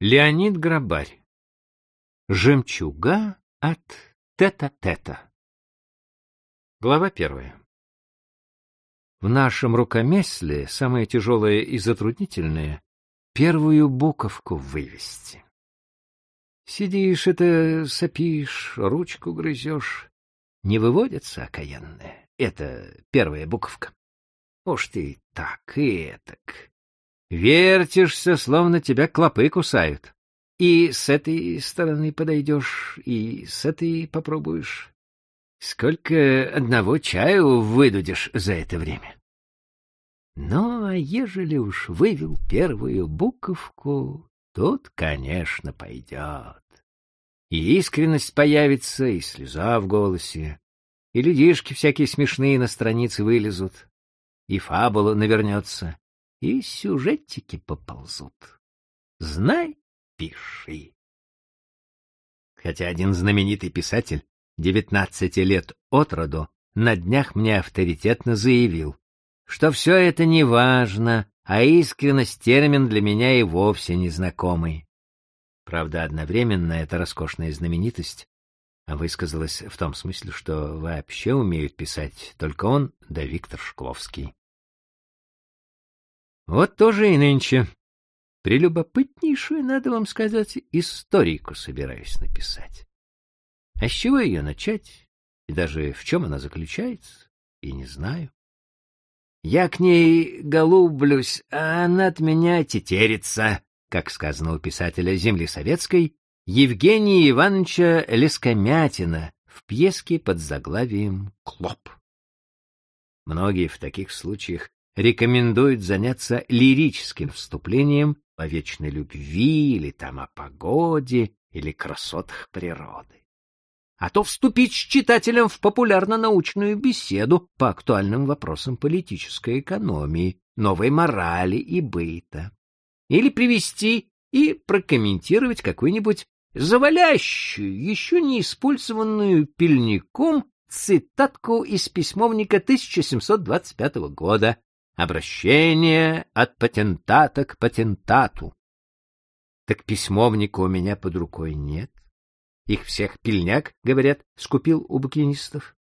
Леонид Грабарь. Жемчуга от тета-тета. Глава первая. В нашем рукомесле самое тяжелое и затруднительное — первую буковку вывести. Сидишь это, сопишь, ручку грызешь. Не выводится окаянная. Это первая буковка. Уж ты так и этак. Вертишься, словно тебя клопы кусают. И с этой стороны подойдешь, и с этой попробуешь. Сколько одного чаю выдудишь за это время? Ну, а ежели уж вывел первую буковку, тут, конечно, пойдет. И искренность появится, и слеза в голосе, и людишки всякие смешные на странице вылезут, и фабула навернется, и сюжетики поползут. Знай, пиши. Хотя один знаменитый писатель, девятнадцати лет от роду, на днях мне авторитетно заявил, что все это не важно, а искренность термин для меня и вовсе незнакомый. Правда, одновременно эта роскошная знаменитость высказалась в том смысле, что вообще умеют писать только он да Виктор Шкловский. Вот тоже и нынче. Прелюбопытнейшую, надо вам сказать, историку собираюсь написать. А с чего ее начать? И даже в чем она заключается? И не знаю. Я к ней голублюсь, а она от меня тетерится, как сказано у писателя земли советской Евгения Ивановича Лескомятина в пьеске под заглавием «Клоп». Многие в таких случаях рекомендует заняться лирическим вступлением о вечной любви или там о погоде или красотах природы. А то вступить с читателем в популярно-научную беседу по актуальным вопросам политической экономии, новой морали и быта. Или привести и прокомментировать какую-нибудь завалящую, еще не использованную пельником цитатку из письмовника 1725 года Обращение от патентата к патентату. Так письмовника у меня под рукой нет. Их всех пильняк, говорят, скупил у букинистов.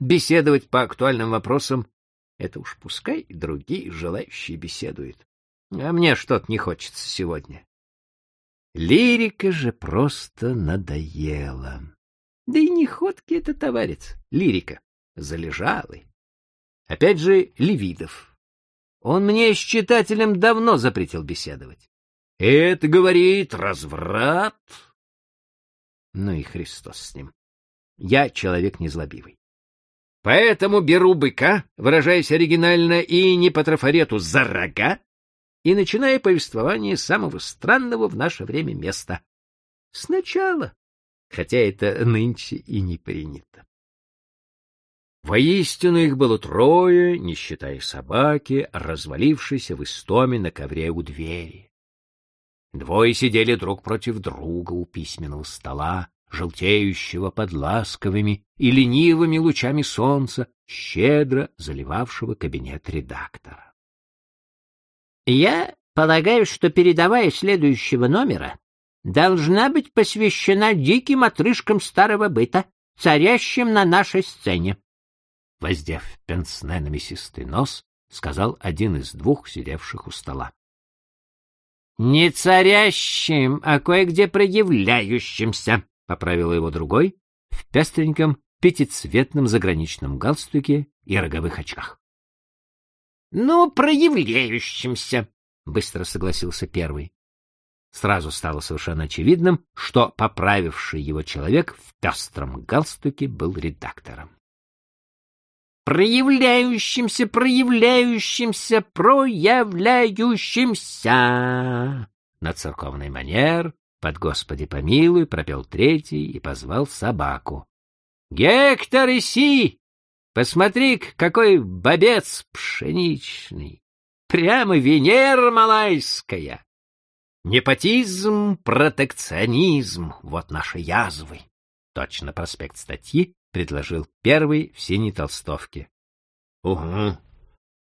Беседовать по актуальным вопросам — это уж пускай другие желающие беседуют. А мне что-то не хочется сегодня. Лирика же просто надоела. Да и не ходки это, товарищ, лирика, залежалый. Опять же, Левидов. Он мне с читателем давно запретил беседовать. Это, говорит, разврат. Ну и Христос с ним. Я человек незлобивый. Поэтому беру быка, выражаясь оригинально и не по трафарету, за рога, и начинаю повествование самого странного в наше время места. Сначала, хотя это нынче и не принято. Воистину их было трое, не считая собаки, развалившейся в истоме на ковре у двери. Двое сидели друг против друга у письменного стола, желтеющего под ласковыми и ленивыми лучами солнца, щедро заливавшего кабинет редактора. Я полагаю, что передовая следующего номера должна быть посвящена диким отрыжкам старого быта, царящим на нашей сцене, воздев пенсне на мясистый нос, сказал один из двух сидевших у стола. — Не царящим, а кое-где проявляющимся, — поправил его другой, в пестреньком пятицветном заграничном галстуке и роговых очках. — Ну, проявляющимся, — быстро согласился первый. Сразу стало совершенно очевидным, что поправивший его человек в пестром галстуке был редактором проявляющимся, проявляющимся, проявляющимся. На церковный манер, под Господи помилуй, пропел третий и позвал собаку. Гектор иси! посмотри какой бобец пшеничный! Прямо Венера малайская! Непотизм, протекционизм — вот наши язвы. Точно проспект статьи — предложил первый в синей толстовке. — Угу,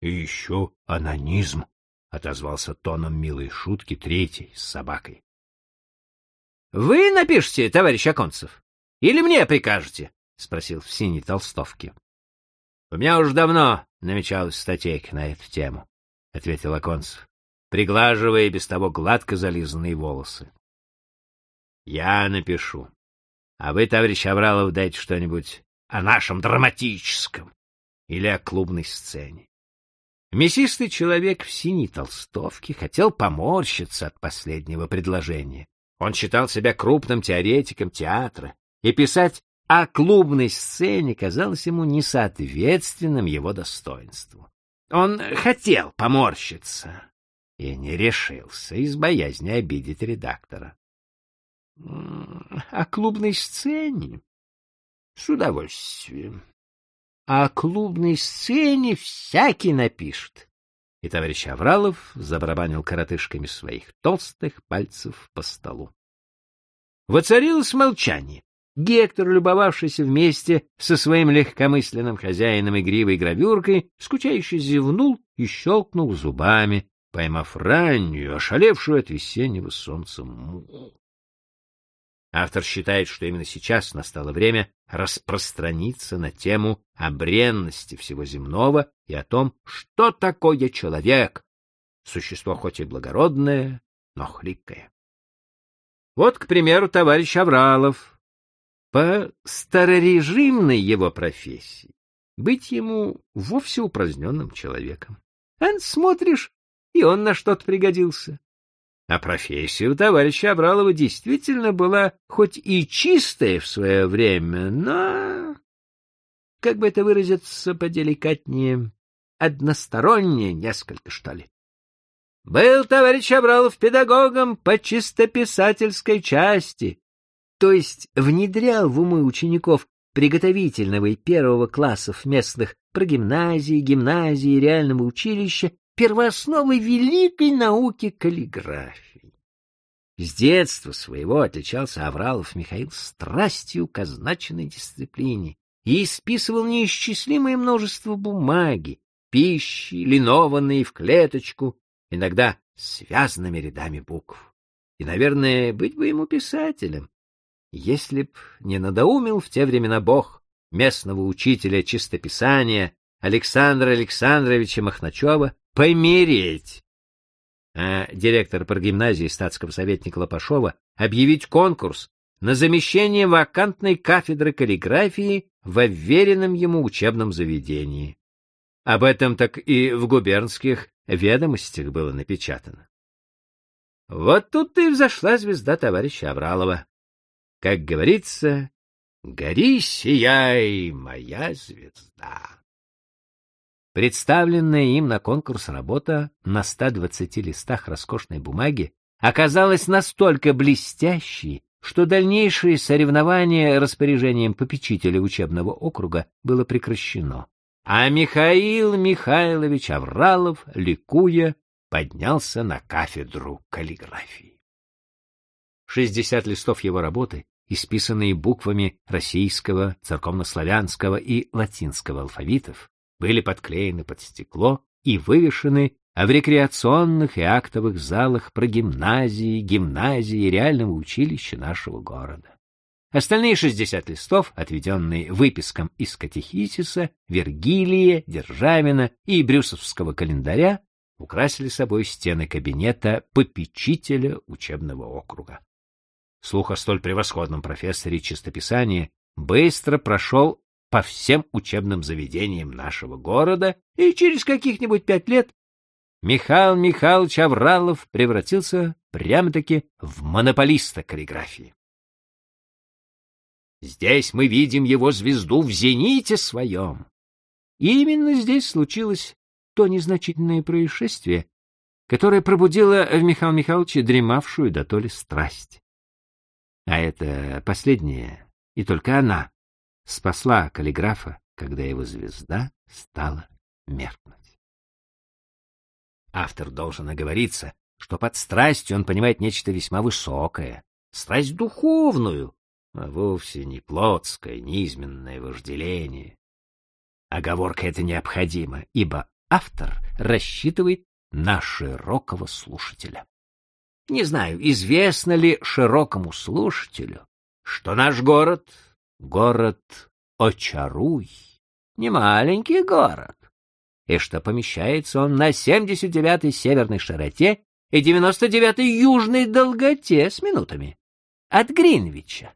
и еще анонизм, — отозвался тоном милой шутки третий с собакой. — Вы напишите, товарищ Аконцев? Или мне прикажете? — спросил в синей толстовке. — У меня уж давно намечалась статейка на эту тему, — ответил Аконцев, приглаживая без того гладко зализанные волосы. — Я напишу. А вы, товарищ Авралов, дайте что-нибудь о нашем драматическом или о клубной сцене. Мясистый человек в синей толстовке хотел поморщиться от последнего предложения. Он считал себя крупным теоретиком театра, и писать о клубной сцене казалось ему несоответственным его достоинству. Он хотел поморщиться и не решился из боязни обидеть редактора. — О клубной сцене? — С удовольствием о клубной сцене всякий напишет. И товарищ Авралов забарабанил коротышками своих толстых пальцев по столу. Воцарилось молчание. Гектор, любовавшийся вместе со своим легкомысленным хозяином игривой гравюркой, скучающе зевнул и щелкнул зубами, поймав раннюю, ошалевшую от весеннего солнца муху. Автор считает, что именно сейчас настало время распространиться на тему о бренности всего земного и о том, что такое человек, существо хоть и благородное, но хлипкое. Вот, к примеру, товарищ Авралов. По старорежимной его профессии быть ему вовсе упраздненным человеком. А смотришь, и он на что-то пригодился. А профессия у товарища Абралова действительно была хоть и чистая в свое время, но, как бы это выразиться поделикатнее, односторонняя несколько, что ли. Был товарищ Абралов педагогом по чистописательской части, то есть внедрял в умы учеников приготовительного и первого классов местных прогимназии, гимназии реального училища первоосновы великой науки каллиграфии. С детства своего отличался Авралов Михаил страстью к означенной дисциплине и исписывал неисчислимое множество бумаги, пищи, линованные в клеточку, иногда связанными рядами букв. И, наверное, быть бы ему писателем, если б не надоумил в те времена бог местного учителя чистописания Александра Александровича Махначева помереть. А директор прогимназии статского советника Лопашова объявить конкурс на замещение вакантной кафедры каллиграфии в уверенном ему учебном заведении. Об этом так и в губернских ведомостях было напечатано. Вот тут и взошла звезда товарища Авралова. Как говорится, «Гори, сияй, моя звезда». Представленная им на конкурс работа на 120 листах роскошной бумаги оказалась настолько блестящей, что дальнейшее соревнование распоряжением попечителя учебного округа было прекращено. А Михаил Михайлович Авралов, ликуя, поднялся на кафедру каллиграфии. Шестьдесят листов его работы, исписанные буквами российского, церковнославянского и латинского алфавитов, были подклеены под стекло и вывешены а в рекреационных и актовых залах про гимназии, гимназии и реального училища нашего города. Остальные шестьдесят листов, отведенные выпискам из катехисиса, Вергилия, Державина и Брюсовского календаря, украсили собой стены кабинета попечителя учебного округа. Слух о столь превосходном профессоре чистописания быстро прошел по всем учебным заведениям нашего города, и через каких-нибудь пять лет Михаил Михайлович Авралов превратился прямо-таки в монополиста каллиграфии. Здесь мы видим его звезду в зените своем. И именно здесь случилось то незначительное происшествие, которое пробудило в Михаиле Михайловиче дремавшую до то ли страсть. А это последняя, и только она, спасла каллиграфа, когда его звезда стала меркнуть. Автор должен оговориться, что под страстью он понимает нечто весьма высокое, страсть духовную, а вовсе не плотское, низменное вожделение. Оговорка эта необходима, ибо автор рассчитывает на широкого слушателя. Не знаю, известно ли широкому слушателю, что наш город — город Очаруй, не маленький город, и что помещается он на 79-й северной широте и 99-й южной долготе с минутами. От Гринвича,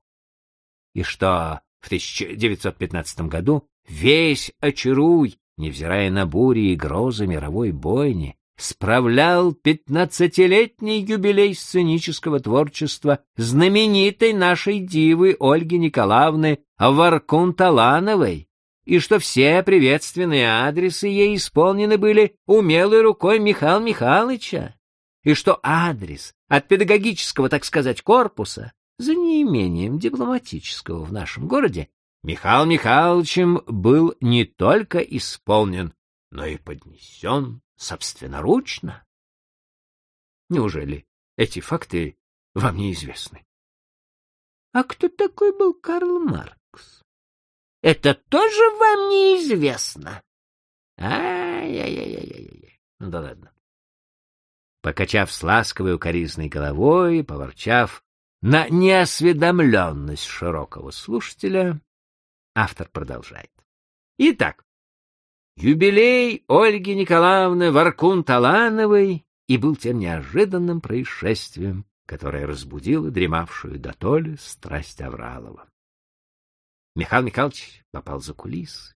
и что в 1915 году весь Очаруй, невзирая на бури и грозы мировой бойни, справлял пятнадцатилетний юбилей сценического творчества знаменитой нашей дивы Ольги Николаевны Варкун-Талановой, и что все приветственные адресы ей исполнены были умелой рукой Михаила Михайловича, и что адрес от педагогического, так сказать, корпуса, за неимением дипломатического в нашем городе, Михаил Михайловичем был не только исполнен, но и поднесен собственноручно. Неужели эти факты вам неизвестны? А кто такой был Карл Маркс? Это тоже вам неизвестно? Ай-яй-яй-яй-яй. Ну да ладно. Покачав с ласковой укоризной головой, поворчав на неосведомленность широкого слушателя, автор продолжает. Итак, Юбилей Ольги Николаевны Варкун-Талановой и был тем неожиданным происшествием, которое разбудило дремавшую до толи страсть Авралова. Михаил Михайлович попал за кулисы.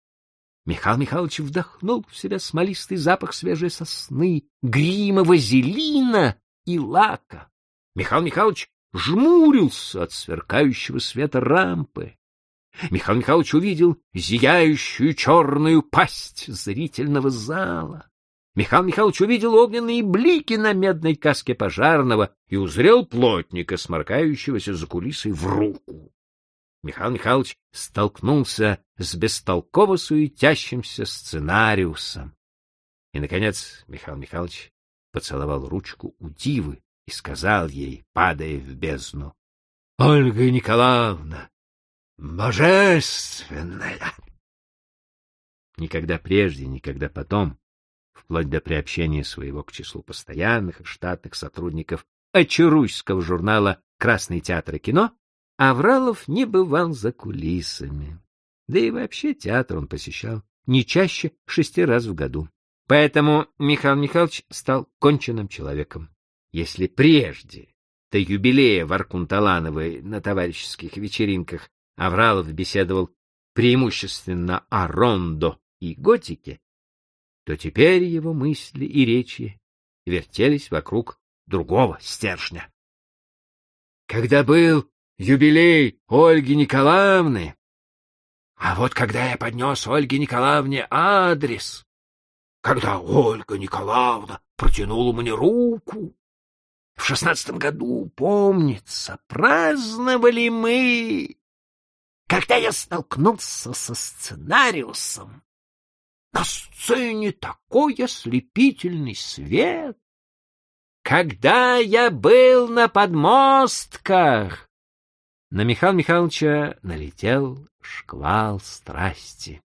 Михаил Михайлович вдохнул в себя смолистый запах свежей сосны, грима, вазелина и лака. Михаил Михайлович жмурился от сверкающего света рампы. Михаил Михайлович увидел зияющую черную пасть зрительного зала. Михаил Михайлович увидел огненные блики на медной каске пожарного и узрел плотника, сморкающегося за кулисой в руку. Михаил Михайлович столкнулся с бестолково суетящимся сценариусом. И, наконец, Михаил Михайлович поцеловал ручку у дивы и сказал ей, падая в бездну, — Ольга Николаевна, божественная. Никогда прежде, никогда потом, вплоть до приобщения своего к числу постоянных и штатных сотрудников очаруйского журнала «Красный театр и кино», Авралов не бывал за кулисами. Да и вообще театр он посещал не чаще шести раз в году. Поэтому Михаил Михайлович стал конченным человеком. Если прежде до юбилея Варкун-Талановой на товарищеских вечеринках Авралов беседовал преимущественно о рондо и готике, то теперь его мысли и речи вертелись вокруг другого стержня. Когда был юбилей Ольги Николаевны, а вот когда я поднес Ольге Николаевне адрес, когда Ольга Николаевна протянула мне руку, в шестнадцатом году, помнится, праздновали мы когда я столкнулся со сценариусом, на сцене такой ослепительный свет. Когда я был на подмостках, на Михаила Михайловича налетел шквал страсти.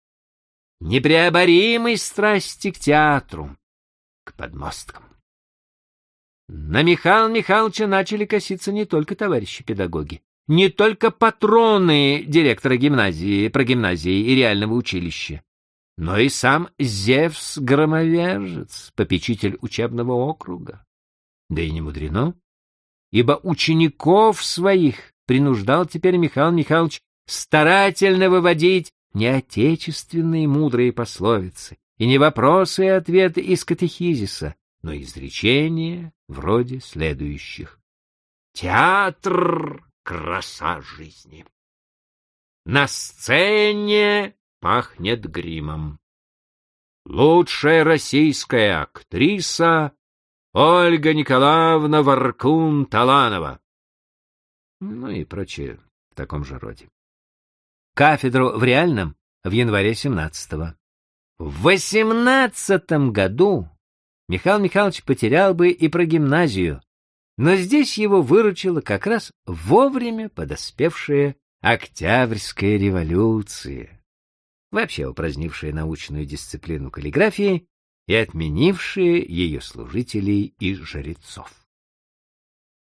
Непреоборимой страсти к театру, к подмосткам. На Михаила Михайловича начали коситься не только товарищи педагоги не только патроны директора гимназии, прогимназии и реального училища, но и сам Зевс-громовержец, попечитель учебного округа. Да и не мудрено, ибо учеников своих принуждал теперь Михаил Михайлович старательно выводить не отечественные мудрые пословицы и не вопросы и ответы из катехизиса, но изречения вроде следующих. Театр краса жизни. На сцене пахнет гримом. Лучшая российская актриса Ольга Николаевна Варкун-Таланова. Ну и прочее в таком же роде. Кафедру в реальном в январе 17-го. В восемнадцатом году Михаил Михайлович потерял бы и про гимназию, но здесь его выручила как раз вовремя подоспевшая Октябрьская революция, вообще упразднившая научную дисциплину каллиграфии и отменившая ее служителей и жрецов.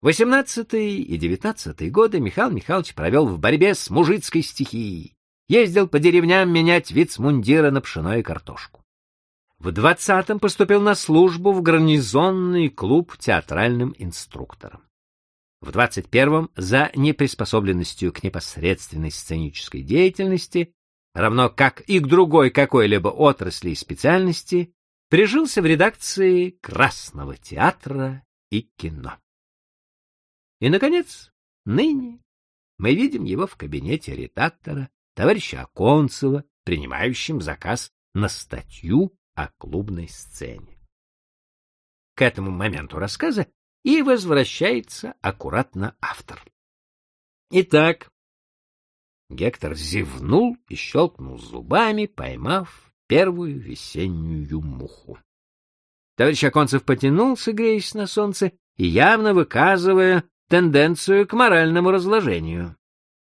Восемнадцатый и девятнадцатый годы Михаил Михайлович провел в борьбе с мужицкой стихией. Ездил по деревням менять вицмундира на пшено и картошку. В двадцатом поступил на службу в гарнизонный клуб театральным инструктором. В двадцать первом за неприспособленностью к непосредственной сценической деятельности, равно как и к другой какой-либо отрасли и специальности, прижился в редакции Красного театра и кино. И, наконец, ныне мы видим его в кабинете редактора, товарища Аконцева, принимающим заказ на статью о клубной сцене. К этому моменту рассказа и возвращается аккуратно автор. Итак, Гектор зевнул и щелкнул зубами, поймав первую весеннюю муху. Товарищ Аконцев потянулся, греясь на солнце, и явно выказывая тенденцию к моральному разложению.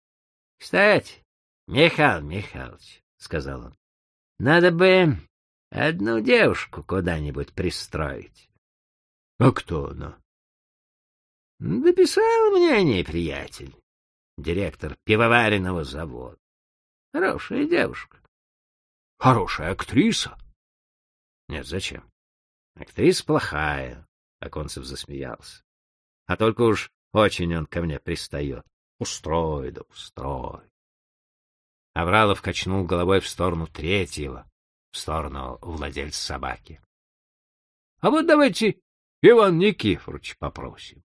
— Кстати, Михаил Михайлович, — сказал он, — надо бы одну девушку куда-нибудь пристроить. — А кто она? — Дописал мне о ней приятель, директор пивоваренного завода. Хорошая девушка. — Хорошая актриса? — Нет, зачем? Актриса плохая, — Аконцев засмеялся. — А только уж очень он ко мне пристает. Устрой да устрой. Авралов качнул головой в сторону третьего, в сторону владельца собаки. — А вот давайте Иван Никифорович попросим.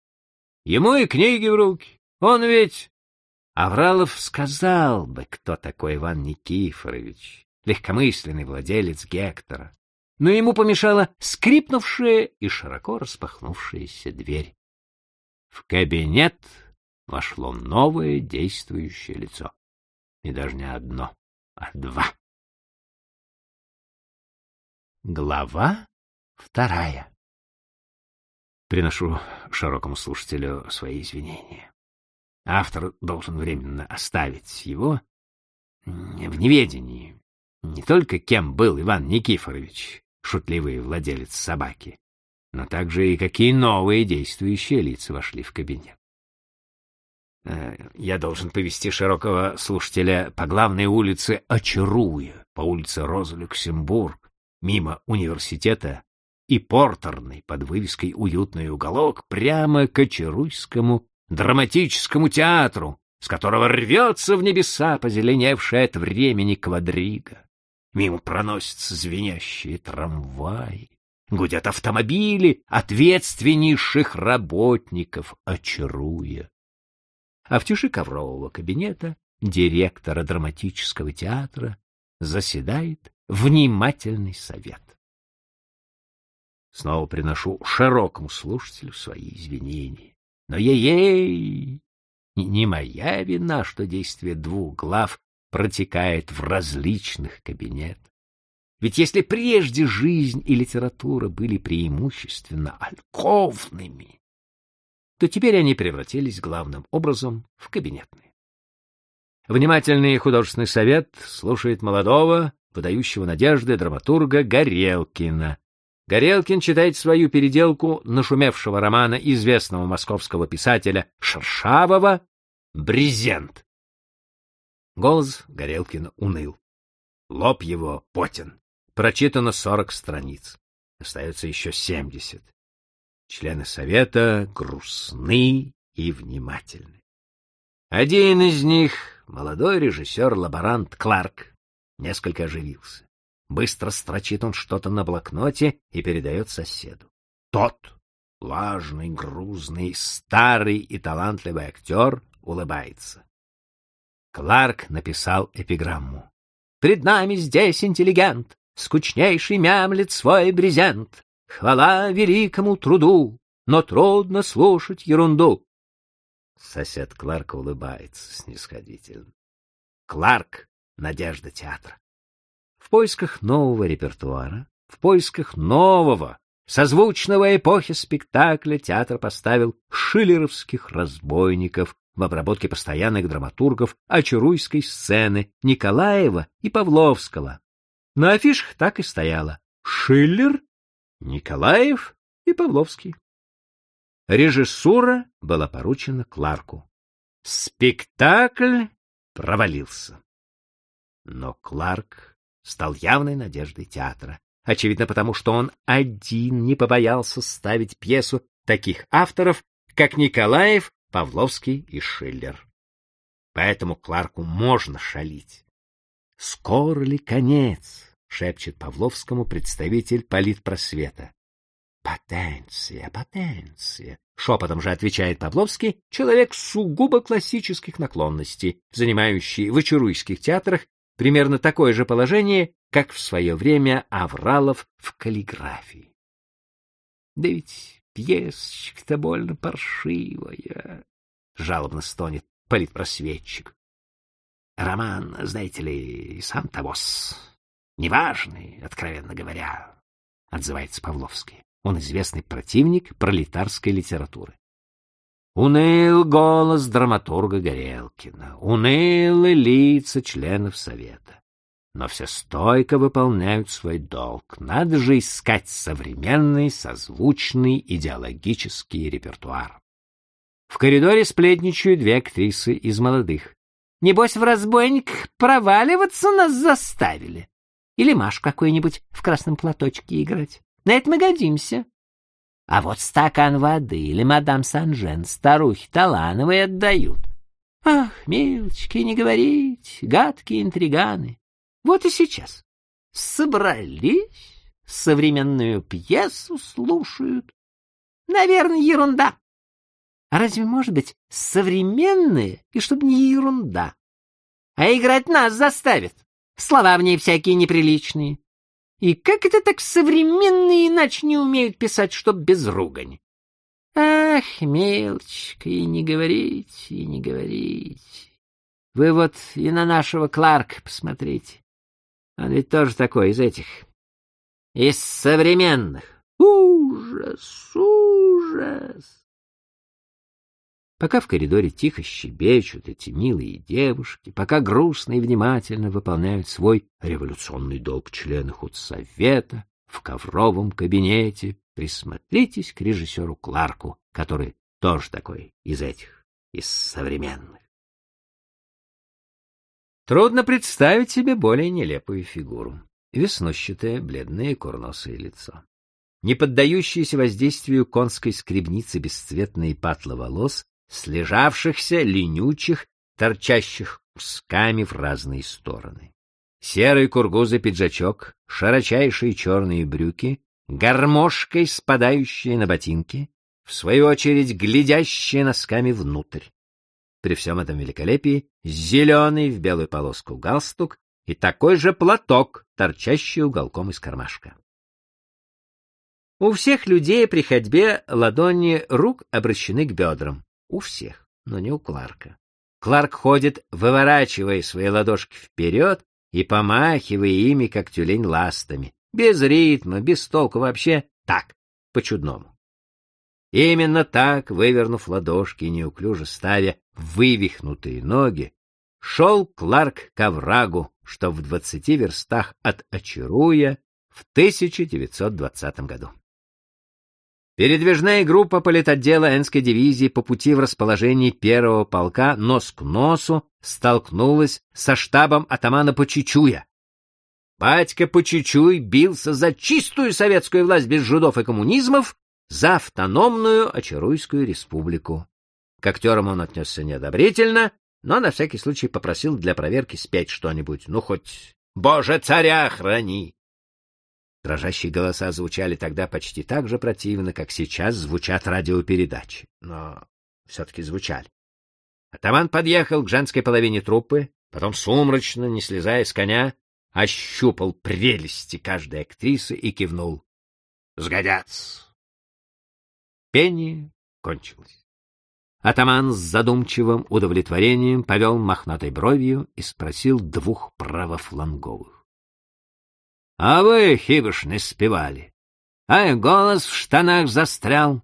Ему и книги в руки. Он ведь... Авралов сказал бы, кто такой Иван Никифорович, легкомысленный владелец Гектора. Но ему помешала скрипнувшая и широко распахнувшаяся дверь. В кабинет вошло новое действующее лицо. И даже не одно, а два. Глава вторая. Приношу широкому слушателю свои извинения. Автор должен временно оставить его в неведении. Не только кем был Иван Никифорович, шутливый владелец собаки, но также и какие новые действующие лица вошли в кабинет. Э, я должен повести широкого слушателя по главной улице Очаруя, по улице Роза-Люксембург, мимо университета и портерной под вывеской «Уютный уголок» прямо к Очаруйскому драматическому театру, с которого рвется в небеса позеленевшая от времени квадрига. Мимо проносятся звенящие трамваи гудят автомобили ответственнейших работников, очаруя. А в тиши коврового кабинета директора драматического театра заседает внимательный совет. Снова приношу широкому слушателю свои извинения. Но ей-ей! Не моя вина, что действие двух глав протекает в различных кабинетах. Ведь если прежде жизнь и литература были преимущественно альковными, то теперь они превратились главным образом в кабинетные. Внимательный художественный совет слушает молодого, подающего надежды драматурга Горелкина. Горелкин читает свою переделку нашумевшего романа известного московского писателя Шершавого «Брезент». Голос Горелкина уныл. Лоб его потен. Прочитано сорок страниц. Остается еще семьдесят. Члены совета грустны и внимательны. Один из них, молодой режиссер-лаборант Кларк, несколько оживился. Быстро строчит он что-то на блокноте и передает соседу. Тот, влажный, грузный, старый и талантливый актер, улыбается. Кларк написал эпиграмму. «Пред нами здесь интеллигент, скучнейший мямлет свой брезент. Хвала великому труду, но трудно слушать ерунду. Сосед Кларка улыбается снисходительно. Кларк — надежда театра. В поисках нового репертуара, в поисках нового, созвучного эпохи спектакля театр поставил шиллеровских разбойников в обработке постоянных драматургов очаруйской сцены Николаева и Павловского, на афишах так и стояло. Шиллер, Николаев и Павловский. Режиссура была поручена Кларку. Спектакль провалился. Но Кларк стал явной надеждой театра. Очевидно, потому что он один не побоялся ставить пьесу таких авторов, как Николаев, Павловский и Шиллер. Поэтому Кларку можно шалить. «Скоро ли конец?» — шепчет Павловскому представитель политпросвета. «Потенция, потенция!» — шепотом же отвечает Павловский, человек сугубо классических наклонностей, занимающий в очаруйских театрах примерно такое же положение, как в свое время Авралов в каллиграфии. Да ведь пьесочка-то больно паршивая, — жалобно стонет политпросветчик. Роман, знаете ли, сам тогос неважный, откровенно говоря, — отзывается Павловский. Он известный противник пролетарской литературы. Уныл голос драматурга Горелкина, унылы лица членов Совета. Но все стойко выполняют свой долг. Надо же искать современный, созвучный идеологический репертуар. В коридоре сплетничают две актрисы из молодых. Небось, в разбойниках проваливаться нас заставили. Или Маш какой-нибудь в красном платочке играть. На это мы годимся. А вот стакан воды или мадам Санжен старухи талановые отдают. Ах, милочки, не говорить, гадкие интриганы. Вот и сейчас. Собрались, современную пьесу слушают. Наверное, ерунда. А разве может быть современная и чтобы не ерунда? А играть нас заставят. Слова в ней всякие неприличные. И как это так современные иначе не умеют писать, чтоб без ругань? Ах, мелочка, и не говорить, и не говорить. Вы вот и на нашего Кларка посмотрите. Он ведь тоже такой, из этих, из современных. Ужас, ужас! Пока в коридоре тихо щебечут эти милые девушки, пока грустно и внимательно выполняют свой революционный долг члены худсовета в ковровом кабинете, присмотритесь к режиссеру Кларку, который тоже такой из этих, из современных. Трудно представить себе более нелепую фигуру. Веснущатое, бледное, курносое лицо. Не поддающиеся воздействию конской скребницы бесцветные патлы волос слежавшихся, ленючих, торчащих кусками в разные стороны. Серый кургузый пиджачок, широчайшие черные брюки, гармошкой спадающие на ботинки, в свою очередь глядящие носками внутрь. При всем этом великолепии зеленый в белую полоску галстук и такой же платок, торчащий уголком из кармашка. У всех людей при ходьбе ладони рук обращены к бедрам. У всех, но не у Кларка. Кларк ходит, выворачивая свои ладошки вперед и помахивая ими, как тюлень, ластами. Без ритма, без толку вообще так, по-чудному. Именно так, вывернув ладошки и неуклюже ставя вывихнутые ноги, шел Кларк к оврагу, что в двадцати верстах от Очаруя в 1920 году. Передвижная группа политотдела Энской дивизии по пути в расположении первого полка нос к носу столкнулась со штабом атамана Почечуя. Батька Почечуй бился за чистую советскую власть без жидов и коммунизмов, за автономную Очаруйскую республику. К актерам он отнесся неодобрительно, но на всякий случай попросил для проверки спеть что-нибудь, ну хоть «Боже, царя храни!» Дрожащие голоса звучали тогда почти так же противно, как сейчас звучат радиопередачи, но все-таки звучали. Атаман подъехал к женской половине труппы, потом сумрачно, не слезая с коня, ощупал прелести каждой актрисы и кивнул. «Сгодятся!» Пение кончилось. Атаман с задумчивым удовлетворением повел мохнатой бровью и спросил двух правофланговых. А вы, хибышны, спевали. А голос в штанах застрял.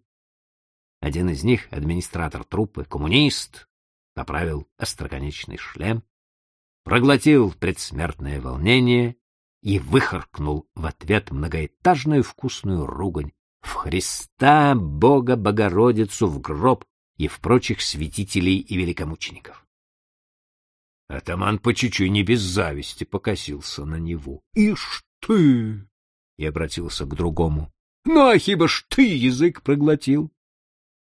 Один из них, администратор труппы, коммунист, поправил остроконечный шлем, проглотил предсмертное волнение и выхаркнул в ответ многоэтажную вкусную ругань в Христа, Бога, Богородицу, в гроб и в прочих святителей и великомучеников. Атаман по чуть-чуть не без зависти покосился на него. — Ишь ты! — и обратился к другому. — Ну, а хиба ж ты язык проглотил?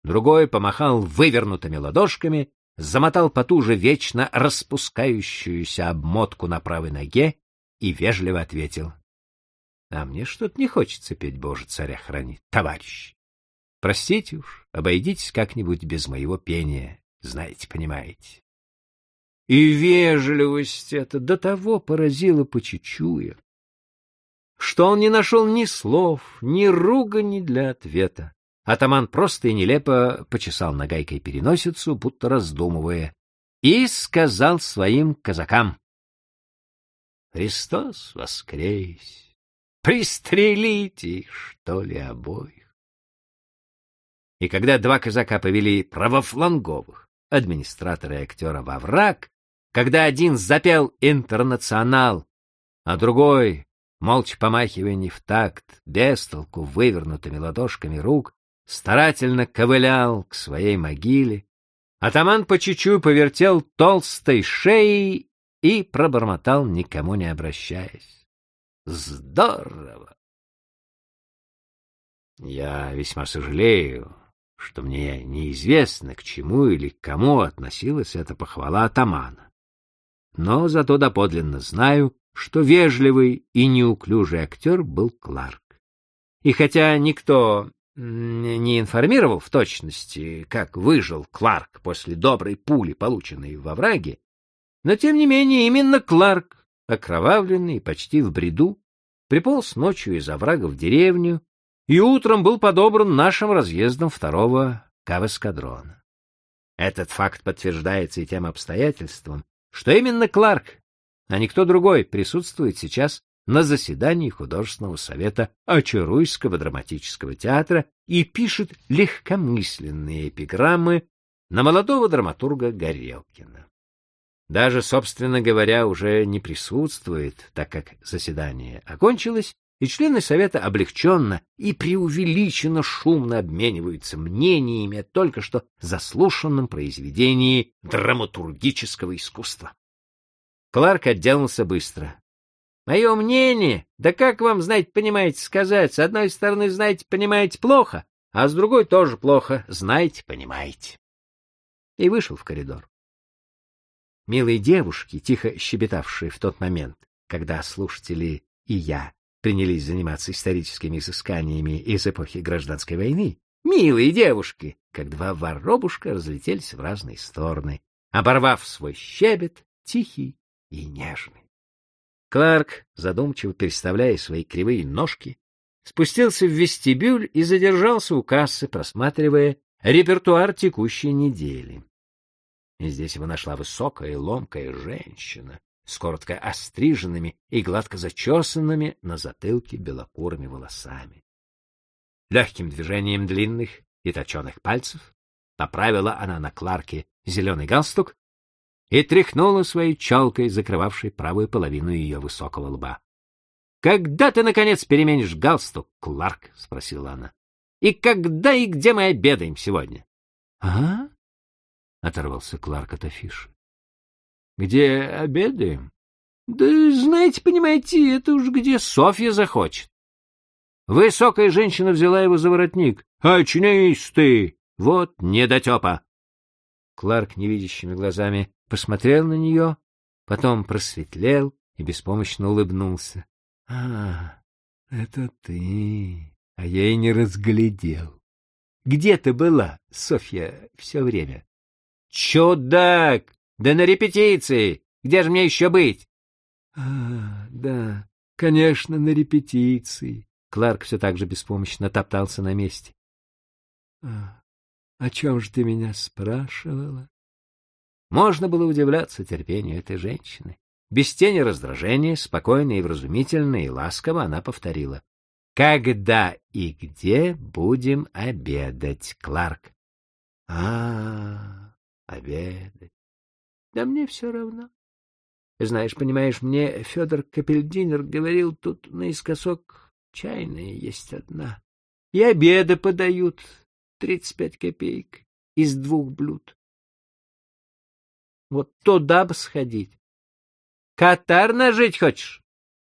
Другой помахал вывернутыми ладошками, замотал потуже вечно распускающуюся обмотку на правой ноге и вежливо ответил. — А мне что-то не хочется петь «Боже, царя храни», товарищ. Простите уж, обойдитесь как-нибудь без моего пения, знаете, понимаете. И вежливость эта до того поразила Почечуя, что он не нашел ни слов, ни ругани для ответа. Атаман просто и нелепо почесал нагайкой переносицу, будто раздумывая, и сказал своим казакам. — Христос воскрес! Пристрелите их, что ли, обоих! И когда два казака повели правофланговых, администратора и актера во враг, когда один запел «Интернационал», а другой, молча помахивая не в такт, без толку вывернутыми ладошками рук, старательно ковылял к своей могиле, атаман по чуть-чуть повертел толстой шеей и пробормотал, никому не обращаясь. Здорово! Я весьма сожалею, что мне неизвестно, к чему или к кому относилась эта похвала атамана. Но зато доподлинно знаю, что вежливый и неуклюжий актер был Кларк. И хотя никто не информировал в точности, как выжил Кларк после доброй пули, полученной во враге, но тем не менее именно Кларк окровавленный, почти в бреду, приполз ночью из оврага в деревню и утром был подобран нашим разъездом второго кавэскадрона. Этот факт подтверждается и тем обстоятельством, что именно Кларк, а никто другой, присутствует сейчас на заседании художественного совета Очаруйского драматического театра и пишет легкомысленные эпиграммы на молодого драматурга Горелкина даже, собственно говоря, уже не присутствует, так как заседание окончилось, и члены Совета облегченно и преувеличенно шумно обмениваются мнениями о только что заслушанном произведении драматургического искусства. Кларк отделался быстро. Мое мнение, да как вам, знаете, понимаете, сказать, с одной стороны, знаете, понимаете плохо, а с другой тоже плохо, знаете, понимаете. И вышел в коридор. Милые девушки, тихо щебетавшие в тот момент, когда слушатели и я принялись заниматься историческими изысканиями из эпохи гражданской войны, милые девушки, как два воробушка разлетелись в разные стороны, оборвав свой щебет, тихий и нежный. Кларк, задумчиво переставляя свои кривые ножки, спустился в вестибюль и задержался у кассы, просматривая репертуар текущей недели. Здесь его нашла высокая и ломкая женщина с коротко остриженными и гладко зачесанными на затылке белокурыми волосами. Легким движением длинных и точеных пальцев поправила она на Кларке зеленый галстук и тряхнула своей челкой, закрывавшей правую половину ее высокого лба. — Когда ты, наконец, переменишь галстук, Кларк? — спросила она. — И когда и где мы обедаем сегодня? — А? — оторвался Кларк от афиши. — Где обедаем? — Да, знаете, понимаете, это уж где Софья захочет. Высокая женщина взяла его за воротник. — Очнись ты! Вот недотепа! Кларк невидящими глазами посмотрел на нее, потом просветлел и беспомощно улыбнулся. — А, это ты, а я и не разглядел. Где ты была, Софья, все время? Чудак! Да на репетиции! Где же мне еще быть? А, да, конечно, на репетиции. Кларк все так же беспомощно топтался на месте. А, о чем же ты меня спрашивала? Можно было удивляться терпению этой женщины. Без тени раздражения, спокойно и вразумительно и ласково она повторила. «Когда и где будем обедать, Кларк?» «А-а-а!» обедать. Да мне все равно. Знаешь, понимаешь, мне Федор Капельдинер говорил, тут наискосок чайная есть одна. И обеды подают тридцать пять копеек из двух блюд. Вот туда бы сходить. Катар нажить хочешь?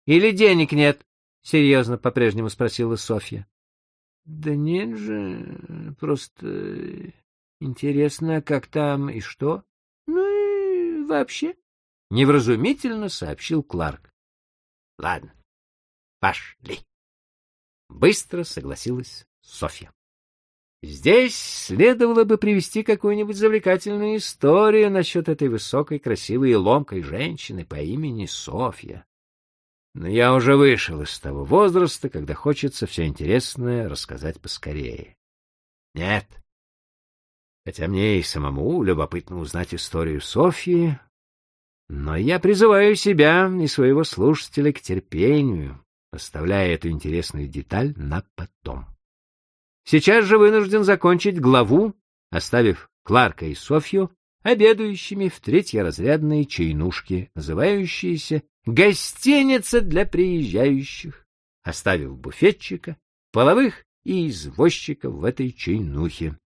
Или денег нет? Серьезно по-прежнему спросила Софья. Да нет же, просто интересно, как там и что. Ну и вообще. Невразумительно сообщил Кларк. Ладно, пошли. Быстро согласилась Софья. Здесь следовало бы привести какую-нибудь завлекательную историю насчет этой высокой, красивой и ломкой женщины по имени Софья. Но я уже вышел из того возраста, когда хочется все интересное рассказать поскорее. Нет. Хотя мне и самому любопытно узнать историю Софьи, но я призываю себя и своего слушателя к терпению, оставляя эту интересную деталь на потом. Сейчас же вынужден закончить главу, оставив Кларка и Софью обедающими в третьеразрядной чайнушке, называющейся «Гостиница для приезжающих», оставив буфетчика, половых и извозчиков в этой чайнухе,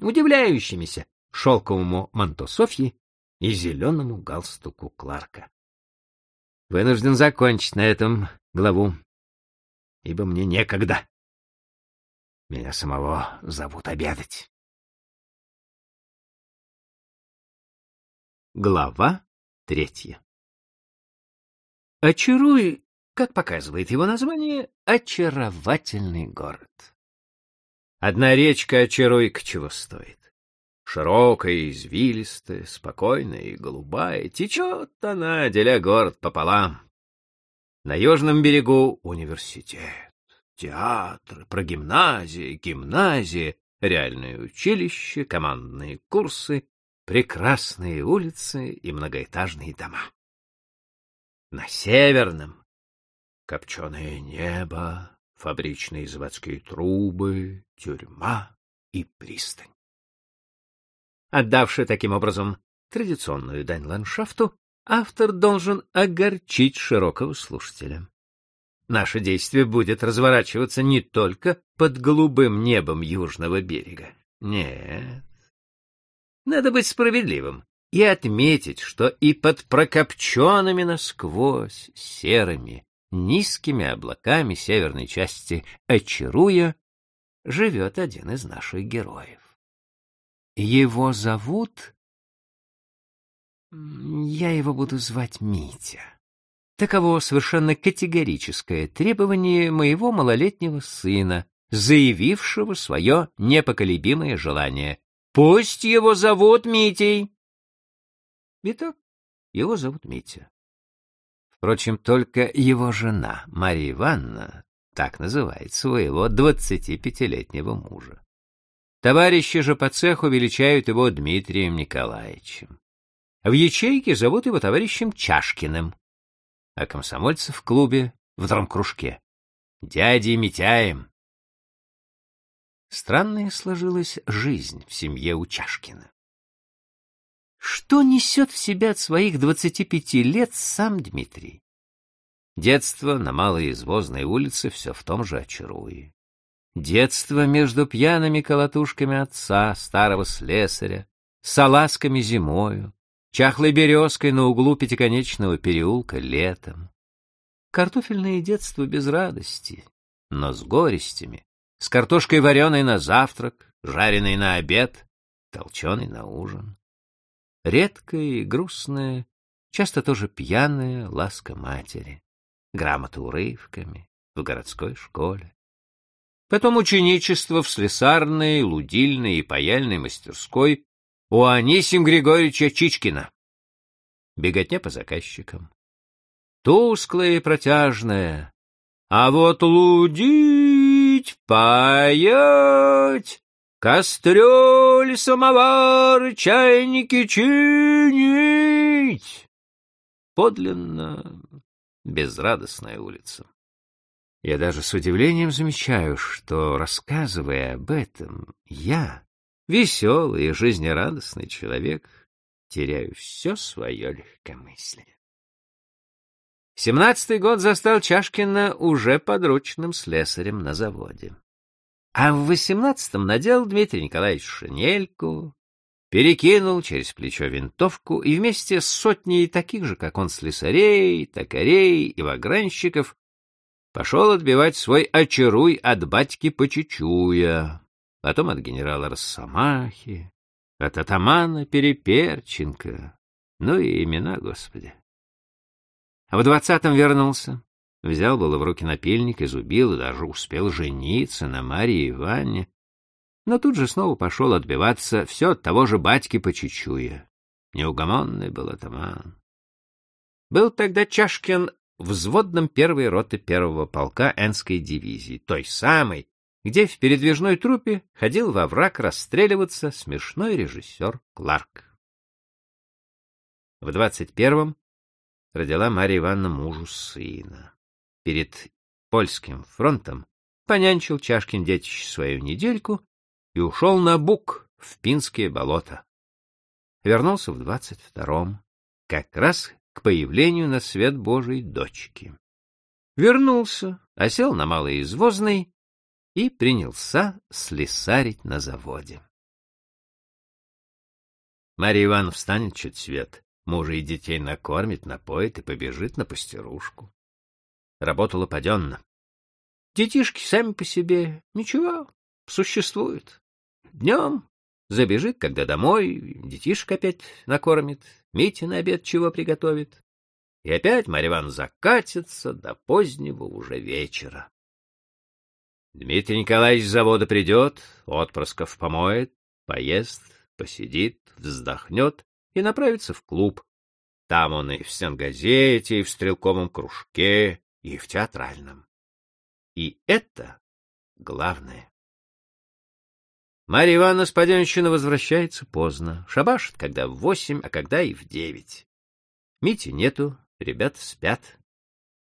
удивляющимися шелковому манто Софьи и зеленому галстуку Кларка. Вынужден закончить на этом главу, ибо мне некогда. Меня самого зовут обедать. Глава третья Очаруй, как показывает его название, очаровательный город. Одна речка Очаруйка чего стоит. Широкая, извилистая, спокойная и голубая, течет она, деля город пополам. На южном берегу университет театры, прогимназии, гимназии, реальное училище, командные курсы, прекрасные улицы и многоэтажные дома. На северном — копченое небо, фабричные заводские трубы, тюрьма и пристань. Отдавший таким образом традиционную дань ландшафту, автор должен огорчить широкого слушателя наше действие будет разворачиваться не только под голубым небом южного берега. Нет. Надо быть справедливым и отметить, что и под прокопченными насквозь серыми, низкими облаками северной части Очаруя живет один из наших героев. Его зовут... Я его буду звать Митя. Таково совершенно категорическое требование моего малолетнего сына, заявившего свое непоколебимое желание. Пусть его зовут Митей. Итак, его зовут Митя. Впрочем, только его жена, Мария Ивановна, так называет своего двадцатипятилетнего мужа. Товарищи же по цеху величают его Дмитрием Николаевичем. В ячейке зовут его товарищем Чашкиным а комсомольцев в клубе, в драмкружке. Дядей Митяем. Странная сложилась жизнь в семье Учашкина. Что несет в себя от своих двадцати пяти лет сам Дмитрий? Детство на малой извозной улице все в том же очаруе. Детство между пьяными колотушками отца, старого слесаря, салазками зимою, чахлой березкой на углу пятиконечного переулка летом. Картофельное детство без радости, но с горестями, с картошкой вареной на завтрак, жареной на обед, толченой на ужин. Редкая и грустная, часто тоже пьяная ласка матери, грамота урывками в городской школе. Потом ученичество в слесарной, лудильной и паяльной мастерской у Анисим Григорьевича Чичкина. Беготня по заказчикам. Тусклая и протяжная. А вот лудить, паять, кастрюли, самовары, чайники чинить. Подлинно безрадостная улица. Я даже с удивлением замечаю, что, рассказывая об этом, я веселый и жизнерадостный человек, теряю все свое легкомыслие. Семнадцатый год застал Чашкина уже подручным слесарем на заводе. А в восемнадцатом надел Дмитрий Николаевич шинельку, перекинул через плечо винтовку и вместе с сотней таких же, как он, слесарей, токарей и вагранщиков пошел отбивать свой очаруй от батьки Почечуя, потом от генерала Росомахи, от атамана Переперченко, ну и имена, господи. А в двадцатом вернулся, взял было в руки напильник, изубил и даже успел жениться на Марии Ивановне, но тут же снова пошел отбиваться все от того же батьки Почечуя. Неугомонный был атаман. Был тогда Чашкин взводном первой роты первого полка Энской дивизии, той самой, где в передвижной трупе ходил во враг расстреливаться смешной режиссер Кларк. В двадцать первом родила Марья Ивановна мужу сына. Перед польским фронтом понянчил Чашкин детище свою недельку и ушел на Бук в Пинские болота. Вернулся в двадцать втором, как раз к появлению на свет Божий дочки. Вернулся, осел на малой извозной и принялся слесарить на заводе. Марья Ивановна встанет чуть свет, мужа и детей накормит, напоит и побежит на пастерушку. Работала паденно. Детишки сами по себе ничего, существуют. Днем забежит, когда домой, детишек опять накормит, Митя на обед чего приготовит. И опять Марья Ивановна закатится до позднего уже вечера. Дмитрий Николаевич с завода придет, отпрысков помоет, поест, посидит, вздохнет и направится в клуб. Там он и в стенгазете, и в стрелковом кружке, и в театральном. И это главное. Марья Ивановна с Паденщина возвращается поздно. Шабашит, когда в восемь, а когда и в девять. Мити нету, ребята спят.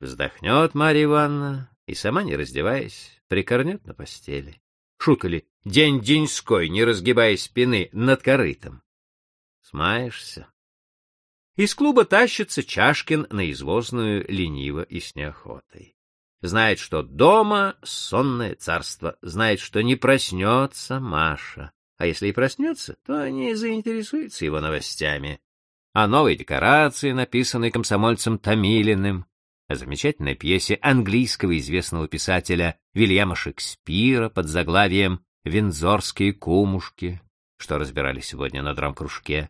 Вздохнет Марья Ивановна и, сама не раздеваясь, прикорнет на постели. Шутка ли, день-деньской, не разгибая спины, над корытом. Смаешься. Из клуба тащится Чашкин на извозную лениво и с неохотой. Знает, что дома сонное царство, знает, что не проснется Маша. А если и проснется, то не заинтересуется его новостями. О новой декорации, написанной комсомольцем Томилиным, о замечательной пьесе английского известного писателя Вильяма Шекспира под заглавием «Винзорские кумушки», что разбирали сегодня на драмкружке,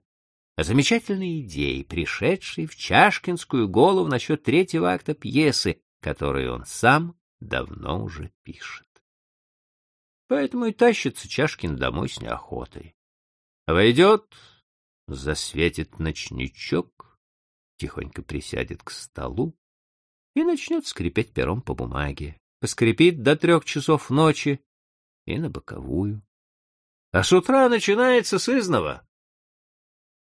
о замечательной идее, пришедшей в Чашкинскую голову насчет третьего акта пьесы, который он сам давно уже пишет. Поэтому и тащится Чашкин домой с неохотой. Войдет, засветит ночничок, тихонько присядет к столу и начнет скрипеть пером по бумаге. Поскрипит до трех часов ночи и на боковую. А с утра начинается с изного.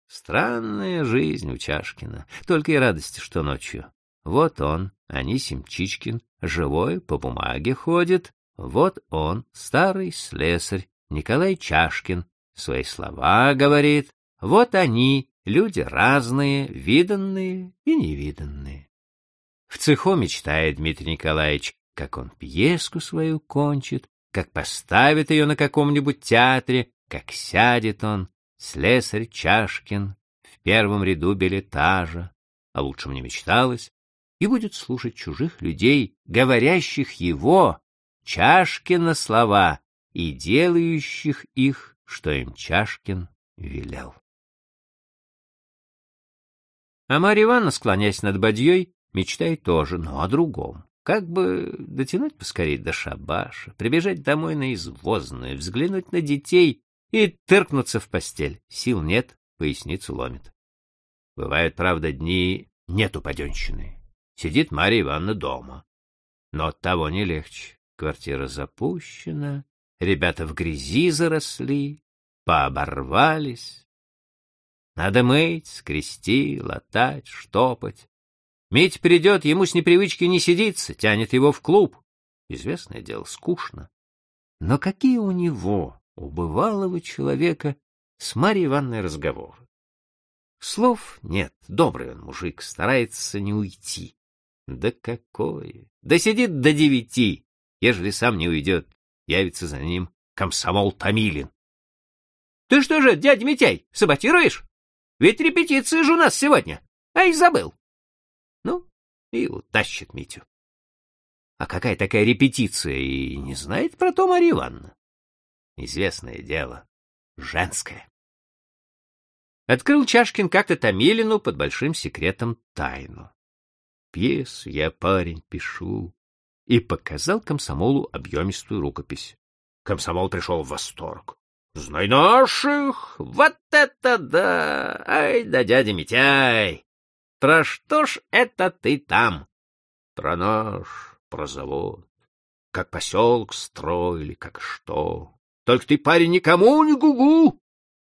Странная жизнь у Чашкина, только и радости, что ночью. Вот он, Анисим Чичкин, живой, по бумаге ходит. Вот он, старый слесарь, Николай Чашкин, свои слова говорит. Вот они, люди разные, виданные и невиданные. В цеху мечтает Дмитрий Николаевич, как он пьеску свою кончит, как поставит ее на каком-нибудь театре, как сядет он, слесарь Чашкин, в первом ряду билетажа, а лучше мне мечталось, и будет слушать чужих людей, говорящих его, Чашкина слова, и делающих их, что им Чашкин велел. А Марья Ивановна, склоняясь над бадьей, мечтает тоже, но о другом. Как бы дотянуть поскорее до шабаша, прибежать домой на извозную, взглянуть на детей и тыркнуться в постель. Сил нет, поясницу ломит. Бывают, правда, дни нету паденщины. Сидит Марья Ивановна дома. Но от того не легче. Квартира запущена, ребята в грязи заросли, пооборвались. Надо мыть, скрести, латать, штопать. Мить придет, ему с непривычки не сидится, тянет его в клуб. Известное дело, скучно. Но какие у него, у бывалого человека, с Марьей Ивановной разговоры? Слов нет, добрый он мужик, старается не уйти. Да какое! Да сидит до девяти, ежели сам не уйдет. явится за ним комсомол Томилин. — Ты что же, дядя Митяй, саботируешь? Ведь репетиция же у нас сегодня. Ай, забыл. И утащит Митю. А какая такая репетиция, и не знает про то Марья Ивановна? Известное дело, женское. Открыл Чашкин как-то Томилину под большим секретом тайну. Пьесу я, парень, пишу. И показал комсомолу объемистую рукопись. Комсомол пришел в восторг. Знай наших! Вот это да! Ай да дядя Митяй! Про что ж это ты там? Про наш, про завод. Как поселок строили, как что. Только ты, парень, никому не гугу.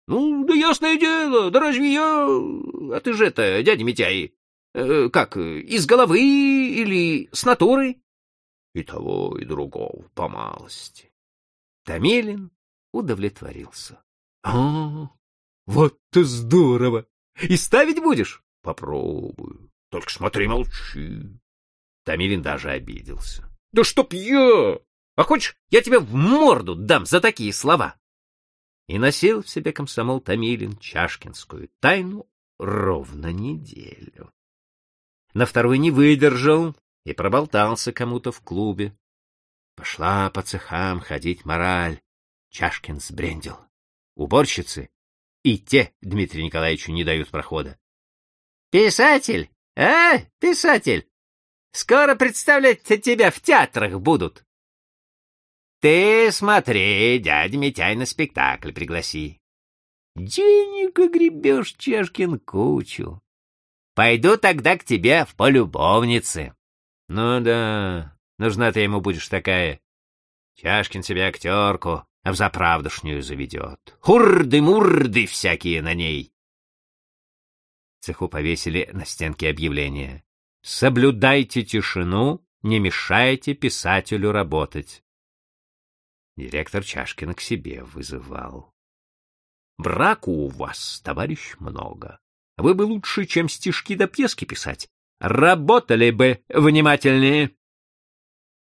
Ну, да ясное дело, да разве я... А ты же это, дядя Митяй, э, как, из головы или с натуры? И того, и другого, по малости. Томилин удовлетворился. — А, вот ты здорово! И ставить будешь? — Попробую. Только смотри, молчи. Томилин даже обиделся. — Да чтоб я! А хочешь, я тебе в морду дам за такие слова? И носил в себе комсомол Томилин чашкинскую тайну ровно неделю. На второй не выдержал и проболтался кому-то в клубе. Пошла по цехам ходить мораль. Чашкин сбрендил. Уборщицы и те Дмитрию Николаевичу не дают прохода. — Писатель! А, писатель! Скоро представлять тебя в театрах будут. — Ты смотри, дядя Митяй на спектакль пригласи. Денег гребешь, Чашкин, кучу. Пойду тогда к тебе в полюбовницы. Ну да, нужна ты ему будешь такая. Чашкин себе актерку а в заправдушнюю заведет. Хурды-мурды всякие на ней. Цеху повесили на стенке объявление. Соблюдайте тишину, не мешайте писателю работать. Директор Чашкина к себе вызывал. Браку у вас, товарищ, много. Вы бы лучше, чем стишки до да пьески писать. Работали бы внимательнее.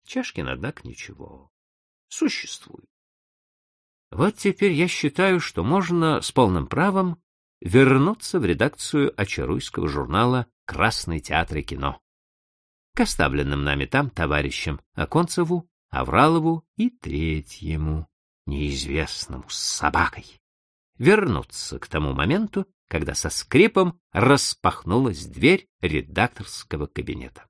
Чашкин, однако, ничего. Существует. Вот теперь я считаю, что можно с полным правом вернуться в редакцию очаруйского журнала «Красный театр и кино» к оставленным нами там товарищам Аконцеву, Авралову и третьему, неизвестному, с собакой. Вернуться к тому моменту, когда со скрипом распахнулась дверь редакторского кабинета.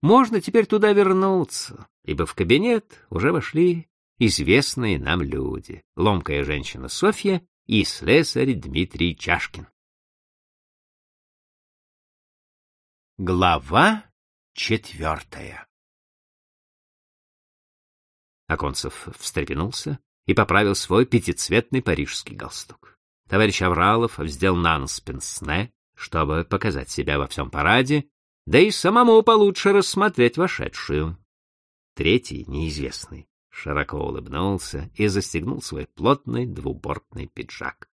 Можно теперь туда вернуться, ибо в кабинет уже вошли известные нам люди, ломкая женщина Софья и слесарь Дмитрий Чашкин. Глава четвертая Аконцев встрепенулся и поправил свой пятицветный парижский галстук. Товарищ Авралов вздел на пенсне, чтобы показать себя во всем параде, да и самому получше рассмотреть вошедшую. Третий, неизвестный, широко улыбнулся и застегнул свой плотный двубортный пиджак.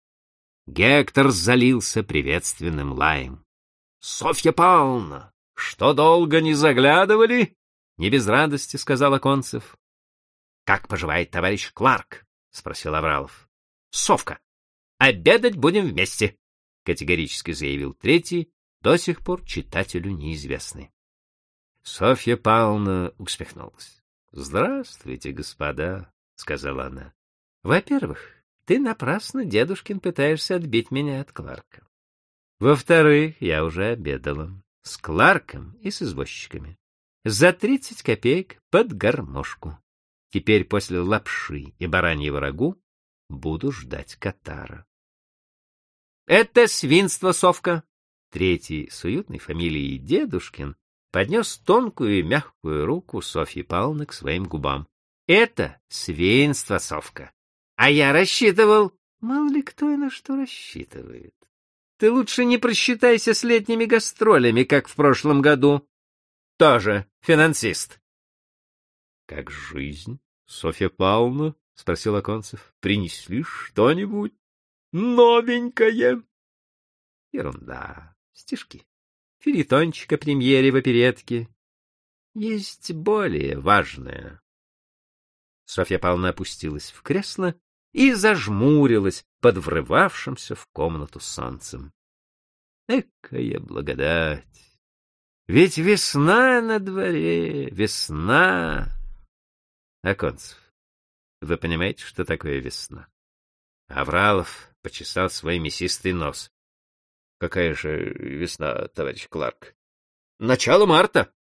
Гектор залился приветственным лаем. — Софья Павловна, что долго не заглядывали? — не без радости сказал Аконцев. — Как поживает товарищ Кларк? — спросил Авралов. — Совка, обедать будем вместе, — категорически заявил третий, до сих пор читателю неизвестный. Софья Павловна усмехнулась. Здравствуйте, господа, сказала она. Во-первых, ты напрасно, дедушкин, пытаешься отбить меня от Кларка. Во-вторых, я уже обедала с Кларком и с извозчиками. За тридцать копеек под гармошку. Теперь после лапши и бараньего рагу буду ждать Катара. Это свинство, совка. Третий с уютной фамилией Дедушкин поднес тонкую и мягкую руку Софьи Павловны к своим губам. — Это свинство, Совка. А я рассчитывал... Мало ли кто и на что рассчитывает. Ты лучше не просчитайся с летними гастролями, как в прошлом году. Тоже финансист. — Как жизнь, Софья Павловна? — спросил Аконцев. — Принесли что-нибудь новенькое? — Ерунда, стишки филитончик премьере в оперетке. Есть более важное. Софья Павловна опустилась в кресло и зажмурилась под врывавшимся в комнату солнцем. Экая благодать! Ведь весна на дворе, весна! Аконцев, вы понимаете, что такое весна? Авралов почесал свой мясистый нос. Какая же весна, товарищ Кларк? Начало марта.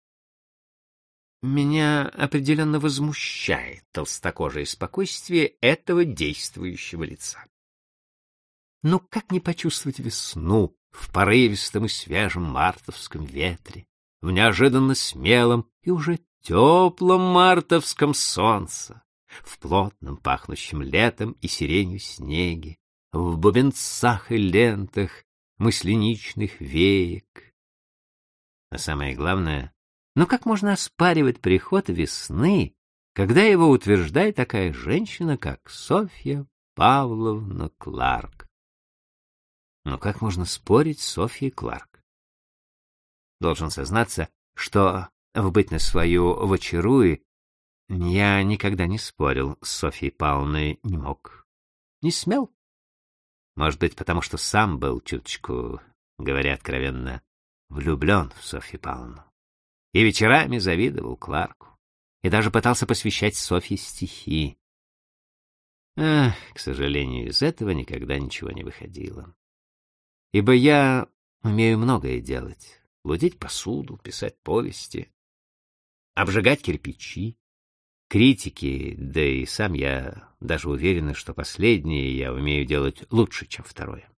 Меня определенно возмущает толстокожее спокойствие этого действующего лица. Ну как не почувствовать весну в порывистом и свежем мартовском ветре, в неожиданно смелом и уже теплом мартовском солнце, в плотном пахнущем летом и сиренью снеге, в бубенцах и лентах мысленичных веек. А самое главное, ну как можно оспаривать приход весны, когда его утверждает такая женщина, как Софья Павловна Кларк? Но как можно спорить с Софьей Кларк? Должен сознаться, что в бытность свою в очаруе я никогда не спорил с Софьей Павловной, не мог. Не смел. Может быть, потому что сам был чуточку, говоря откровенно, влюблен в Софью Павловну. И вечерами завидовал Кларку. И даже пытался посвящать Софье стихи. Ах, к сожалению, из этого никогда ничего не выходило. Ибо я умею многое делать. Лудить посуду, писать повести, обжигать кирпичи, критики, да и сам я даже уверен, что последнее я умею делать лучше, чем второе.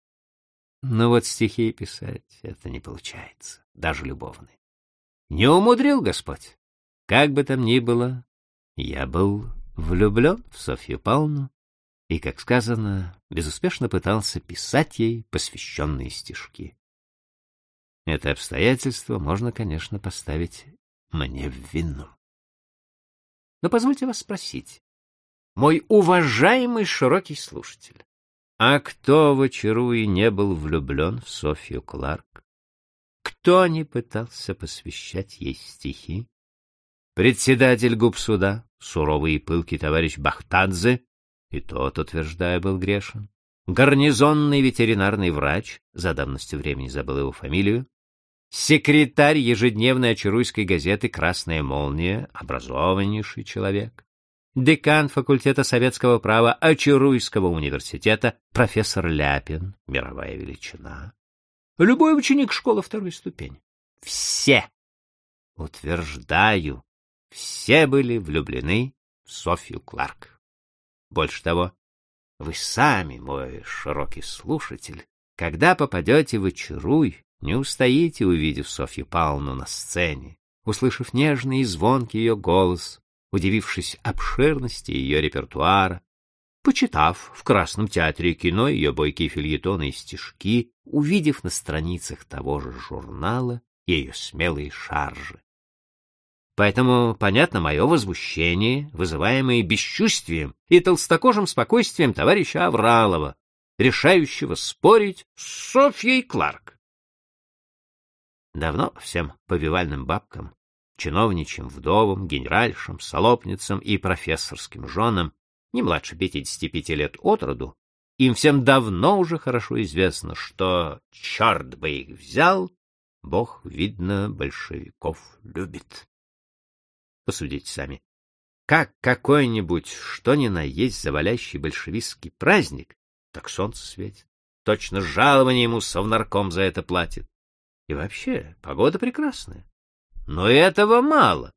Но вот стихи писать — это не получается, даже любовные. Не умудрил Господь. Как бы там ни было, я был влюблен в Софью Павловну и, как сказано, безуспешно пытался писать ей посвященные стишки. Это обстоятельство можно, конечно, поставить мне в вину. Но позвольте вас спросить, мой уважаемый широкий слушатель, а кто в очаруе не был влюблен в Софью Кларк? Кто не пытался посвящать ей стихи? Председатель губсуда, суровый и пылкий товарищ Бахтадзе, и тот, утверждая, был грешен. Гарнизонный ветеринарный врач, за давностью времени забыл его фамилию, секретарь ежедневной очаруйской газеты «Красная молния», образованнейший человек, декан факультета советского права Очаруйского университета, профессор Ляпин, мировая величина, любой ученик школы второй ступени. Все, утверждаю, все были влюблены в Софью Кларк. Больше того, вы сами, мой широкий слушатель, когда попадете в Очаруй, не устоите, увидев Софью Павловну на сцене, услышав нежный и звонкий ее голос, удивившись обширности ее репертуара, почитав в Красном театре кино ее бойкие фильетоны и стишки, увидев на страницах того же журнала ее смелые шаржи. Поэтому понятно мое возмущение, вызываемое бесчувствием и толстокожим спокойствием товарища Авралова, решающего спорить с Софьей Кларк. Давно всем повивальным бабкам, чиновничьим вдовам, генеральшам, солопницам и профессорским женам, не младше 55 лет от роду, им всем давно уже хорошо известно, что, черт бы их взял, Бог, видно, большевиков любит. Посудите сами. Как какой-нибудь, что ни на есть завалящий большевистский праздник, так солнце светит. Точно жалование ему совнарком за это платит. И вообще, погода прекрасная. Но этого мало.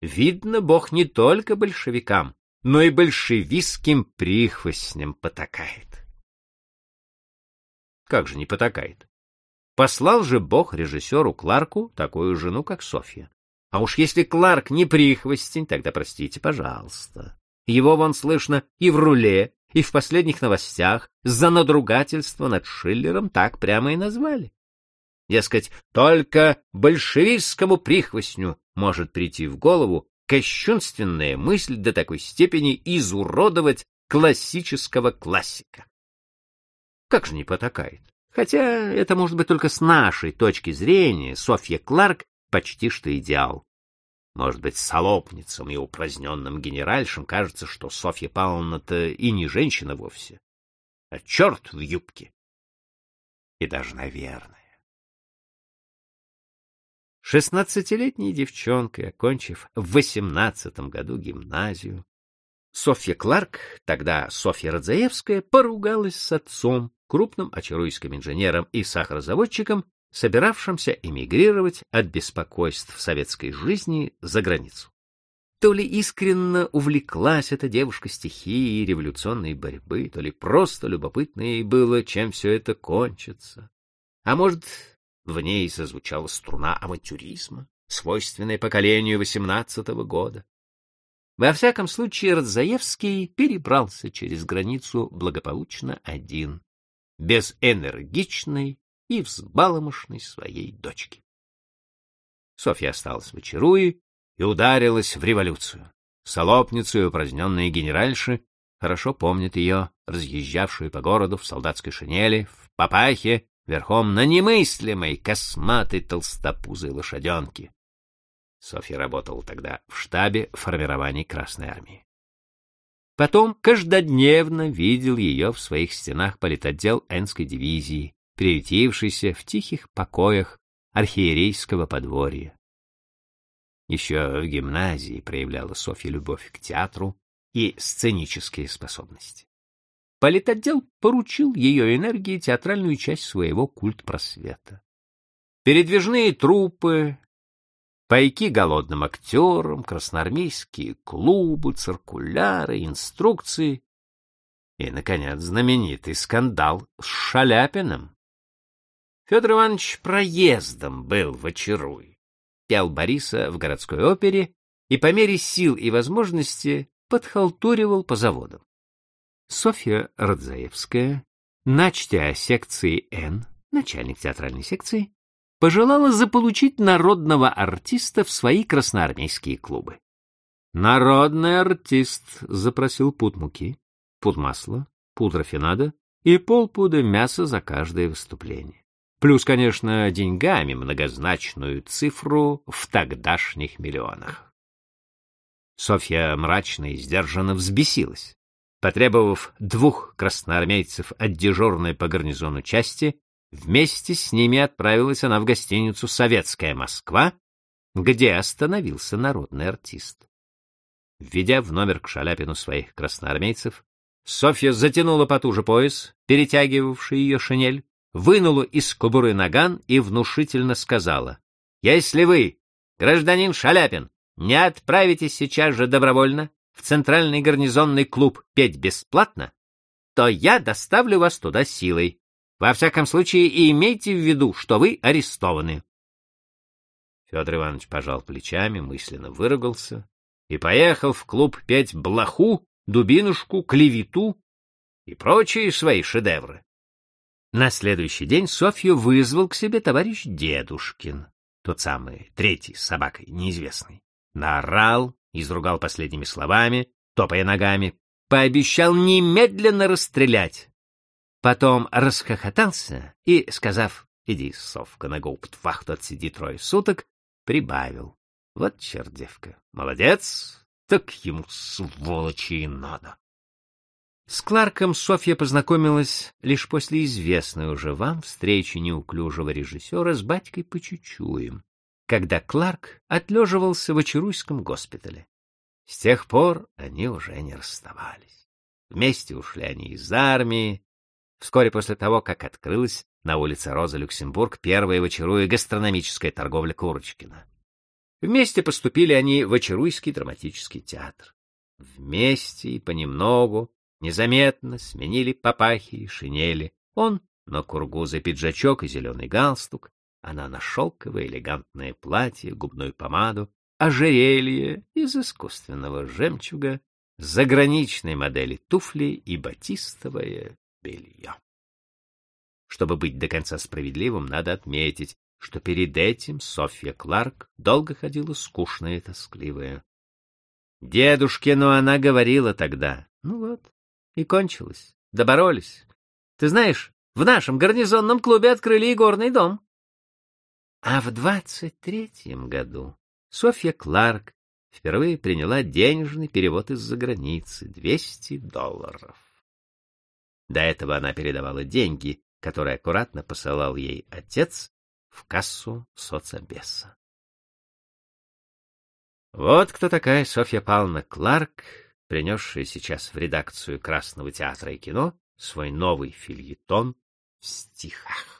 Видно, Бог не только большевикам, но и большевистским прихвостням потакает. Как же не потакает? Послал же Бог режиссеру Кларку такую жену, как Софья. А уж если Кларк не прихвостень, тогда простите, пожалуйста. Его вон слышно и в руле, и в последних новостях за надругательство над Шиллером так прямо и назвали. Дескать, только большевистскому прихвостню может прийти в голову кощунственная мысль до такой степени изуродовать классического классика. Как же не потакает? Хотя это может быть только с нашей точки зрения, Софья Кларк почти что идеал. может быть, солопницам и упраздненным генеральшам кажется, что Софья Павловна-то и не женщина вовсе, а черт в юбке. И даже, наверное. Шестнадцатилетней девчонкой, окончив в восемнадцатом году гимназию, Софья Кларк, тогда Софья Радзаевская, поругалась с отцом, крупным очаруйским инженером и сахарозаводчиком, собиравшимся эмигрировать от беспокойств советской жизни за границу. То ли искренно увлеклась эта девушка стихией революционной борьбы, то ли просто любопытно ей было, чем все это кончится. А может, в ней зазвучала струна авантюризма, свойственная поколению восемнадцатого года. Во всяком случае, Радзаевский перебрался через границу благополучно один, без энергичной и взбаломошной своей дочки. Софья осталась в очаруе и ударилась в революцию. Солопницу и упраздненные генеральши хорошо помнят ее, разъезжавшую по городу в солдатской шинели, в папахе, верхом на немыслимой косматой толстопузой лошаденке. Софья работала тогда в штабе формирований Красной Армии. Потом каждодневно видел ее в своих стенах политотдел Энской дивизии, приютившийся в тихих покоях архиерейского подворья. Еще в гимназии проявляла Софья любовь к театру и сценические способности. Политотдел поручил ее энергии театральную часть своего культ просвета. Передвижные труппы, Пайки голодным актерам, красноармейские клубы, циркуляры, инструкции и, наконец, знаменитый скандал с Шаляпиным. Федор Иванович проездом был в Очаруй, пел Бориса в городской опере и по мере сил и возможности подхалтуривал по заводам. Софья Радзаевская, начтя секции Н, начальник театральной секции, пожелала заполучить народного артиста в свои красноармейские клубы. Народный артист запросил пуд муки, пуд масла, пуд рафинада и полпуда мяса за каждое выступление. Плюс, конечно, деньгами многозначную цифру в тогдашних миллионах. Софья мрачно и сдержанно взбесилась. Потребовав двух красноармейцев от дежурной по гарнизону части, Вместе с ними отправилась она в гостиницу «Советская Москва», где остановился народный артист. Введя в номер к Шаляпину своих красноармейцев, Софья затянула потуже пояс, перетягивавший ее шинель, вынула из кобуры наган и внушительно сказала, «Если вы, гражданин Шаляпин, не отправитесь сейчас же добровольно в центральный гарнизонный клуб петь бесплатно, то я доставлю вас туда силой, во всяком случае, и имейте в виду, что вы арестованы. Федор Иванович пожал плечами, мысленно выругался и поехал в клуб петь блоху, дубинушку, клевету и прочие свои шедевры. На следующий день Софью вызвал к себе товарищ Дедушкин, тот самый, третий с собакой, неизвестный. Наорал, изругал последними словами, топая ногами, пообещал немедленно расстрелять, Потом расхохотался и, сказав «иди, совка, на гауптвахту отсиди трое суток», прибавил «вот чердевка, молодец, так ему сволочи и надо». С Кларком Софья познакомилась лишь после известной уже вам встречи неуклюжего режиссера с батькой по чучуям, когда Кларк отлеживался в Очаруйском госпитале. С тех пор они уже не расставались. Вместе ушли они из армии, вскоре после того, как открылась на улице Роза Люксембург первая в Очаруе гастрономическая торговля Курочкина. Вместе поступили они в Очаруйский драматический театр. Вместе и понемногу, незаметно сменили папахи и шинели. Он на кургузый пиджачок и зеленый галстук, она на шелковое элегантное платье, губную помаду, ожерелье из искусственного жемчуга, заграничной модели туфли и батистовое белье. Чтобы быть до конца справедливым, надо отметить, что перед этим Софья Кларк долго ходила скучная и тоскливая. Дедушкину она говорила тогда. Ну вот, и кончилось. Доборолись. Ты знаешь, в нашем гарнизонном клубе открыли игорный дом. А в двадцать третьем году Софья Кларк впервые приняла денежный перевод из-за границы — 200 долларов. До этого она передавала деньги, которые аккуратно посылал ей отец в кассу соцобеса. Вот кто такая Софья Павловна Кларк, принесшая сейчас в редакцию Красного театра и кино свой новый фильетон в стихах.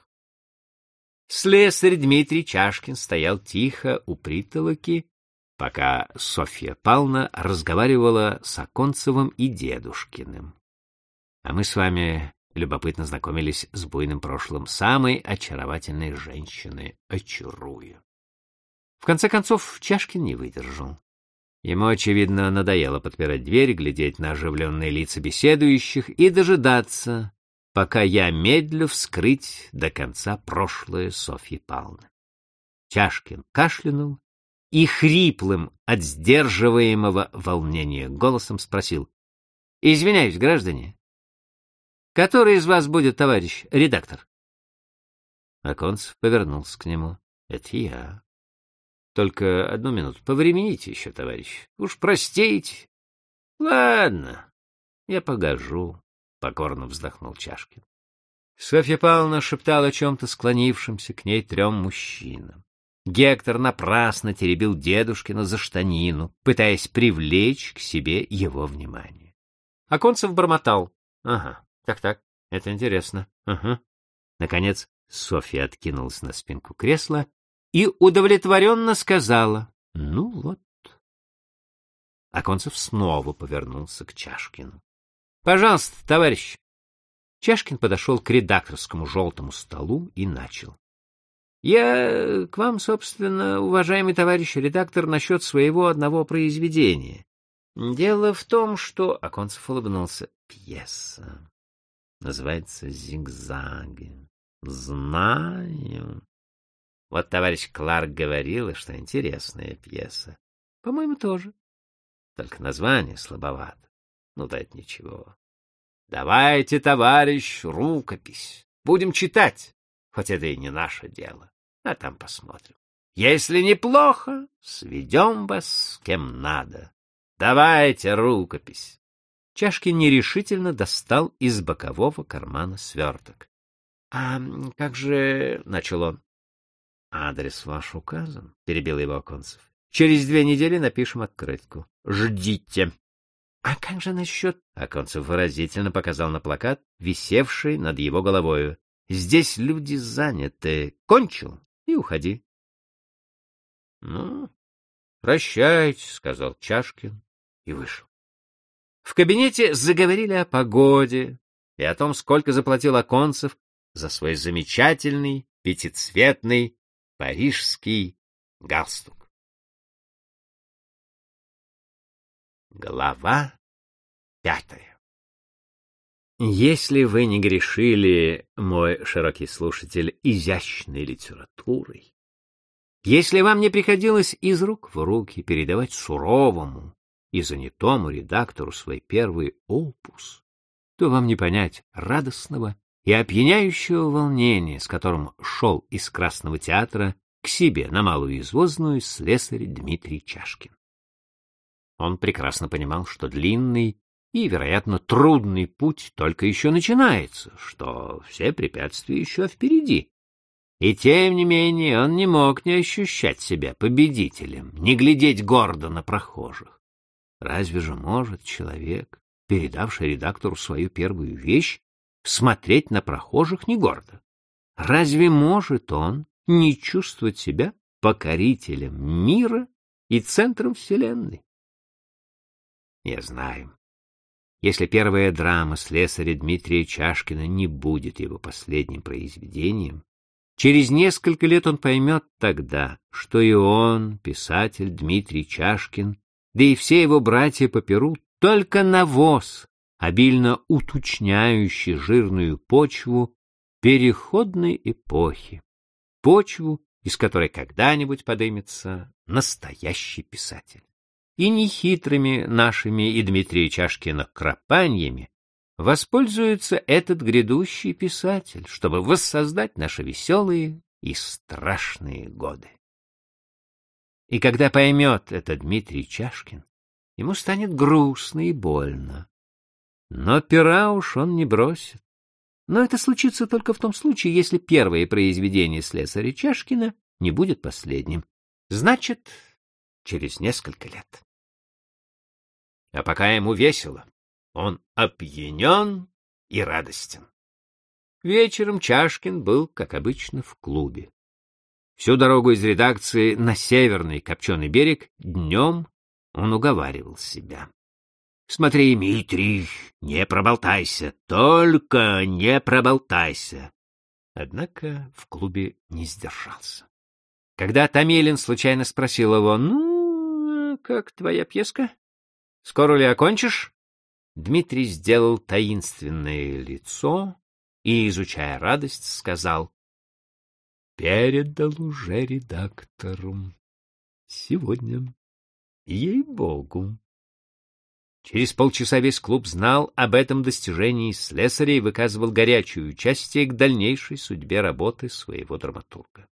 Слесарь Дмитрий Чашкин стоял тихо у притолоки, пока Софья Павловна разговаривала с Оконцевым и Дедушкиным. А мы с вами любопытно знакомились с буйным прошлым самой очаровательной женщины, очарую. В конце концов, Чашкин не выдержал. Ему, очевидно, надоело подпирать дверь, глядеть на оживленные лица беседующих и дожидаться, пока я медлю вскрыть до конца прошлое Софьи Павловны. Чашкин кашлянул и хриплым от сдерживаемого волнения голосом спросил. — Извиняюсь, граждане, который из вас будет товарищ редактор? Аконцев повернулся к нему. — Это я. Только одну минуту. Повремените еще, товарищ. Уж простите. Ладно, я погожу, — покорно вздохнул Чашкин. Софья Павловна шептала о чем-то склонившимся к ней трем мужчинам. Гектор напрасно теребил дедушкина за штанину, пытаясь привлечь к себе его внимание. Аконцев бормотал. — Ага, так-так, это интересно. Ага. Наконец Софья откинулась на спинку кресла и удовлетворенно сказала «Ну вот». Аконцев снова повернулся к Чашкину. «Пожалуйста, товарищ». Чашкин подошел к редакторскому желтому столу и начал. «Я к вам, собственно, уважаемый товарищ редактор, насчет своего одного произведения. Дело в том, что...» — Аконцев улыбнулся. «Пьеса. Называется «Зигзаги». Знаю. Вот товарищ Кларк говорила, что интересная пьеса. По-моему, тоже. Только название слабовато. Ну да это ничего. Давайте, товарищ, рукопись. Будем читать. Хоть это и не наше дело. А там посмотрим. Если неплохо, сведем вас с кем надо. Давайте рукопись. Чашкин нерешительно достал из бокового кармана сверток. — А как же... — начал он. — Адрес ваш указан, — перебил его Оконцев. — Через две недели напишем открытку. Ждите. — А как же насчет... — Оконцев выразительно показал на плакат, висевший над его головою. — Здесь люди заняты. Кончил и уходи. — Ну, прощайте, — сказал Чашкин и вышел. В кабинете заговорили о погоде и о том, сколько заплатил Оконцев за свой замечательный пятицветный парижский галстук. Глава пятая Если вы не грешили, мой широкий слушатель, изящной литературой, если вам не приходилось из рук в руки передавать суровому и занятому редактору свой первый опус, то вам не понять радостного и опьяняющего волнения, с которым шел из Красного театра к себе на Малую Извозную слесарь Дмитрий Чашкин. Он прекрасно понимал, что длинный и, вероятно, трудный путь только еще начинается, что все препятствия еще впереди. И тем не менее он не мог не ощущать себя победителем, не глядеть гордо на прохожих. Разве же может человек, передавший редактору свою первую вещь, смотреть на прохожих не гордо. Разве может он не чувствовать себя покорителем мира и центром Вселенной? Я знаю, если первая драма слесаря Дмитрия Чашкина не будет его последним произведением, через несколько лет он поймет тогда, что и он, писатель Дмитрий Чашкин, да и все его братья по Перу, только навоз обильно уточняющий жирную почву переходной эпохи, почву, из которой когда-нибудь подымется настоящий писатель. И нехитрыми нашими и Дмитрия Чашкина кропаньями воспользуется этот грядущий писатель, чтобы воссоздать наши веселые и страшные годы. И когда поймет это Дмитрий Чашкин, ему станет грустно и больно. Но пера уж он не бросит. Но это случится только в том случае, если первое произведение слесаря Чашкина не будет последним. Значит, через несколько лет. А пока ему весело, он опьянен и радостен. Вечером Чашкин был, как обычно, в клубе. Всю дорогу из редакции на северный Копченый берег днем он уговаривал себя. Смотри, Дмитрий, не проболтайся, только не проболтайся. Однако в клубе не сдержался. Когда Томилин случайно спросил его, «Ну, как твоя пьеска? Скоро ли окончишь?» Дмитрий сделал таинственное лицо и, изучая радость, сказал, «Передал уже редактору. Сегодня. Ей-богу». Через полчаса весь клуб знал об этом достижении слесаря и выказывал горячую участие к дальнейшей судьбе работы своего драматурга.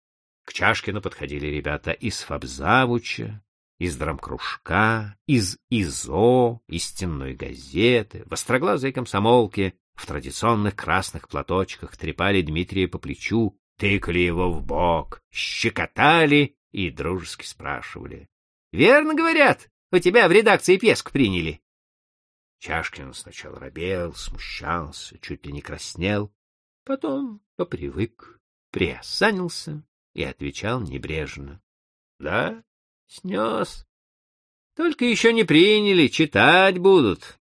К Чашкину подходили ребята из Фабзавуча, из драмкружка, из ИЗО, из стенной газеты, востроглазые комсомолки в традиционных красных платочках трепали Дмитрия по плечу, тыкали его в бок, щекотали и дружески спрашивали. — Верно говорят, у тебя в редакции песку приняли. Чашкин сначала робел, смущался, чуть ли не краснел, потом попривык, приосанился и отвечал небрежно. — Да, снес. Только еще не приняли, читать будут.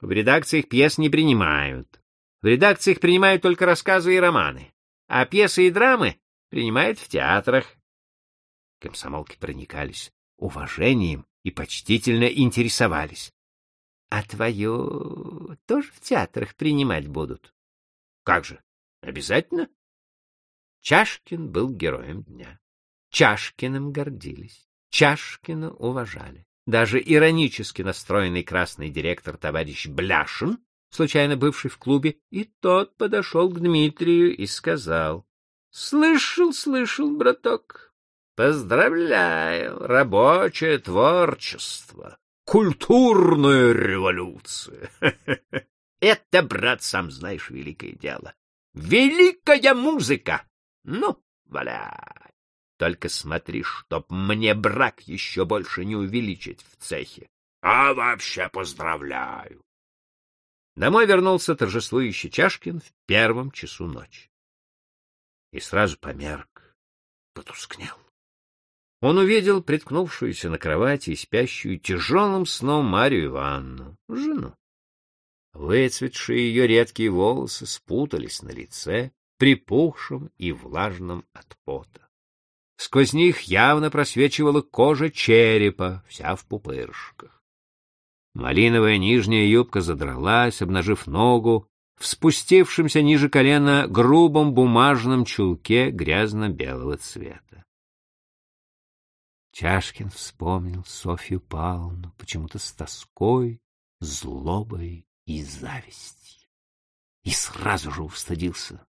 В редакциях пьес не принимают. В редакциях принимают только рассказы и романы, а пьесы и драмы принимают в театрах. Комсомолки проникались уважением и почтительно интересовались. А твою тоже в театрах принимать будут? Как же, обязательно? Чашкин был героем дня. Чашкиным гордились, Чашкина уважали. Даже иронически настроенный красный директор товарищ Бляшин, случайно бывший в клубе, и тот подошел к Дмитрию и сказал, — Слышал, слышал, браток, поздравляю, рабочее творчество культурная революция. Это, брат, сам знаешь, великое дело. Великая музыка! Ну, валяй! Только смотри, чтоб мне брак еще больше не увеличить в цехе. А вообще поздравляю! Домой вернулся торжествующий Чашкин в первом часу ночи. И сразу померк, потускнел он увидел приткнувшуюся на кровати и спящую тяжелым сном Марию Ивановну, жену. Выцветшие ее редкие волосы спутались на лице, припухшем и влажном от пота. Сквозь них явно просвечивала кожа черепа, вся в пупырышках. Малиновая нижняя юбка задралась, обнажив ногу, в спустившемся ниже колена грубом бумажном чулке грязно-белого цвета. Чашкин вспомнил Софью Павловну почему-то с тоской, злобой и завистью. И сразу же устыдился.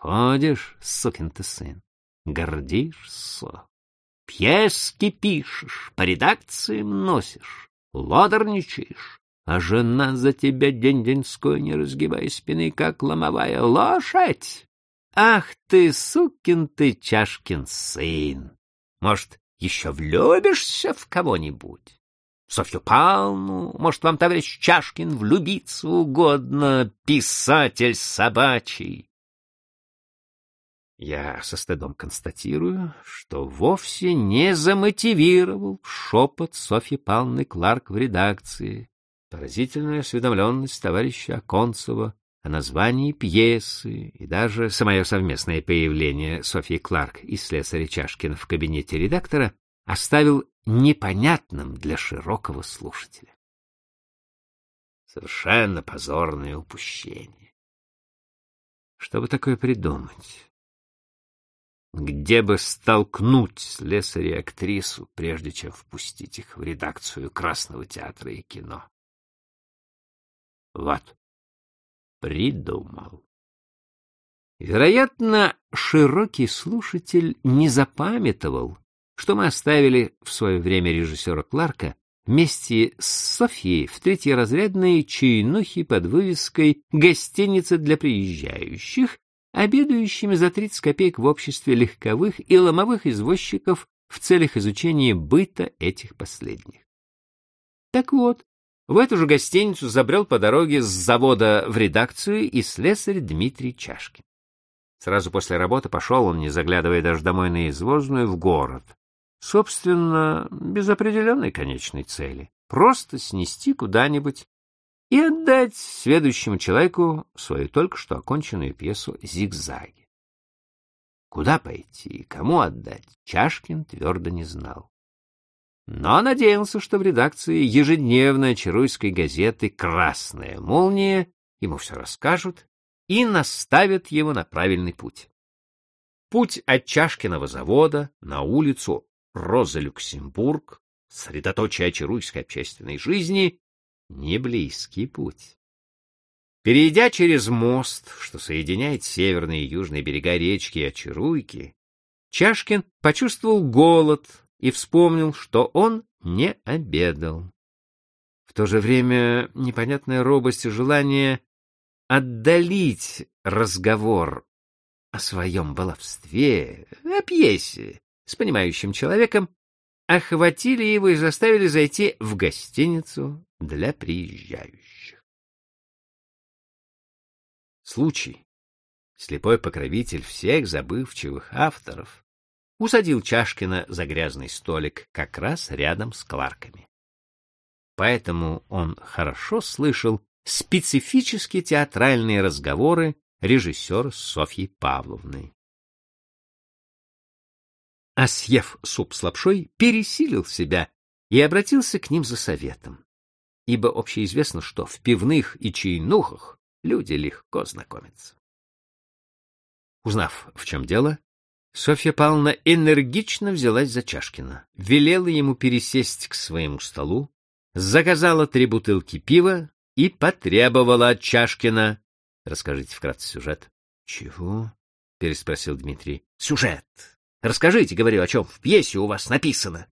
Ходишь, сукин ты сын, гордишься, пьески пишешь, по редакциям носишь, лодорничаешь, а жена за тебя день-деньской, не разгибая спины, как ломовая лошадь. Ах ты, сукин ты, Чашкин сын! Может, еще влюбишься в кого-нибудь? Софью Павловну, может, вам, товарищ Чашкин, влюбиться угодно, писатель собачий? Я со стыдом констатирую, что вовсе не замотивировал шепот Софьи Павловны Кларк в редакции, поразительную осведомленность товарища Аконцева о названии пьесы и даже самое совместное появление Софьи Кларк и слесаря Чашкина в кабинете редактора оставил непонятным для широкого слушателя. Совершенно позорное упущение. Что бы такое придумать? Где бы столкнуть слесаря и актрису, прежде чем впустить их в редакцию Красного театра и кино? Вот придумал. Вероятно, широкий слушатель не запамятовал, что мы оставили в свое время режиссера Кларка вместе с Софьей в третьеразрядной чаинухе под вывеской «Гостиница для приезжающих», обедающими за 30 копеек в обществе легковых и ломовых извозчиков в целях изучения быта этих последних. Так вот, в эту же гостиницу забрел по дороге с завода в редакцию и слесарь Дмитрий Чашкин. Сразу после работы пошел он, не заглядывая даже домой на извозную, в город. Собственно, без определенной конечной цели. Просто снести куда-нибудь и отдать следующему человеку свою только что оконченную пьесу «Зигзаги». Куда пойти и кому отдать, Чашкин твердо не знал. Но надеялся, что в редакции ежедневной чаруйской газеты «Красная молния» ему все расскажут и наставят его на правильный путь. Путь от Чашкиного завода на улицу Роза Люксембург, средоточие очаруйской общественной жизни, не близкий путь. Перейдя через мост, что соединяет северные и южные берега речки Очаруйки, Чашкин почувствовал голод и вспомнил, что он не обедал. В то же время непонятная робость и желание отдалить разговор о своем баловстве, о пьесе с понимающим человеком, охватили его и заставили зайти в гостиницу для приезжающих. Случай, слепой покровитель всех забывчивых авторов, усадил Чашкина за грязный столик как раз рядом с Кларками. Поэтому он хорошо слышал специфические театральные разговоры режиссера Софьи Павловны. А съев суп с лапшой, пересилил себя и обратился к ним за советом ибо общеизвестно, что в пивных и чайнухах люди легко знакомятся. Узнав, в чем дело, Софья Павловна энергично взялась за Чашкина, велела ему пересесть к своему столу, заказала три бутылки пива и потребовала от Чашкина. Расскажите вкратце сюжет. — Чего? — переспросил Дмитрий. — Сюжет. Расскажите, говорю, о чем в пьесе у вас написано.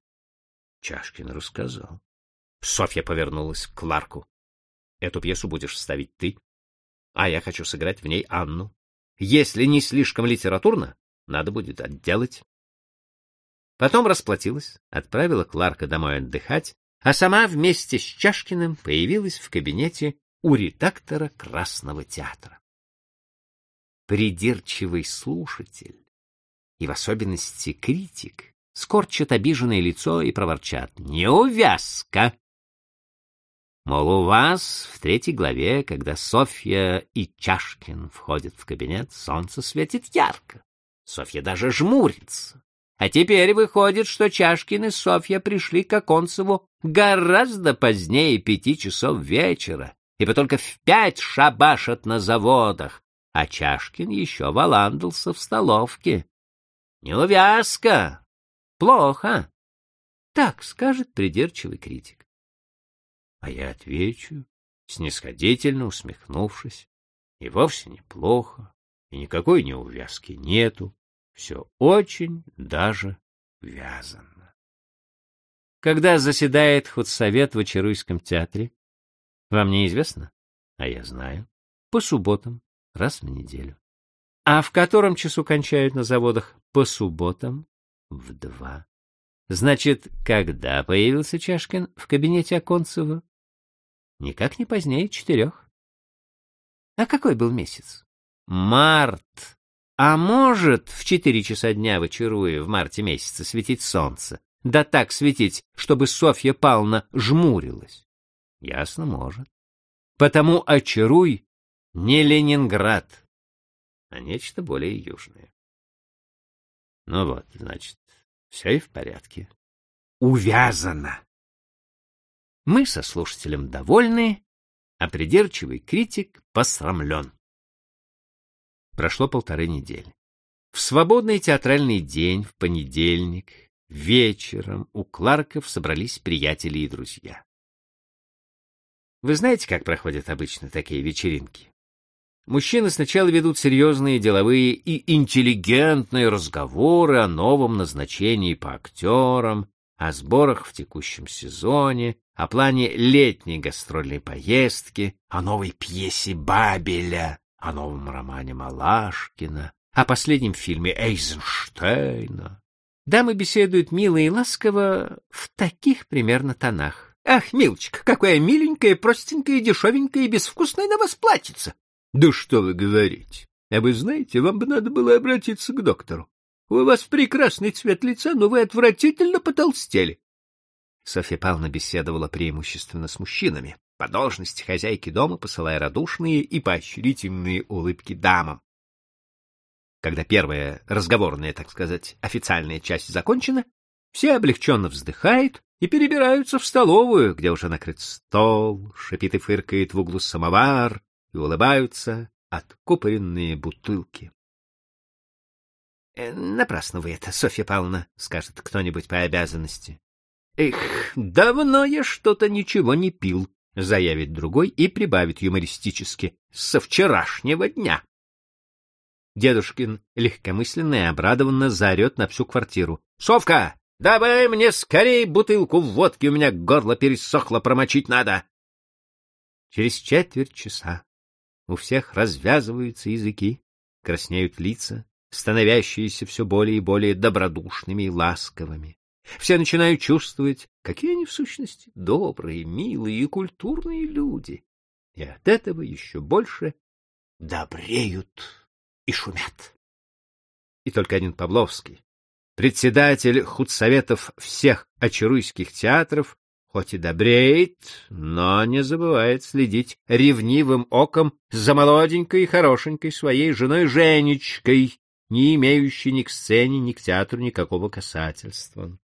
Чашкин рассказал. Софья повернулась к Кларку. Эту пьесу будешь ставить ты, а я хочу сыграть в ней Анну. Если не слишком литературно, надо будет отделать. Потом расплатилась, отправила Кларка домой отдыхать, а сама вместе с Чашкиным появилась в кабинете у редактора Красного театра. Придирчивый слушатель, и в особенности критик, скорчат обиженное лицо и проворчат «Неувязка!» Мол, у вас в третьей главе, когда Софья и Чашкин входят в кабинет, солнце светит ярко. Софья даже жмурится. А теперь выходит, что Чашкин и Софья пришли к Оконцеву гораздо позднее пяти часов вечера, ибо только в пять шабашат на заводах, а Чашкин еще валандался в столовке. Неувязка! Плохо! Так скажет придирчивый критик. А я отвечу, снисходительно усмехнувшись, и вовсе неплохо, и никакой неувязки нету, все очень даже вязано. Когда заседает худсовет в Очаруйском театре, вам неизвестно, а я знаю, по субботам, раз в неделю. А в котором часу кончают на заводах? По субботам в два. Значит, когда появился Чашкин в кабинете Оконцева? Никак не позднее четырех. А какой был месяц? Март. А может, в четыре часа дня в Очаруе в марте месяце светить солнце? Да так светить, чтобы Софья Павловна жмурилась? Ясно, может. Потому Очаруй не Ленинград, а нечто более южное. Ну вот, значит, все и в порядке. Увязано. Мы со слушателем довольны, а придирчивый критик посрамлен. Прошло полторы недели. В свободный театральный день, в понедельник, вечером у Кларков собрались приятели и друзья. Вы знаете, как проходят обычно такие вечеринки? Мужчины сначала ведут серьезные деловые и интеллигентные разговоры о новом назначении по актерам, о сборах в текущем сезоне, о плане летней гастрольной поездки, о новой пьесе Бабеля, о новом романе Малашкина, о последнем фильме Эйзенштейна. Дамы беседуют мило и ласково в таких примерно тонах. «Ах, милочка, какая миленькая, простенькая, дешевенькая и безвкусная на вас платьица!» «Да что вы говорите! А вы знаете, вам бы надо было обратиться к доктору. У вас прекрасный цвет лица, но вы отвратительно потолстели. Софья Павловна беседовала преимущественно с мужчинами, по должности хозяйки дома посылая радушные и поощрительные улыбки дамам. Когда первая разговорная, так сказать, официальная часть закончена, все облегченно вздыхают и перебираются в столовую, где уже накрыт стол, шипит и фыркает в углу самовар, и улыбаются откупоренные бутылки. «Э, — Напрасно вы это, Софья Павловна, — скажет кто-нибудь по обязанности. — Эх, давно я что-то ничего не пил, — заявит другой и прибавит юмористически. — Со вчерашнего дня. Дедушкин легкомысленно и обрадованно заорет на всю квартиру. — Совка, давай мне скорее бутылку водки, у меня горло пересохло, промочить надо. Через четверть часа у всех развязываются языки, краснеют лица, становящиеся все более и более добродушными и ласковыми. Все начинают чувствовать, какие они в сущности добрые, милые и культурные люди. И от этого еще больше добреют и шумят. И только один Павловский, председатель худсоветов всех очаруйских театров, хоть и добреет, но не забывает следить ревнивым оком за молоденькой и хорошенькой своей женой Женечкой, не имеющей ни к сцене, ни к театру никакого касательства.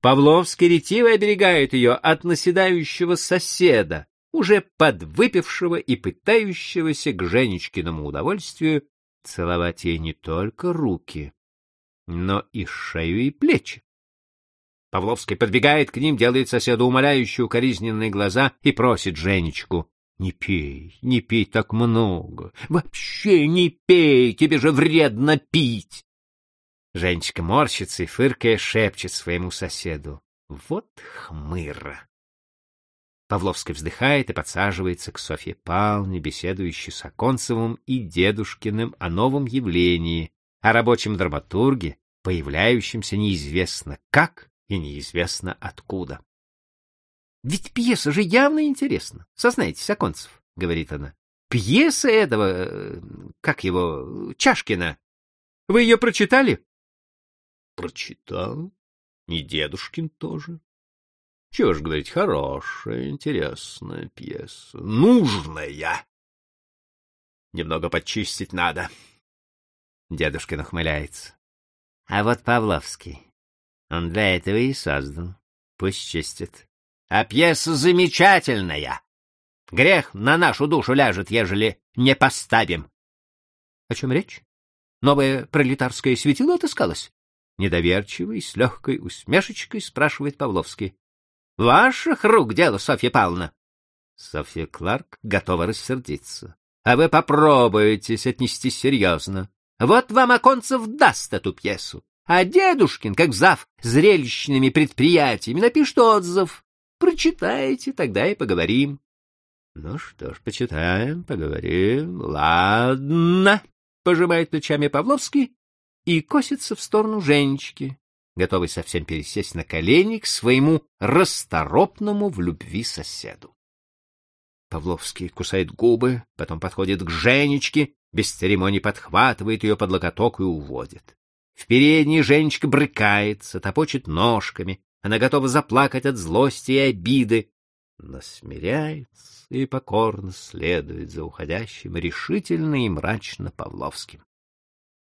Павловский ретиво оберегает ее от наседающего соседа, уже подвыпившего и пытающегося к Женечкиному удовольствию целовать ей не только руки, но и шею и плечи. Павловский подбегает к ним, делает соседу умоляющие укоризненные глаза и просит Женечку. — Не пей, не пей так много. Вообще не пей, тебе же вредно пить. Женечка морщится и, фыркая, шепчет своему соседу. — Вот хмыра. Павловский вздыхает и подсаживается к Софье Павловне, беседующей с Аконцевым и Дедушкиным о новом явлении, о рабочем драматурге, появляющемся неизвестно как и неизвестно откуда. — Ведь пьеса же явно интересна. Сознайтесь, Аконцев, — говорит она. — Пьеса этого, э, как его, Чашкина. Вы ее прочитали? — Прочитал. И дедушкин тоже. Чего ж говорить, хорошая, интересная пьеса. Нужная. Немного подчистить надо. Дедушкин ухмыляется. А вот Павловский. Он для этого и создан. Пусть чистит. А пьеса замечательная. Грех на нашу душу ляжет, ежели не поставим. О чем речь? Новое пролетарское светило отыскалось? Недоверчивый, с легкой усмешечкой спрашивает Павловский. — Ваших рук дело, Софья Павловна. Софья Кларк готова рассердиться. — А вы попробуйтесь отнестись серьезно. Вот вам Оконцев даст эту пьесу. А дедушкин, как зав зрелищными предприятиями, напишет отзыв. Прочитайте, тогда и поговорим. Ну что ж, почитаем, поговорим. Ладно, пожимает плечами Павловский и косится в сторону Женечки, готовый совсем пересесть на колени к своему расторопному в любви соседу. Павловский кусает губы, потом подходит к Женечке, без церемоний подхватывает ее под локоток и уводит. В передней Женечка брыкается, топочет ножками. Она готова заплакать от злости и обиды, но смиряется и покорно следует за уходящим решительно и мрачно Павловским.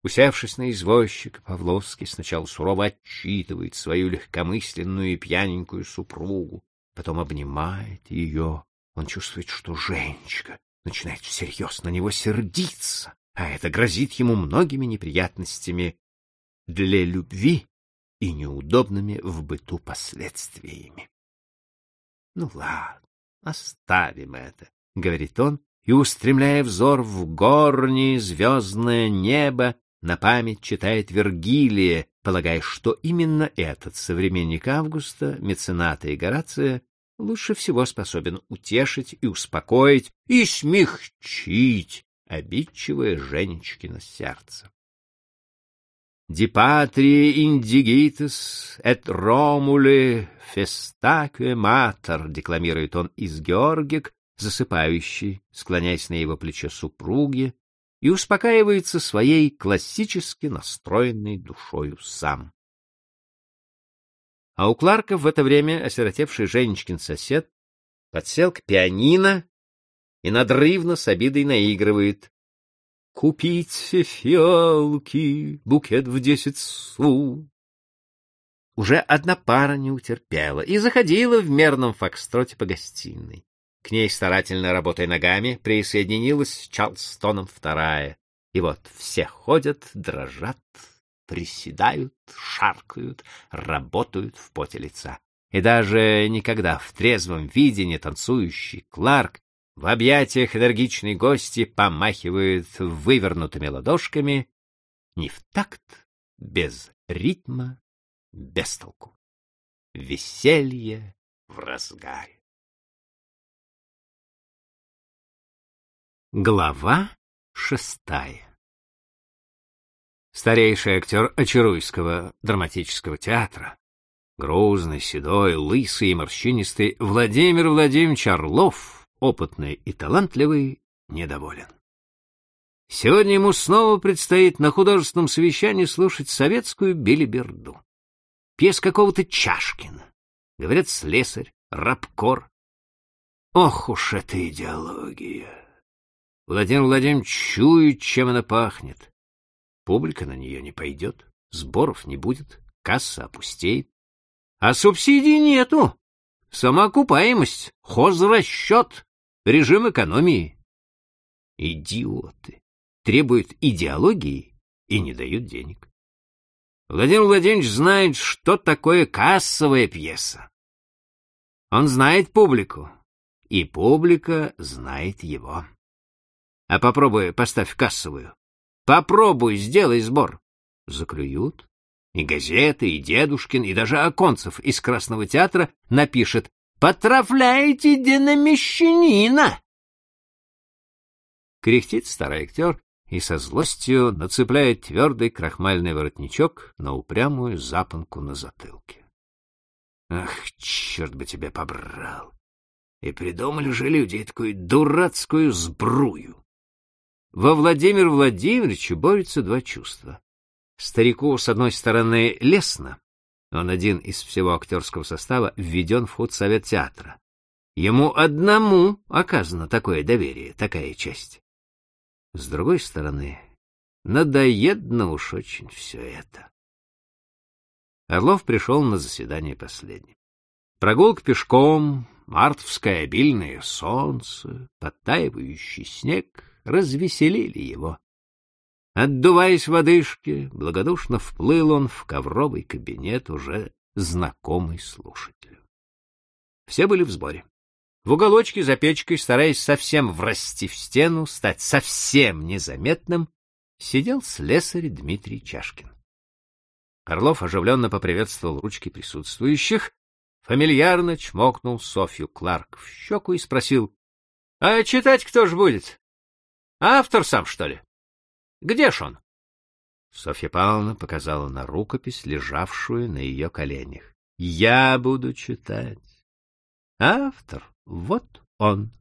Усевшись на извозчика, Павловский сначала сурово отчитывает свою легкомысленную и пьяненькую супругу, потом обнимает ее. Он чувствует, что Женечка начинает всерьез на него сердиться, а это грозит ему многими неприятностями для любви и неудобными в быту последствиями. — Ну ладно, оставим это, — говорит он и, устремляя взор в горнее звездное небо, на память читает Вергилия, полагая, что именно этот современник Августа, мецената и Горация, лучше всего способен утешить и успокоить и смягчить обидчивое Женечкино сердце. «Дипатрия индигитес et Ромуле фестакue матер», декламирует он из Георгик, засыпающий, склоняясь на его плечо супруги, и успокаивается своей классически настроенной душою сам. А у Кларка в это время осиротевший Женечкин сосед подсел к пианино и надрывно с обидой наигрывает. «Купите фиалки, букет в десять су». Уже одна пара не утерпела и заходила в мерном фокстроте по гостиной. К ней, старательно работая ногами, присоединилась Чарлстоном вторая. И вот все ходят, дрожат, приседают, шаркают, работают в поте лица. И даже никогда в трезвом виде не танцующий Кларк в объятиях энергичной гости помахивает вывернутыми ладошками не в такт, без ритма, без толку. Веселье в разгаре. Глава шестая Старейший актер Очаруйского драматического театра, грузный, седой, лысый и морщинистый Владимир Владимирович Орлов, опытный и талантливый, недоволен. Сегодня ему снова предстоит на художественном совещании слушать советскую билиберду. Пьес какого-то Чашкина. Говорят, слесарь, рабкор. Ох уж эта идеология! Владимир Владимирович чует, чем она пахнет. Публика на нее не пойдет, сборов не будет, касса опустеет. А субсидий нету. Самоокупаемость, хозрасчет, режим экономии. Идиоты. Требуют идеологии и не дают денег. Владимир Владимирович знает, что такое кассовая пьеса. Он знает публику, и публика знает его. А попробуй поставь кассовую. Попробуй, сделай сбор. Заклюют. И газеты, и Дедушкин, и даже Оконцев из Красного театра напишет «Потрафляете деномещанина!» Кряхтит старый актер и со злостью нацепляет твердый крахмальный воротничок на упрямую запонку на затылке. Ах, черт бы тебя побрал! И придумали же люди такую дурацкую сбрую. Во Владимир Владимировичу борются два чувства. Старику, с одной стороны, лестно. Он один из всего актерского состава введен в худсовет театра. Ему одному оказано такое доверие, такая честь. С другой стороны, надоедно уж очень все это. Орлов пришел на заседание последним. Прогулка пешком, мартовское обильное солнце, подтаивающий снег развеселили его. Отдуваясь в одышке, благодушно вплыл он в ковровый кабинет, уже знакомый слушателю. Все были в сборе. В уголочке за печкой, стараясь совсем врасти в стену, стать совсем незаметным, сидел слесарь Дмитрий Чашкин. Орлов оживленно поприветствовал ручки присутствующих, фамильярно чмокнул Софью Кларк в щеку и спросил, — А читать кто ж будет? Автор сам, что ли? Где ж он? Софья Павловна показала на рукопись, лежавшую на ее коленях. Я буду читать. Автор, вот он.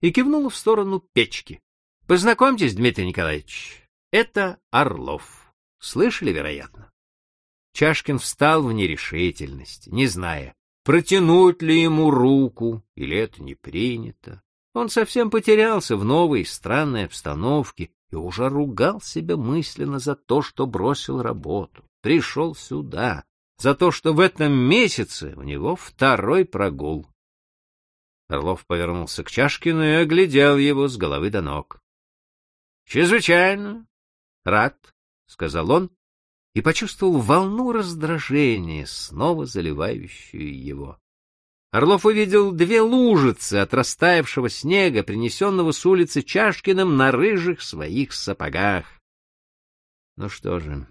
И кивнула в сторону печки. Познакомьтесь, Дмитрий Николаевич, это Орлов. Слышали, вероятно? Чашкин встал в нерешительности, не зная, протянуть ли ему руку, или это не принято. Он совсем потерялся в новой странной обстановке и уже ругал себя мысленно за то, что бросил работу, пришел сюда, за то, что в этом месяце у него второй прогул. Орлов повернулся к Чашкину и оглядел его с головы до ног. — Чрезвычайно рад, — сказал он, и почувствовал волну раздражения, снова заливающую его. Орлов увидел две лужицы от растаявшего снега, принесенного с улицы Чашкиным на рыжих своих сапогах. — Ну что же,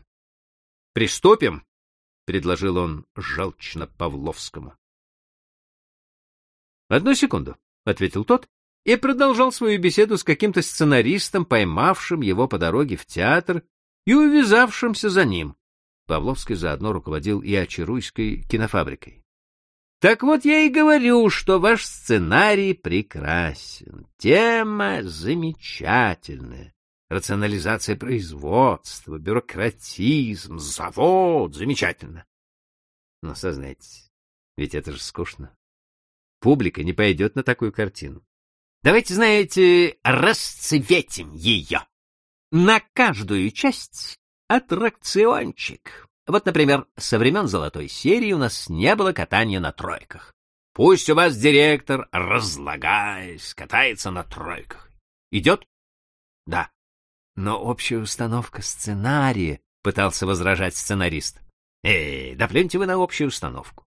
приступим, — предложил он желчно Павловскому. — Одну секунду, — ответил тот и продолжал свою беседу с каким-то сценаристом, поймавшим его по дороге в театр и увязавшимся за ним. Павловский заодно руководил и Очаруйской кинофабрикой. Так вот я и говорю, что ваш сценарий прекрасен, тема замечательная. Рационализация производства, бюрократизм, завод — замечательно. Но сознайтесь, ведь это же скучно. Публика не пойдет на такую картину. Давайте, знаете, расцветим ее. На каждую часть аттракциончик. Вот, например, со времен золотой серии у нас не было катания на тройках. Пусть у вас директор, разлагаясь, катается на тройках. Идет? Да. Но общая установка сценария, пытался возражать сценарист. Эй, да плюньте вы на общую установку.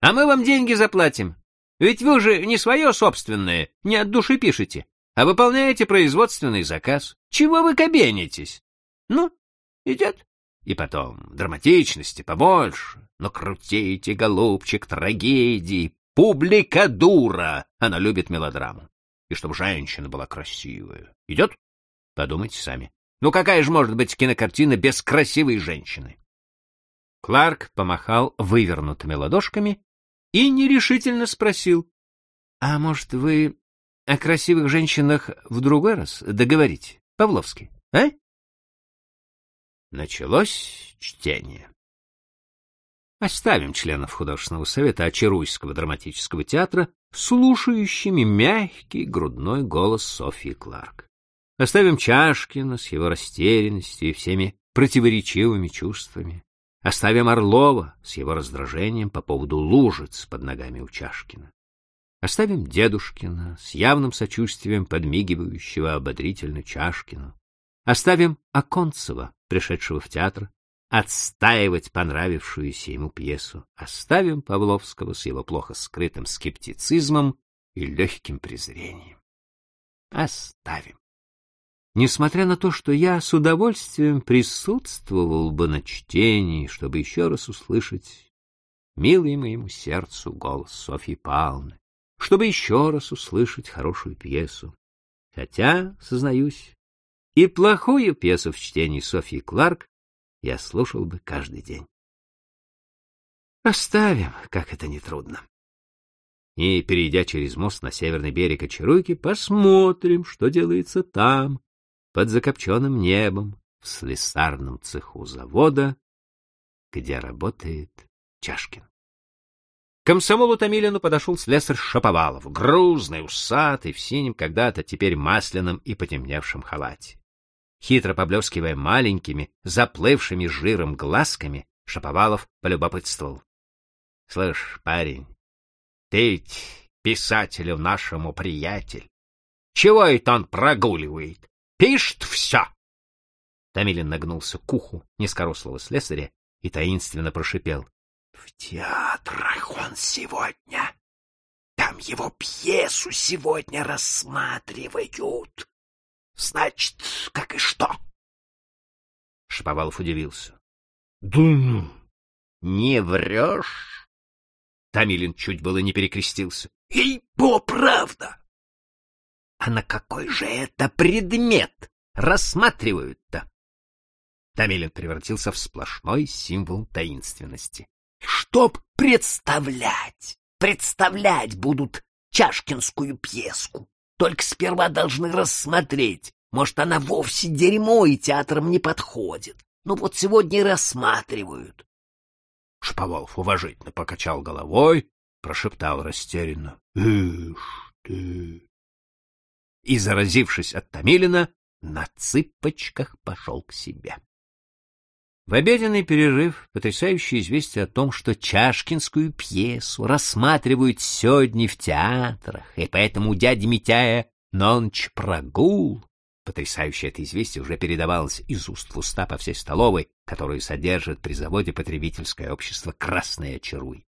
А мы вам деньги заплатим. Ведь вы же не свое собственное, не от души пишете, а выполняете производственный заказ. Чего вы кабенитесь? Ну, идет? И потом, драматичности побольше. Но крутите, голубчик, трагедии. Публика дура. Она любит мелодраму. И чтобы женщина была красивая. Идет? Подумайте сами. Ну какая же может быть кинокартина без красивой женщины? Кларк помахал вывернутыми ладошками и нерешительно спросил. — А может, вы о красивых женщинах в другой раз договорите, Павловский, а? Началось чтение. Оставим членов художественного совета Очаруйского драматического театра, слушающими мягкий грудной голос Софьи Кларк. Оставим Чашкина с его растерянностью и всеми противоречивыми чувствами. Оставим Орлова с его раздражением по поводу лужиц под ногами у Чашкина. Оставим Дедушкина с явным сочувствием подмигивающего ободрительно Чашкину. Оставим Оконцева пришедшего в театр, отстаивать понравившуюся ему пьесу. Оставим Павловского с его плохо скрытым скептицизмом и легким презрением. Оставим. Несмотря на то, что я с удовольствием присутствовал бы на чтении, чтобы еще раз услышать милый моему сердцу голос Софьи Павловны, чтобы еще раз услышать хорошую пьесу. Хотя, сознаюсь, и плохую пьесу в чтении Софьи Кларк я слушал бы каждый день. Оставим, как это нетрудно. И, перейдя через мост на северный берег Очаруйки, посмотрим, что делается там, под закопченным небом, в слесарном цеху завода, где работает Чашкин. К комсомолу Томилину подошел слесарь Шаповалов, грузный, усатый, в синем когда-то, теперь масляном и потемневшем халате. Хитро поблескивая маленькими, заплывшими жиром глазками, Шаповалов полюбопытствовал. — Слышь, парень, ты ведь писателю нашему приятель. Чего это он прогуливает? Пишет все. Томилин нагнулся к уху низкорослого слесаря и таинственно прошипел. — В театрах он сегодня. Там его пьесу сегодня рассматривают. Значит, как и что? Шаповалов удивился. — Да ну, не врешь? Тамилин чуть было не перекрестился. — Ей-бо, правда! — А на какой же это предмет рассматривают-то? Тамилин превратился в сплошной символ таинственности. — Чтоб представлять, представлять будут чашкинскую пьеску. Только сперва должны рассмотреть. Может, она вовсе дерьмо и театрам не подходит. Ну вот сегодня и рассматривают. Шповалов уважительно покачал головой, прошептал растерянно. — Ишь ты! И, заразившись от Томилина, на цыпочках пошел к себе. В обеденный перерыв потрясающее известие о том, что Чашкинскую пьесу рассматривают сегодня в театрах, и поэтому у дяди Митяя нонч прогул. Потрясающее это известие уже передавалось из уст в уста по всей столовой, которую содержит при заводе потребительское общество «Красное Чаруй».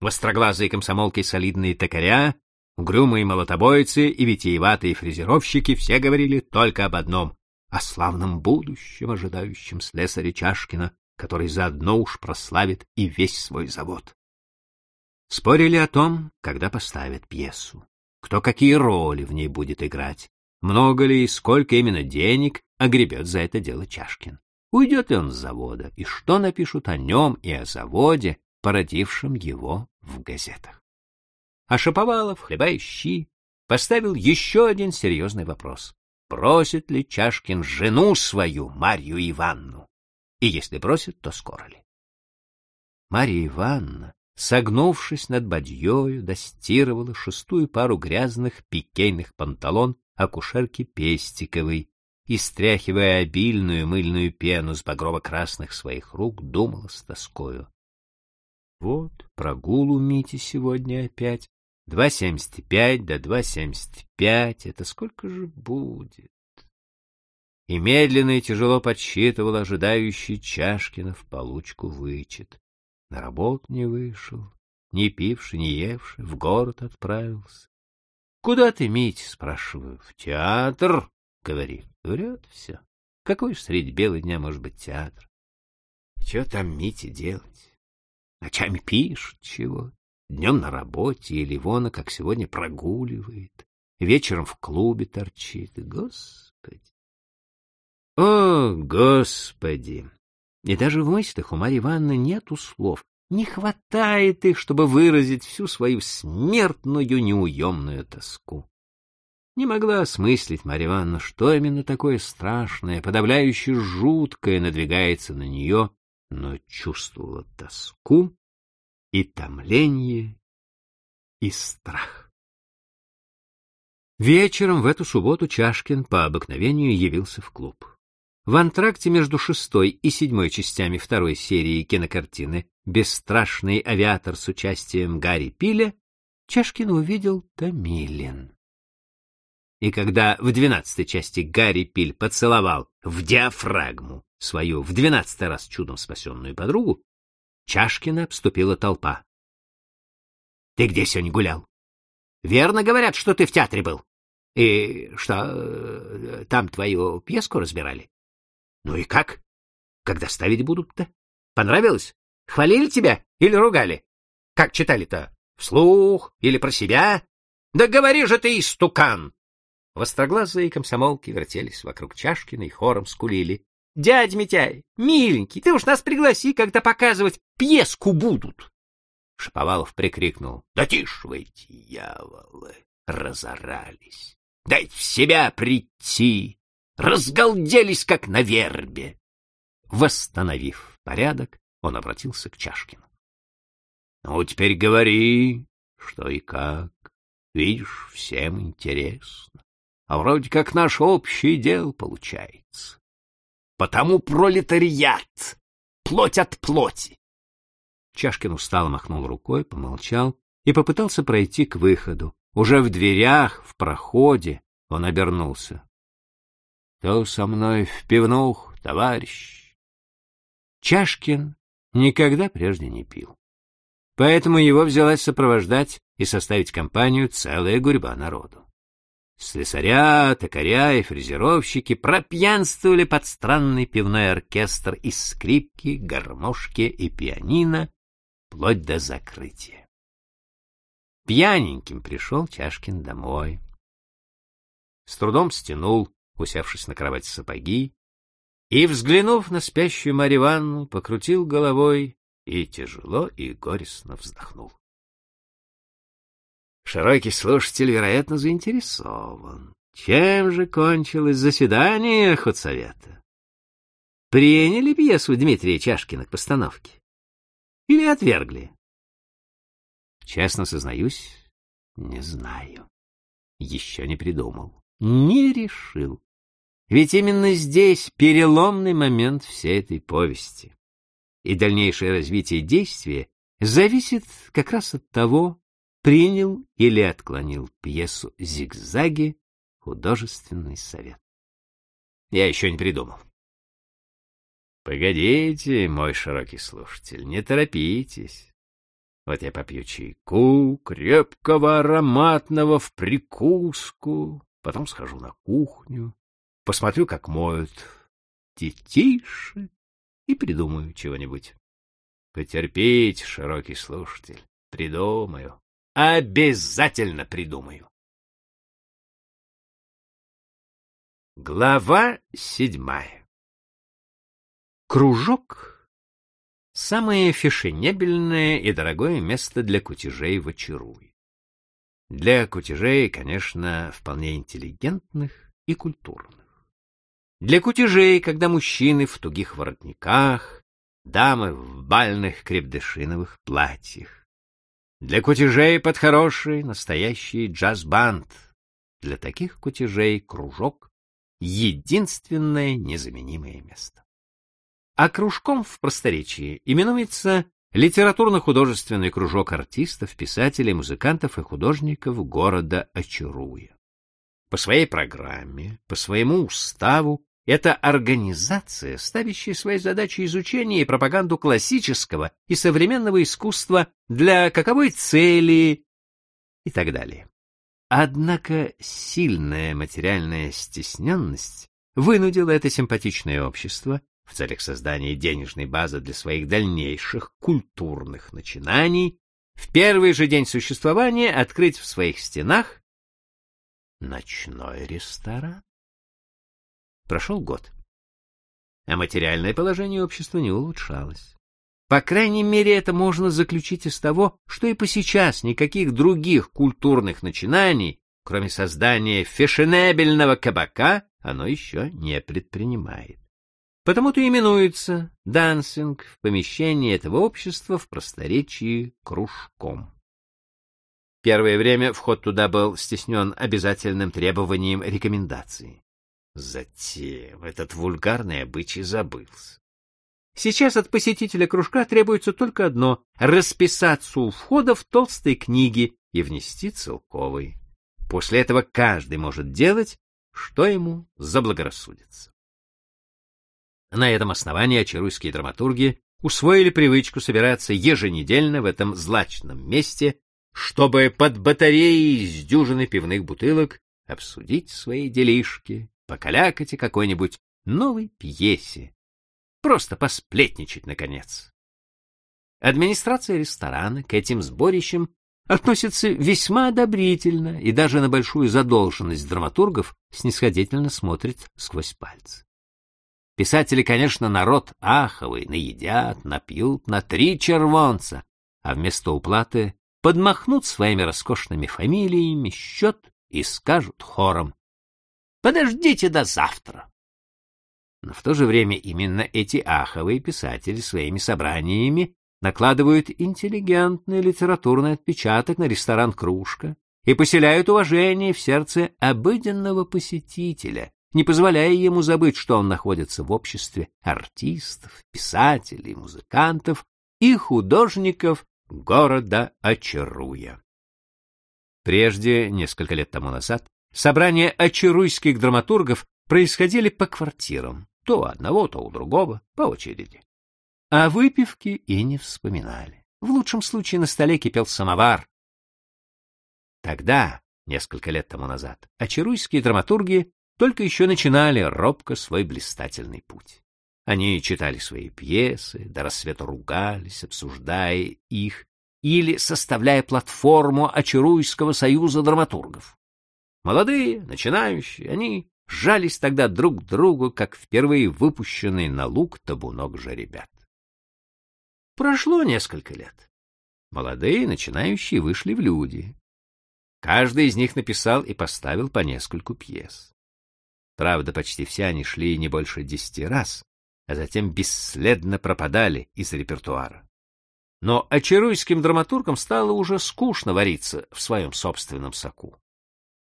Востроглазые комсомолки солидные токаря, угрюмые молотобойцы и витиеватые фрезеровщики все говорили только об одном — о славном будущем, ожидающем слесаря Чашкина, который заодно уж прославит и весь свой завод. Спорили о том, когда поставят пьесу, кто какие роли в ней будет играть, много ли и сколько именно денег огребет за это дело Чашкин. Уйдет ли он с завода, и что напишут о нем и о заводе, породившем его в газетах. А Шаповалов, хлеба щи, поставил еще один серьезный вопрос. Просит ли Чашкин жену свою, Марью Иванну? И если просит, то скоро ли? Марья Ивановна, согнувшись над бадьёю, достировала шестую пару грязных пикейных панталон акушерки Пестиковой и, стряхивая обильную мыльную пену с багрово-красных своих рук, думала с тоскою. Вот, прогул у Мити сегодня опять. Два семьдесят пять да два семьдесят пять. Это сколько же будет? И медленно и тяжело подсчитывал ожидающий Чашкина в получку вычет. На работу не вышел, не пивший, не евший, в город отправился. — Куда ты, Митя? — спрашиваю. — В театр, — говорит. Врет все. Какой ж среди бела дня может быть театр? Что там Мите делать? Ночами пишет чего, днем на работе или вон, как сегодня, прогуливает, вечером в клубе торчит. Господи! О, Господи! И даже в мыслях у Марьи Ивановны нету слов. Не хватает их, чтобы выразить всю свою смертную неуемную тоску. Не могла осмыслить Марья Ивановна, что именно такое страшное, подавляюще жуткое надвигается на нее но чувствовала тоску и томление и страх. Вечером в эту субботу Чашкин по обыкновению явился в клуб. В антракте между шестой и седьмой частями второй серии кинокартины «Бесстрашный авиатор» с участием Гарри Пиля Чашкин увидел Томилин. И когда в двенадцатой части Гарри Пиль поцеловал в диафрагму свою в двенадцатый раз чудом спасенную подругу, Чашкина обступила толпа. — Ты где сегодня гулял? — Верно говорят, что ты в театре был. И что, э, там твою пьеску разбирали? — Ну и как? Когда ставить будут-то? Понравилось? Хвалили тебя или ругали? Как читали-то? Вслух или про себя? Да говори же ты, истукан! Востроглазые комсомолки вертелись вокруг Чашкина и хором скулили. Дядь Митяй, миленький, ты уж нас пригласи, когда показывать пьеску будут. Шаповалов прикрикнул. Да тише вы, дьяволы, разорались. Дайте в себя прийти. Разгалделись, как на вербе. Восстановив порядок, он обратился к Чашкину. — Ну, теперь говори, что и как. Видишь, всем интересно. А вроде как наш общий дел получается потому пролетариат, плоть от плоти. Чашкин устало махнул рукой, помолчал и попытался пройти к выходу. Уже в дверях, в проходе, он обернулся. — Кто со мной в пивнух, товарищ? Чашкин никогда прежде не пил. Поэтому его взялась сопровождать и составить компанию целая гурьба народу. Слесаря, токаря и фрезеровщики пропьянствовали под странный пивной оркестр из скрипки, гармошки и пианино, вплоть до закрытия. Пьяненьким пришел Чашкин домой. С трудом стянул, усевшись на кровать сапоги, и, взглянув на спящую Марью Ивановну, покрутил головой и тяжело и горестно вздохнул. Широкий слушатель, вероятно, заинтересован. Чем же кончилось заседание худсовета? Приняли пьесу Дмитрия Чашкина к постановке? Или отвергли? Честно сознаюсь, не знаю. Еще не придумал. Не решил. Ведь именно здесь переломный момент всей этой повести. И дальнейшее развитие действия зависит как раз от того, принял или отклонил пьесу «Зигзаги» художественный совет. Я еще не придумал. Погодите, мой широкий слушатель, не торопитесь. Вот я попью чайку, крепкого, ароматного, в прикуску, потом схожу на кухню, посмотрю, как моют детишек и придумаю чего-нибудь. Потерпите, широкий слушатель, придумаю. Обязательно придумаю. Глава седьмая Кружок — самое фешенебельное и дорогое место для кутежей в Очаруе. Для кутежей, конечно, вполне интеллигентных и культурных. Для кутежей, когда мужчины в тугих воротниках, дамы в бальных крепдышиновых платьях. Для кутежей под хороший настоящий джаз-банд. Для таких кутежей кружок — единственное незаменимое место. А кружком в просторечии именуется литературно-художественный кружок артистов, писателей, музыкантов и художников города Очаруя. По своей программе, по своему уставу это организация, ставящая своей задачей изучение и пропаганду классического и современного искусства для каковой цели и так далее. Однако сильная материальная стесненность вынудила это симпатичное общество в целях создания денежной базы для своих дальнейших культурных начинаний в первый же день существования открыть в своих стенах ночной ресторан. Прошел год. А материальное положение общества не улучшалось. По крайней мере, это можно заключить из того, что и по сейчас никаких других культурных начинаний, кроме создания фешенебельного кабака, оно еще не предпринимает. Потому-то именуется дансинг в помещении этого общества в просторечии кружком. Первое время вход туда был стеснен обязательным требованием рекомендации. Затем этот вульгарный обычай забылся. Сейчас от посетителя кружка требуется только одно — расписаться у входа в толстой книге и внести целковый. После этого каждый может делать, что ему заблагорассудится. На этом основании очаруйские драматурги усвоили привычку собираться еженедельно в этом злачном месте, чтобы под батареей из дюжины пивных бутылок обсудить свои делишки, покалякать о какой-нибудь новой пьесе, просто посплетничать, наконец. Администрация ресторана к этим сборищам относится весьма одобрительно и даже на большую задолженность драматургов снисходительно смотрит сквозь пальцы. Писатели, конечно, народ аховый, наедят, напьют на три червонца, а вместо уплаты подмахнут своими роскошными фамилиями счет и скажут хором Подождите до завтра. Но в то же время именно эти аховые писатели своими собраниями накладывают интеллигентный литературный отпечаток на ресторан «Кружка» и поселяют уважение в сердце обыденного посетителя, не позволяя ему забыть, что он находится в обществе артистов, писателей, музыкантов и художников города Очаруя. Прежде, несколько лет тому назад, Собрания очаруйских драматургов происходили по квартирам, то у одного, то у другого, по очереди. А выпивки и не вспоминали. В лучшем случае на столе кипел самовар. Тогда, несколько лет тому назад, очаруйские драматурги только еще начинали робко свой блистательный путь. Они читали свои пьесы, до рассвета ругались, обсуждая их или составляя платформу Очаруйского союза драматургов. Молодые, начинающие, они сжались тогда друг к другу, как впервые выпущенный на луг табунок жеребят. Прошло несколько лет. Молодые, начинающие вышли в люди. Каждый из них написал и поставил по нескольку пьес. Правда, почти все они шли не больше десяти раз, а затем бесследно пропадали из репертуара. Но очаруйским драматургам стало уже скучно вариться в своем собственном соку.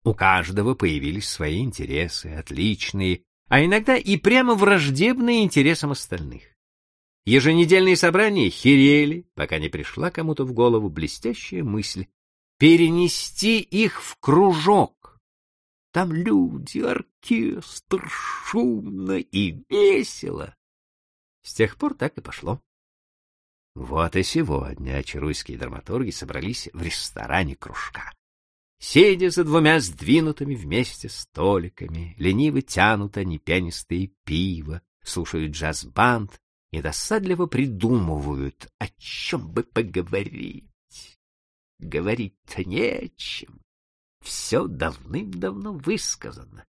У каждого появились свои интересы, отличные, а иногда и прямо враждебные интересам остальных. Еженедельные собрания херели, пока не пришла кому-то в голову блестящая мысль перенести их в кружок. Там люди, оркестр, шумно и весело. С тех пор так и пошло. Вот и сегодня очаруйские драматурги собрались в ресторане кружка. Сидя за двумя сдвинутыми вместе столиками, лениво тянут они пенистые пиво, слушают джаз-банд и досадливо придумывают, о чем бы поговорить. Говорить-то нечем. Все давным-давно высказано.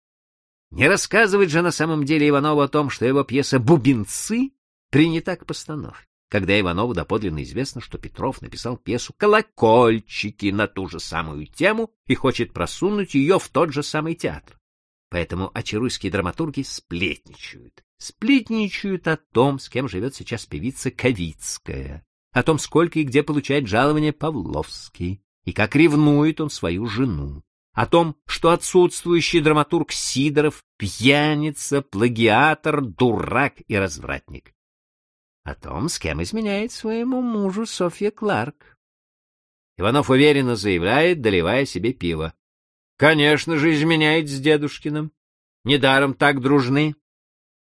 Не рассказывает же на самом деле Иванову о том, что его пьеса «Бубенцы» принята к постановке когда Иванову доподлинно известно, что Петров написал пьесу «Колокольчики» на ту же самую тему и хочет просунуть ее в тот же самый театр. Поэтому очаруйские драматурги сплетничают. Сплетничают о том, с кем живет сейчас певица Ковицкая, о том, сколько и где получает жалование Павловский, и как ревнует он свою жену, о том, что отсутствующий драматург Сидоров — пьяница, плагиатор, дурак и развратник о том, с кем изменяет своему мужу Софья Кларк. Иванов уверенно заявляет, доливая себе пиво. Конечно же, изменяет с дедушкиным. Недаром так дружны.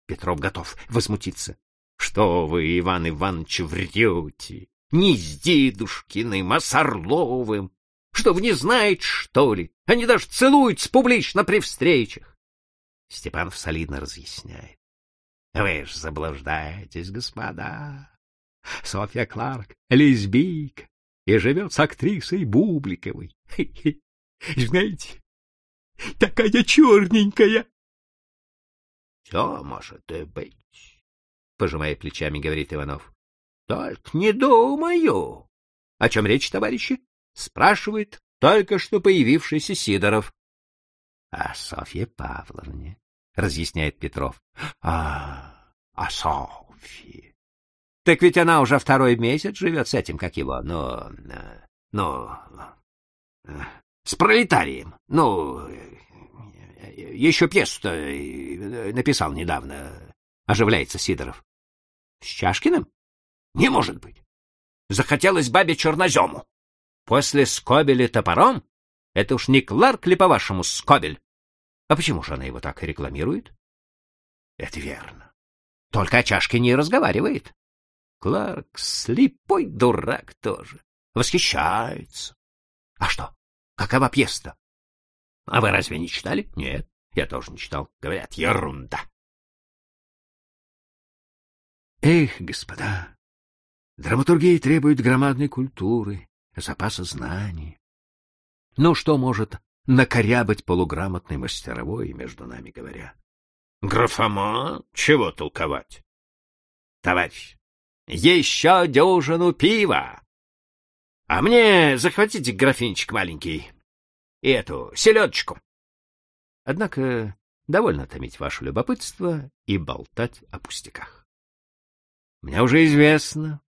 Петров готов возмутиться. Что вы, Иван Иванович, врете? Не с дедушкиным, а с Орловым. Что вы не знаете, что ли? Они даже целуются публично при встречах. Степанов солидно разъясняет. Вы ж заблуждаетесь, господа. Софья Кларк — лесбийка и живет с актрисой Бубликовой. Знаете, такая черненькая. — Все может и быть, — пожимая плечами, говорит Иванов. — Только не думаю. — О чем речь, товарищи? — спрашивает только что появившийся Сидоров. — О Софье Павловне, — разъясняет Петров. — А, а Софьи. Так ведь она уже второй месяц живет с этим, как его, ну, ну, с пролетарием. Ну, еще пьесу-то написал недавно, оживляется Сидоров. С Чашкиным? Не может быть. Захотелось бабе чернозему. После скобели топором? Это уж не Кларк ли, по-вашему, скобель? А почему же она его так рекламирует? Это верно. Только о чашке не разговаривает. Кларк слепой дурак тоже. Восхищается. А что? Какова пьеса А вы разве не читали? Нет, я тоже не читал. Говорят, ерунда. Эх, господа, драматургия требует громадной культуры, запаса знаний. Ну, что может накорябать полуграмотный мастеровой, между нами говоря. Графоман? Чего толковать? Товарищ, еще дюжину пива! А мне захватите графинчик маленький и эту селедочку. Однако довольно томить ваше любопытство и болтать о пустяках. Мне уже известно,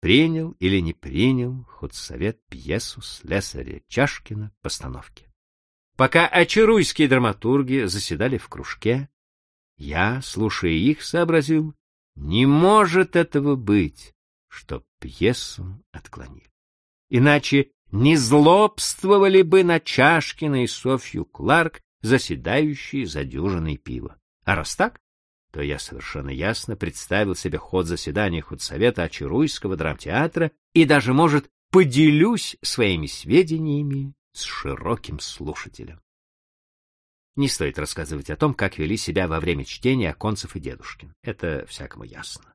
принял или не принял худсовет пьесу слесаря Чашкина постановки. Пока очаруйские драматурги заседали в кружке, я, слушая их, сообразил, не может этого быть, что пьесу отклонили. Иначе не злобствовали бы на Чашкина и Софью Кларк, заседающие за дюжиной пива. А раз так, то я совершенно ясно представил себе ход заседания худсовета Очаруйского драмтеатра и даже, может, поделюсь своими сведениями с широким слушателем. Не стоит рассказывать о том, как вели себя во время чтения Оконцев и Дедушкин. Это всякому ясно.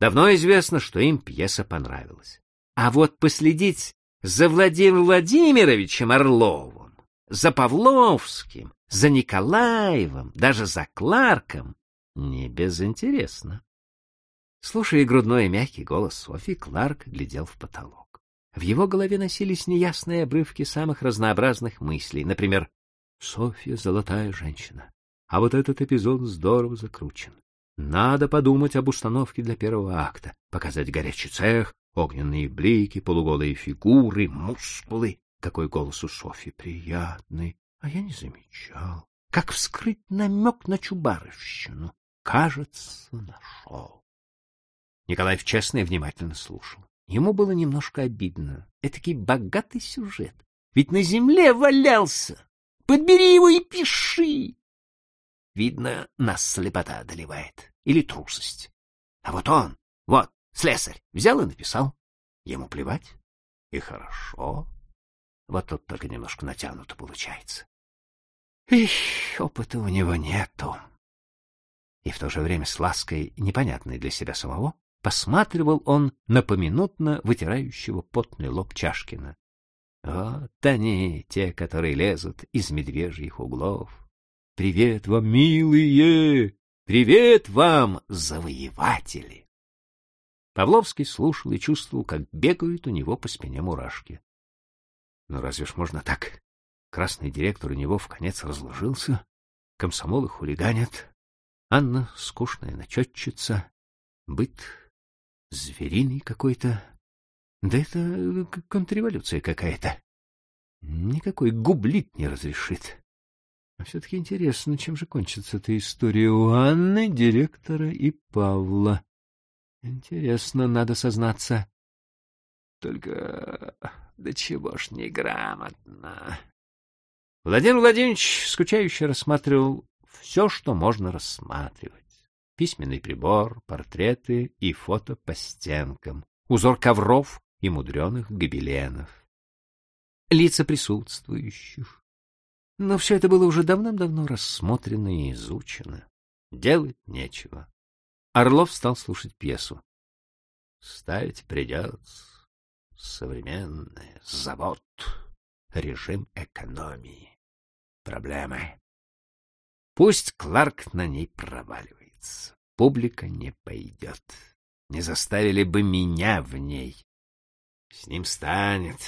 Давно известно, что им пьеса понравилась. А вот последить за Владимиром Владимировичем Орловым, за Павловским, за Николаевым, даже за Кларком не безинтересно. Слушая грудной и мягкий голос Софьи, Кларк глядел в потолок. В его голове носились неясные обрывки самых разнообразных мыслей. Например, «Софья — золотая женщина, а вот этот эпизод здорово закручен. Надо подумать об установке для первого акта, показать горячий цех, огненные блики, полуголые фигуры, мускулы. Какой голос у Софьи приятный, а я не замечал. Как вскрыть намек на Чубаровщину? Кажется, нашел. Николаев честно и внимательно слушал. Ему было немножко обидно. Этакий богатый сюжет. Ведь на земле валялся. Подбери его и пиши. Видно, нас слепота одолевает. Или трусость. А вот он, вот, Слесарь взял и написал. Ему плевать. И хорошо. Вот тут только немножко натянуто получается. Эх, опыта у него нету. И в то же время с лаской, непонятной для себя самого, посматривал он на поминутно вытирающего потный лоб Чашкина. Вот они, те, которые лезут из медвежьих углов. Привет вам, милые! Привет вам, завоеватели! Павловский слушал и чувствовал, как бегают у него по спине мурашки. Ну разве ж можно так? Красный директор у него в конец разложился, комсомолы хулиганят, Анна скучная начетчица, быт звериный какой-то. Да это контрреволюция какая-то. Никакой гублит не разрешит. А все-таки интересно, чем же кончится эта история у Анны, директора и Павла. Интересно, надо сознаться. Только да чего ж неграмотно. Владимир Владимирович скучающе рассматривал все, что можно рассматривать. Письменный прибор, портреты и фото по стенкам, узор ковров и мудреных гобеленов. Лица присутствующих. Но все это было уже давным-давно рассмотрено и изучено. Делать нечего. Орлов стал слушать пьесу. Ставить придется. Современный завод. Режим экономии. Проблемы. Пусть Кларк на ней проваливается. Публика не пойдет. Не заставили бы меня в ней. С ним станет.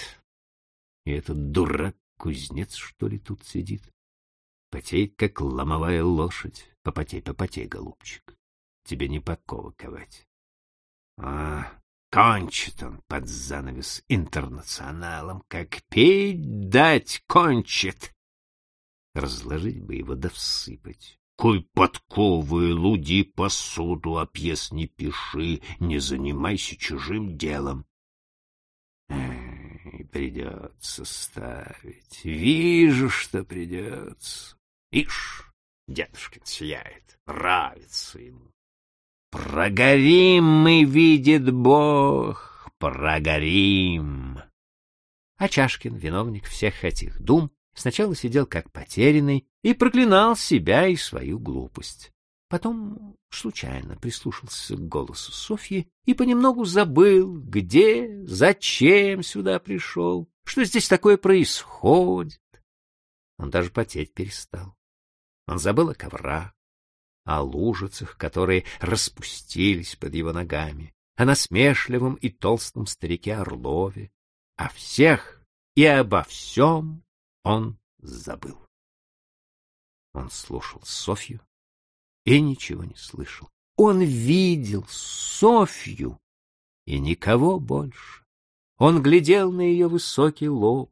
И этот дурак-кузнец, что ли, тут сидит? Потеет, как ломовая лошадь. Попотей, попотей, голубчик. Тебе не подковы ковать. А, кончит он под занавес интернационалом, как петь дать кончит. Разложить бы его да всыпать. Кой подковы, луди посуду, а пьес не пиши, не занимайся чужим делом. Эй, придется ставить. Вижу, что придется. Ишь, дедушка сияет, нравится ему. Прогорим мы, видит Бог, прогорим. А Чашкин, виновник всех этих дум, Сначала сидел как потерянный и проклинал себя и свою глупость. Потом случайно прислушался к голосу Софьи и понемногу забыл, где, зачем сюда пришел, что здесь такое происходит. Он даже потеть перестал. Он забыл о коврах, о лужицах, которые распустились под его ногами, о насмешливом и толстом старике Орлове, о всех и обо всем он забыл. Он слушал Софью и ничего не слышал. Он видел Софью и никого больше. Он глядел на ее высокий лоб,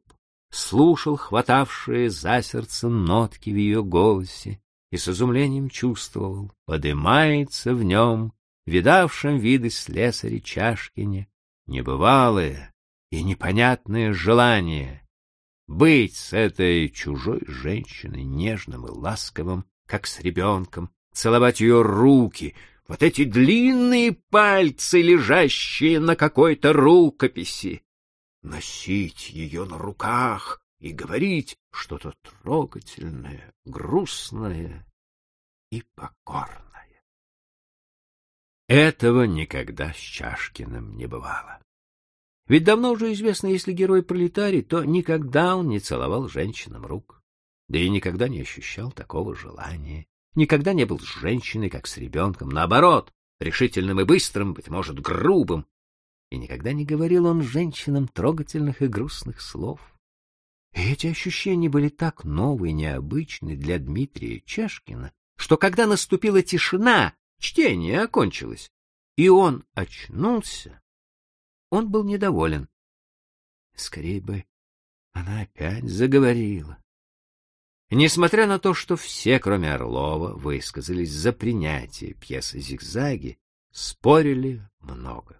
слушал хватавшие за сердце нотки в ее голосе и с изумлением чувствовал, подымается в нем, видавшем виды слесаря Чашкине, небывалое и непонятное желание быть с этой чужой женщиной нежным и ласковым, как с ребенком, целовать ее руки, вот эти длинные пальцы, лежащие на какой-то рукописи, носить ее на руках и говорить что-то трогательное, грустное и покорное. Этого никогда с Чашкиным не бывало. Ведь давно уже известно, если герой пролетарий, то никогда он не целовал женщинам рук, да и никогда не ощущал такого желания, никогда не был с женщиной, как с ребенком, наоборот, решительным и быстрым, быть может, грубым, и никогда не говорил он женщинам трогательных и грустных слов. И эти ощущения были так новые и необычны для Дмитрия Чашкина, что когда наступила тишина, чтение окончилось, и он очнулся, он был недоволен. Скорее бы она опять заговорила. Несмотря на то, что все, кроме Орлова, высказались за принятие пьесы «Зигзаги», спорили много.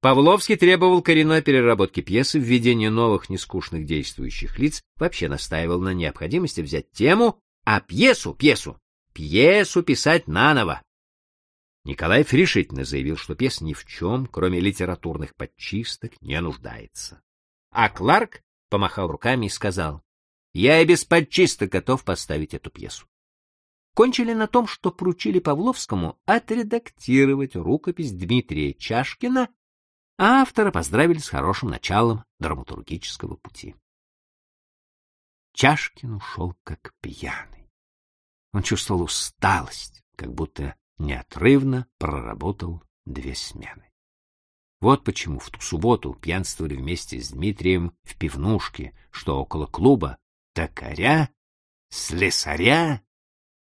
Павловский требовал коренной переработки пьесы, введения новых нескучных действующих лиц, вообще настаивал на необходимости взять тему, а пьесу, пьесу, пьесу писать наново. Николаев решительно заявил, что пьеса ни в чем, кроме литературных подчисток, не нуждается. А Кларк помахал руками и сказал, «Я и без подчисток готов поставить эту пьесу». Кончили на том, что поручили Павловскому отредактировать рукопись Дмитрия Чашкина, а автора поздравили с хорошим началом драматургического пути. Чашкин ушел как пьяный. Он чувствовал усталость, как будто неотрывно проработал две смены. Вот почему в ту субботу пьянствовали вместе с Дмитрием в пивнушке, что около клуба, токаря, слесаря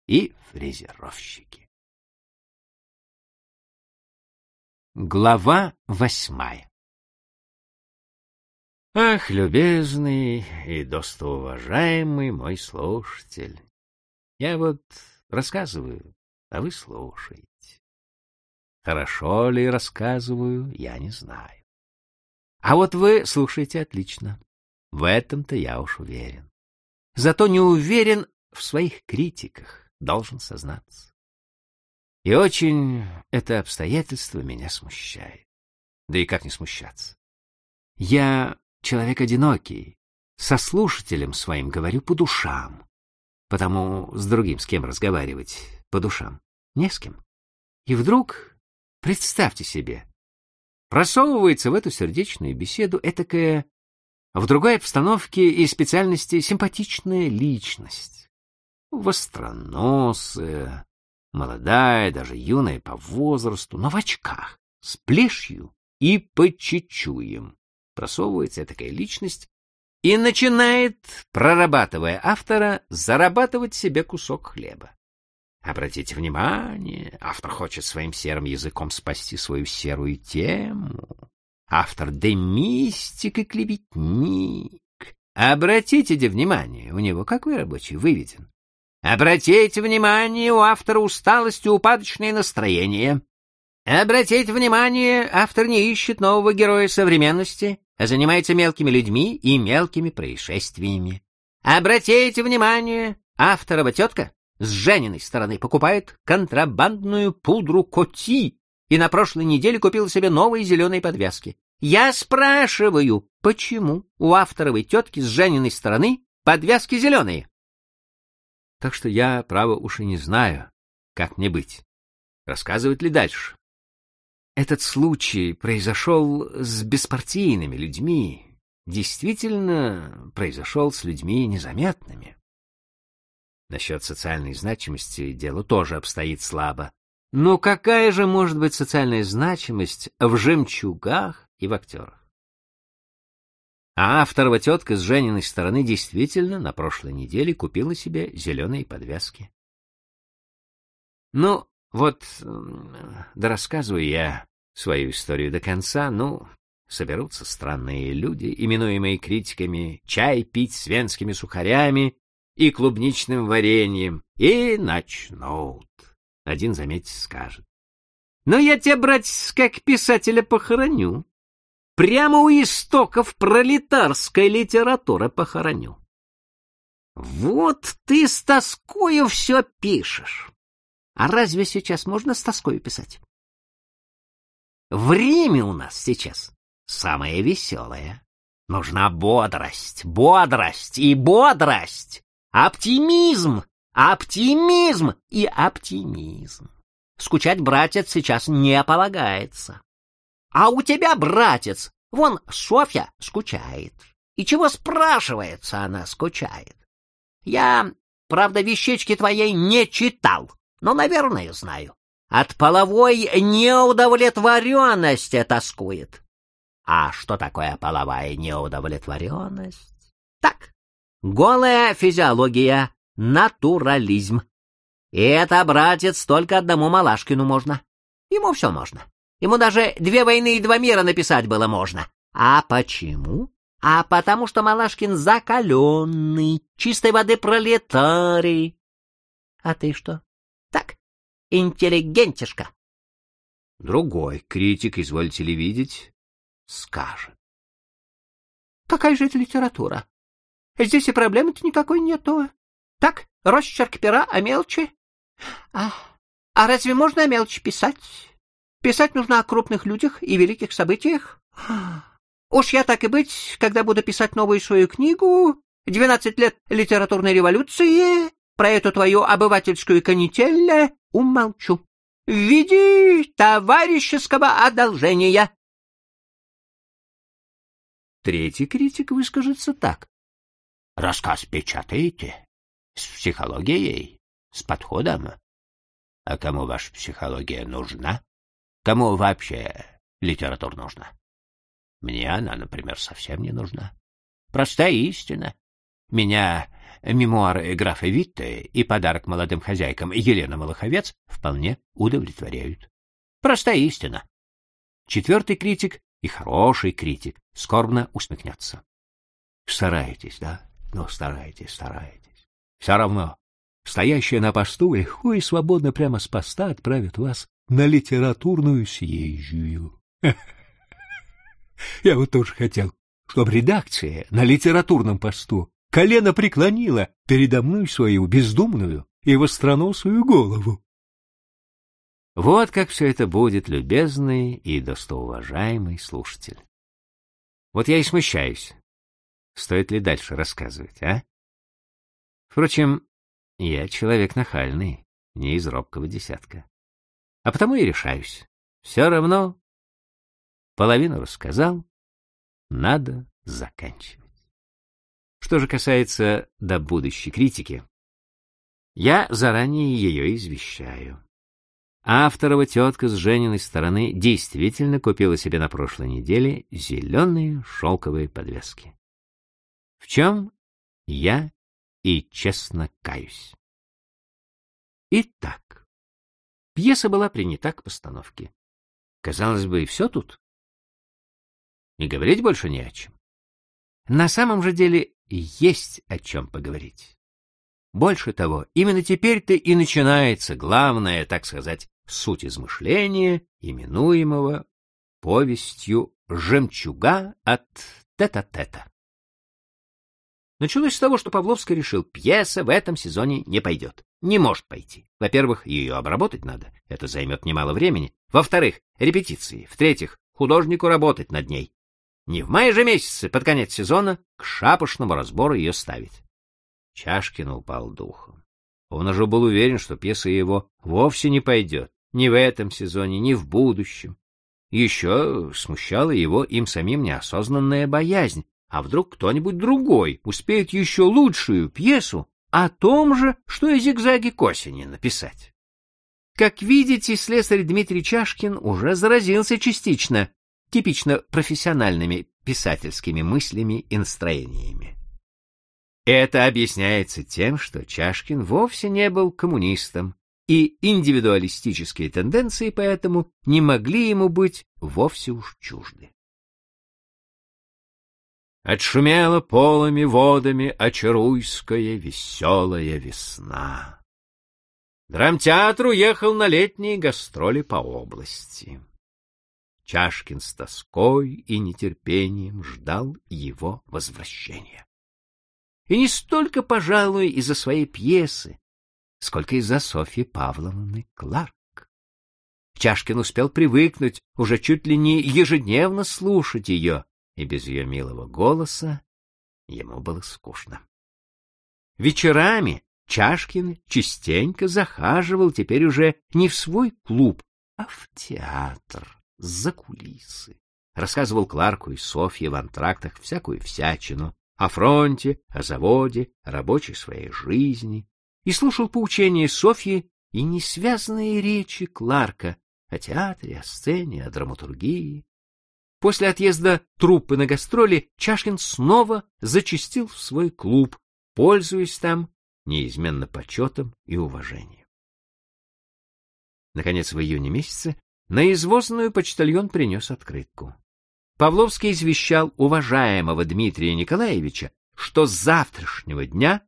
и фрезеровщики. Глава восьмая Ах, любезный и достоуважаемый мой слушатель, я вот рассказываю, а вы слушаете. Хорошо ли рассказываю, я не знаю. А вот вы слушаете отлично. В этом-то я уж уверен. Зато не уверен в своих критиках, должен сознаться. И очень это обстоятельство меня смущает. Да и как не смущаться? Я человек одинокий, со слушателем своим говорю по душам, потому с другим с кем разговаривать по душам не с кем. И вдруг, представьте себе, просовывается в эту сердечную беседу этакая в другой обстановке и специальности симпатичная личность, востроносая, молодая, даже юная по возрасту, но в очках, с плешью и по. Просовывается такая личность и начинает, прорабатывая автора, зарабатывать себе кусок хлеба. Обратите внимание, автор хочет своим серым языком спасти свою серую тему. Автор демистик и клеветник. Обратите внимание, у него какой рабочий выведен. Обратите внимание, у автора усталость и упадочное настроение. Обратите внимание, автор не ищет нового героя современности, а занимается мелкими людьми и мелкими происшествиями. Обратите внимание, авторова тетка с Жениной стороны покупает контрабандную пудру Коти и на прошлой неделе купила себе новые зеленые подвязки. Я спрашиваю, почему у авторовой тетки с Жениной стороны подвязки зеленые? Так что я, право, уж и не знаю, как мне быть. Рассказывать ли дальше? Этот случай произошел с беспартийными людьми, действительно произошел с людьми незаметными. Насчет социальной значимости дело тоже обстоит слабо. Но какая же может быть социальная значимость в жемчугах и в актерах? А авторова тетка с Жениной стороны действительно на прошлой неделе купила себе зеленые подвязки. Ну, вот, да рассказываю я свою историю до конца, ну, соберутся странные люди, именуемые критиками, чай пить с венскими сухарями и клубничным вареньем, и начнут. Один, заметьте, скажет. Но «Ну, я тебя, братец, как писателя похороню. Прямо у истоков пролетарской литературы похороню. Вот ты с тоскою все пишешь. А разве сейчас можно с тоскою писать? Время у нас сейчас самое веселое. Нужна бодрость, бодрость и бодрость. Оптимизм, оптимизм и оптимизм. Скучать, братец, сейчас не полагается. А у тебя, братец, вон Софья скучает. И чего спрашивается она скучает? Я, правда, вещички твоей не читал, но, наверное, знаю. От половой неудовлетворенности тоскует. А что такое половая неудовлетворенность? Так, Голая физиология, натурализм. И это, братец, только одному Малашкину можно. Ему все можно. Ему даже две войны и два мира написать было можно. А почему? А потому что Малашкин закаленный, чистой воды пролетарий. А ты что? Так, интеллигентишка. Другой критик, извольте ли видеть, скажет. Какая же это литература? Здесь и проблемы-то никакой нету. Так, росчерк пера, а мелочи? А, А разве можно о мелочи писать? Писать нужно о крупных людях и великих событиях. Уж я так и быть, когда буду писать новую свою книгу «Двенадцать лет литературной революции», про эту твою обывательскую канитель умолчу. В виде товарищеского одолжения. Третий критик выскажется так. Рассказ печатаете? С психологией? С подходом? А кому ваша психология нужна? Кому вообще литература нужна? Мне она, например, совсем не нужна. Простая истина. Меня мемуары графа Витте и подарок молодым хозяйкам Елена Малаховец вполне удовлетворяют. Простая истина. Четвертый критик и хороший критик скорбно усмехнется. Стараетесь, да? Ну, старайтесь, старайтесь. Все равно, стоящие на посту легко и свободно прямо с поста отправят вас на литературную съезжую. Я вот тоже хотел, чтобы редакция на литературном посту колено преклонила передо мной свою бездумную и востроносую голову. Вот как все это будет, любезный и достоуважаемый слушатель. Вот я и смущаюсь. Стоит ли дальше рассказывать, а? Впрочем, я человек нахальный, не из робкого десятка. А потому и решаюсь. Все равно половину рассказал, надо заканчивать. Что же касается до будущей критики, я заранее ее извещаю. Авторова тетка с Жениной стороны действительно купила себе на прошлой неделе зеленые шелковые подвески. В чем я и честно каюсь. Итак, пьеса была принята к постановке. Казалось бы, и все тут. И говорить больше не о чем. На самом же деле есть о чем поговорить. Больше того, именно теперь-то и начинается главное, так сказать, суть измышления, именуемого повестью «Жемчуга от тета-тета». Началось с того, что Павловский решил, пьеса в этом сезоне не пойдет. Не может пойти. Во-первых, ее обработать надо. Это займет немало времени. Во-вторых, репетиции. В-третьих, художнику работать над ней. Не в мае же месяце, под конец сезона, к шапошному разбору ее ставить. Чашкин упал духом. Он уже был уверен, что пьеса его вовсе не пойдет. Ни в этом сезоне, ни в будущем. Еще смущала его им самим неосознанная боязнь, а вдруг кто-нибудь другой успеет еще лучшую пьесу о том же, что и зигзаги к осени написать. Как видите, слесарь Дмитрий Чашкин уже заразился частично, типично профессиональными писательскими мыслями и настроениями. Это объясняется тем, что Чашкин вовсе не был коммунистом, и индивидуалистические тенденции поэтому не могли ему быть вовсе уж чужды. Отшумела полыми водами очаруйская веселая весна. Драмтеатр уехал на летние гастроли по области. Чашкин с тоской и нетерпением ждал его возвращения. И не столько, пожалуй, из-за своей пьесы, сколько из-за Софьи Павловны Кларк. Чашкин успел привыкнуть уже чуть ли не ежедневно слушать ее, и без ее милого голоса ему было скучно. Вечерами Чашкин частенько захаживал теперь уже не в свой клуб, а в театр, за кулисы. Рассказывал Кларку и Софье в антрактах всякую всячину, о фронте, о заводе, о рабочей своей жизни, и слушал поучения Софьи и несвязанные речи Кларка о театре, о сцене, о драматургии. После отъезда труппы на гастроли Чашкин снова зачастил в свой клуб, пользуясь там неизменно почетом и уважением. Наконец, в июне месяце на извозную почтальон принес открытку. Павловский извещал уважаемого Дмитрия Николаевича, что с завтрашнего дня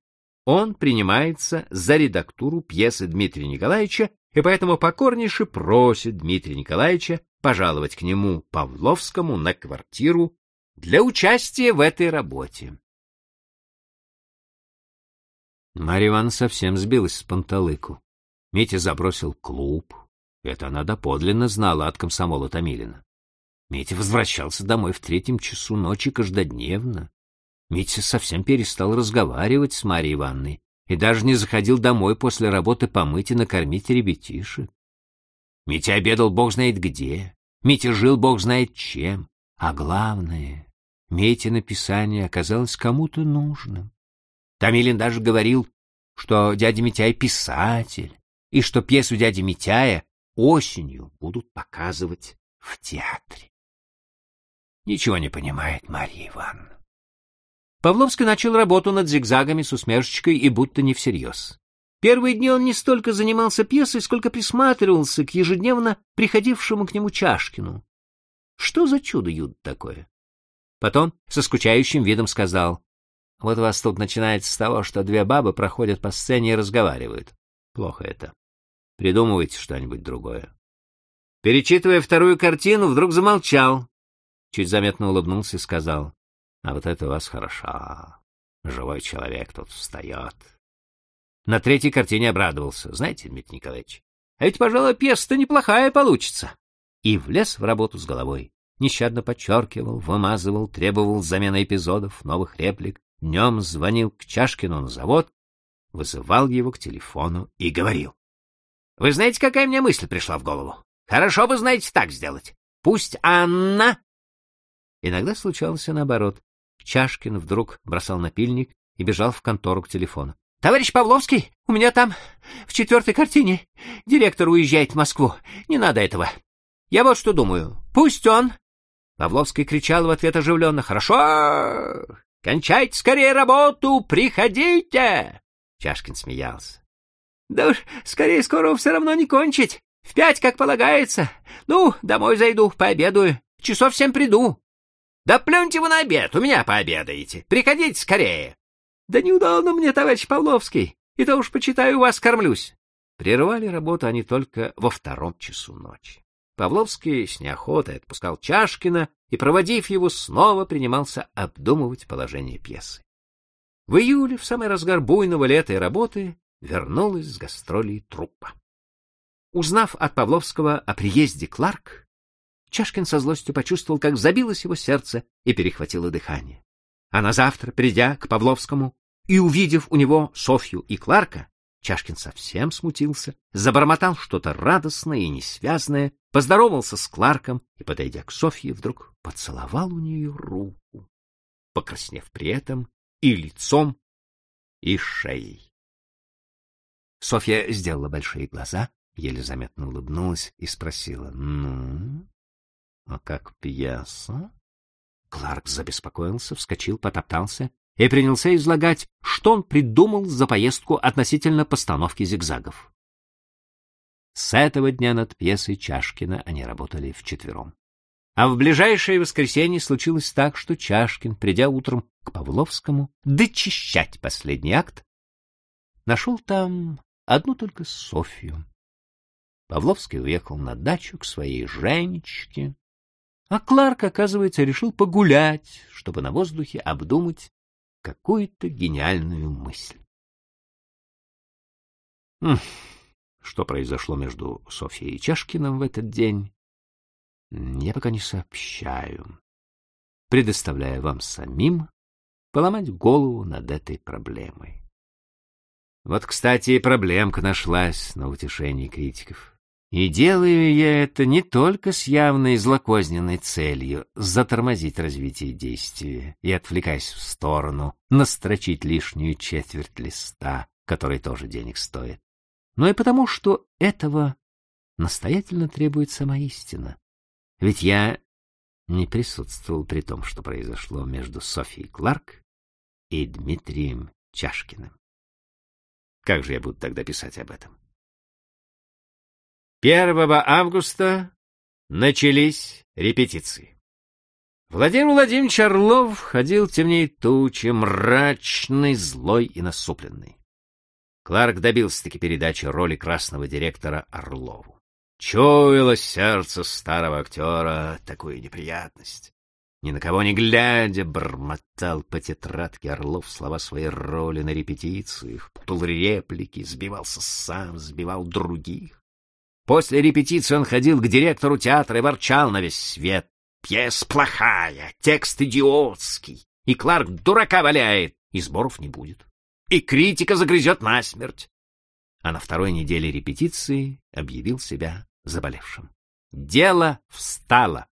он принимается за редактуру пьесы Дмитрия Николаевича и поэтому покорнейше просит Дмитрия Николаевича пожаловать к нему Павловскому на квартиру для участия в этой работе. Марья Ивановна совсем сбилась с панталыку. Митя забросил клуб. Это она доподлинно знала от комсомола Томилина. Митя возвращался домой в третьем часу ночи каждодневно. Митя совсем перестал разговаривать с Марьей Ивановной и даже не заходил домой после работы помыть и накормить ребятишек. Митя обедал бог знает где, Митя жил бог знает чем, а главное, Мите написание оказалось кому-то нужным. Томилин даже говорил, что дядя Митяй писатель, и что пьесу дяди Митяя осенью будут показывать в театре. Ничего не понимает Марья Ивановна. Павловский начал работу над зигзагами с усмешечкой и будто не всерьез. Первые дни он не столько занимался пьесой, сколько присматривался к ежедневно приходившему к нему Чашкину. Что за чудо-юдо такое? Потом со скучающим видом сказал, «Вот у вас тут начинается с того, что две бабы проходят по сцене и разговаривают. Плохо это. Придумывайте что-нибудь другое». Перечитывая вторую картину, вдруг замолчал, чуть заметно улыбнулся и сказал, а вот это у вас хорошо. Живой человек тут встает. На третьей картине обрадовался. Знаете, Дмитрий Николаевич, а ведь, пожалуй, пьеса-то неплохая получится. И влез в работу с головой. Нещадно подчеркивал, вымазывал, требовал замены эпизодов, новых реплик. Днем звонил к Чашкину на завод, вызывал его к телефону и говорил. — Вы знаете, какая мне мысль пришла в голову? Хорошо бы, знаете, так сделать. Пусть Анна... Иногда случалось наоборот. Чашкин вдруг бросал напильник и бежал в контору к телефону. — Товарищ Павловский, у меня там в четвертой картине директор уезжает в Москву. Не надо этого. Я вот что думаю. Пусть он... Павловский кричал в ответ оживленно. — Хорошо! Кончайте скорее работу! Приходите! Чашкин смеялся. — Да уж, скорее скоро все равно не кончить. В пять, как полагается. Ну, домой зайду, пообедаю. Часов семь приду. Да плюньте вы на обед, у меня пообедаете. Приходите скорее. Да неудобно мне, товарищ Павловский. И то уж, почитаю, вас кормлюсь. Прервали работу они только во втором часу ночи. Павловский с неохотой отпускал Чашкина и, проводив его, снова принимался обдумывать положение пьесы. В июле, в самый разгар буйного лета и работы, вернулась с гастролей труппа. Узнав от Павловского о приезде Кларк, Чашкин со злостью почувствовал, как забилось его сердце и перехватило дыхание. А на завтра, придя к Павловскому и увидев у него Софью и Кларка, Чашкин совсем смутился, забормотал что-то радостное и несвязное, поздоровался с Кларком и, подойдя к Софье, вдруг поцеловал у нее руку, покраснев при этом и лицом, и шеей. Софья сделала большие глаза, еле заметно улыбнулась и спросила, «Ну, а как пьеса? Кларк забеспокоился, вскочил, потоптался и принялся излагать, что он придумал за поездку относительно постановки зигзагов. С этого дня над пьесой Чашкина они работали вчетвером. А в ближайшее воскресенье случилось так, что Чашкин, придя утром к Павловскому дочищать последний акт, нашел там одну только Софью. Павловский уехал на дачу к своей Женечке, а Кларк, оказывается, решил погулять, чтобы на воздухе обдумать какую-то гениальную мысль. Что произошло между Софьей и Чашкиным в этот день, я пока не сообщаю, предоставляя вам самим поломать голову над этой проблемой. Вот, кстати, и проблемка нашлась на утешении критиков. И делаю я это не только с явной злокозненной целью затормозить развитие действия и, отвлекаясь в сторону, настрочить лишнюю четверть листа, который тоже денег стоит, но и потому, что этого настоятельно требует сама истина. Ведь я не присутствовал при том, что произошло между Софией Кларк и Дмитрием Чашкиным. Как же я буду тогда писать об этом? 1 августа начались репетиции. Владимир Владимирович Орлов ходил темнее тучи, мрачный, злой и насупленный. Кларк добился-таки передачи роли красного директора Орлову. Чуяло сердце старого актера такую неприятность. ни на кого не глядя, бормотал по тетрадке Орлов слова своей роли на репетициях, путал реплики, сбивался сам, сбивал других. После репетиции он ходил к директору театра и ворчал на весь свет. Пьес плохая, текст идиотский, и Кларк дурака валяет, и сборов не будет. И критика загрызет насмерть. А на второй неделе репетиции объявил себя заболевшим. Дело встало.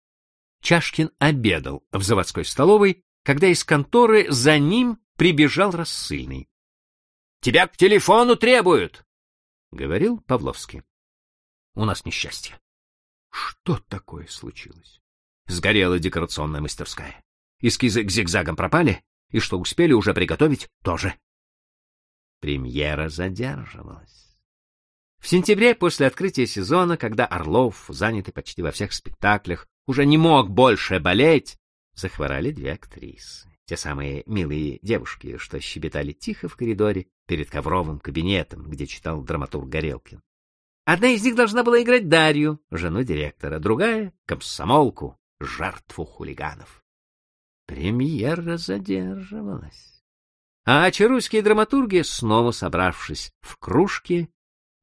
Чашкин обедал в заводской столовой, когда из конторы за ним прибежал рассыльный. — Тебя к телефону требуют! — говорил Павловский. — У нас несчастье. Что такое случилось? Сгорела декорационная мастерская. Эскизы к зигзагам пропали, и что успели уже приготовить, тоже. Премьера задерживалась. В сентябре, после открытия сезона, когда Орлов, занятый почти во всех спектаклях, уже не мог больше болеть, захворали две актрисы. Те самые милые девушки, что щебетали тихо в коридоре перед ковровым кабинетом, где читал драматург Горелкин. Одна из них должна была играть Дарью, жену директора, другая — комсомолку, жертву хулиганов. Премьера задерживалась. А чарусские драматурги, снова собравшись в кружке,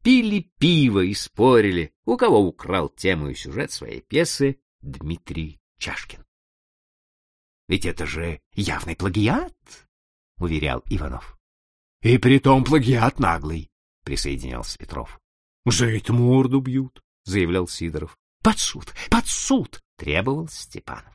пили пиво и спорили, у кого украл тему и сюжет своей пьесы Дмитрий Чашкин. Ведь это же явный плагиат, уверял Иванов. И притом плагиат наглый, присоединялся Петров. За это морду бьют, заявлял Сидоров. Под суд, под суд, требовал Степанов.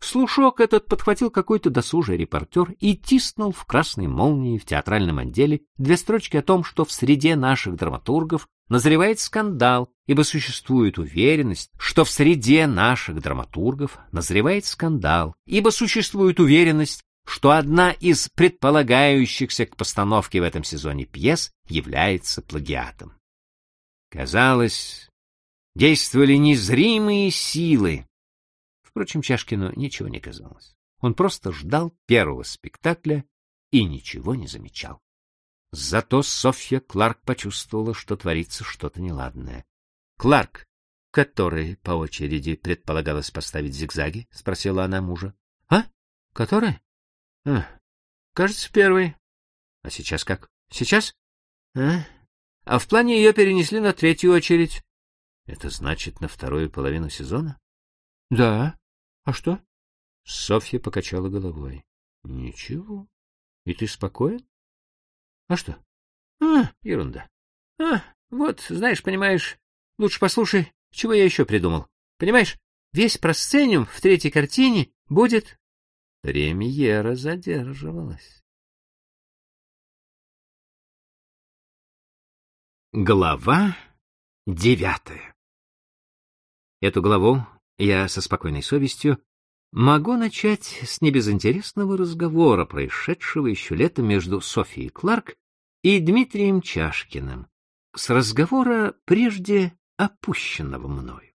Слушок этот подхватил какой-то досужий репортер и тиснул в красной молнии в театральном отделе две строчки о том, что в среде наших драматургов назревает скандал, ибо существует уверенность, что в среде наших драматургов назревает скандал, ибо существует уверенность, что одна из предполагающихся к постановке в этом сезоне пьес является плагиатом. Казалось, действовали незримые силы, Впрочем, Чашкину ничего не казалось. Он просто ждал первого спектакля и ничего не замечал. Зато Софья Кларк почувствовала, что творится что-то неладное. — Кларк, который по очереди предполагалось поставить зигзаги? — спросила она мужа. — А? Который? А, кажется, первый. — А сейчас как? — Сейчас? А? А в плане ее перенесли на третью очередь. — Это значит, на вторую половину сезона? — Да. А что? Софья покачала головой. Ничего. И ты спокоен? А что? А, ерунда. А, вот, знаешь, понимаешь, лучше послушай, чего я еще придумал. Понимаешь, весь просцениум в третьей картине будет... Премьера задерживалась. Глава девятая Эту главу я со спокойной совестью могу начать с небезынтересного разговора, происшедшего еще летом между Софией Кларк и Дмитрием Чашкиным, с разговора прежде опущенного мною.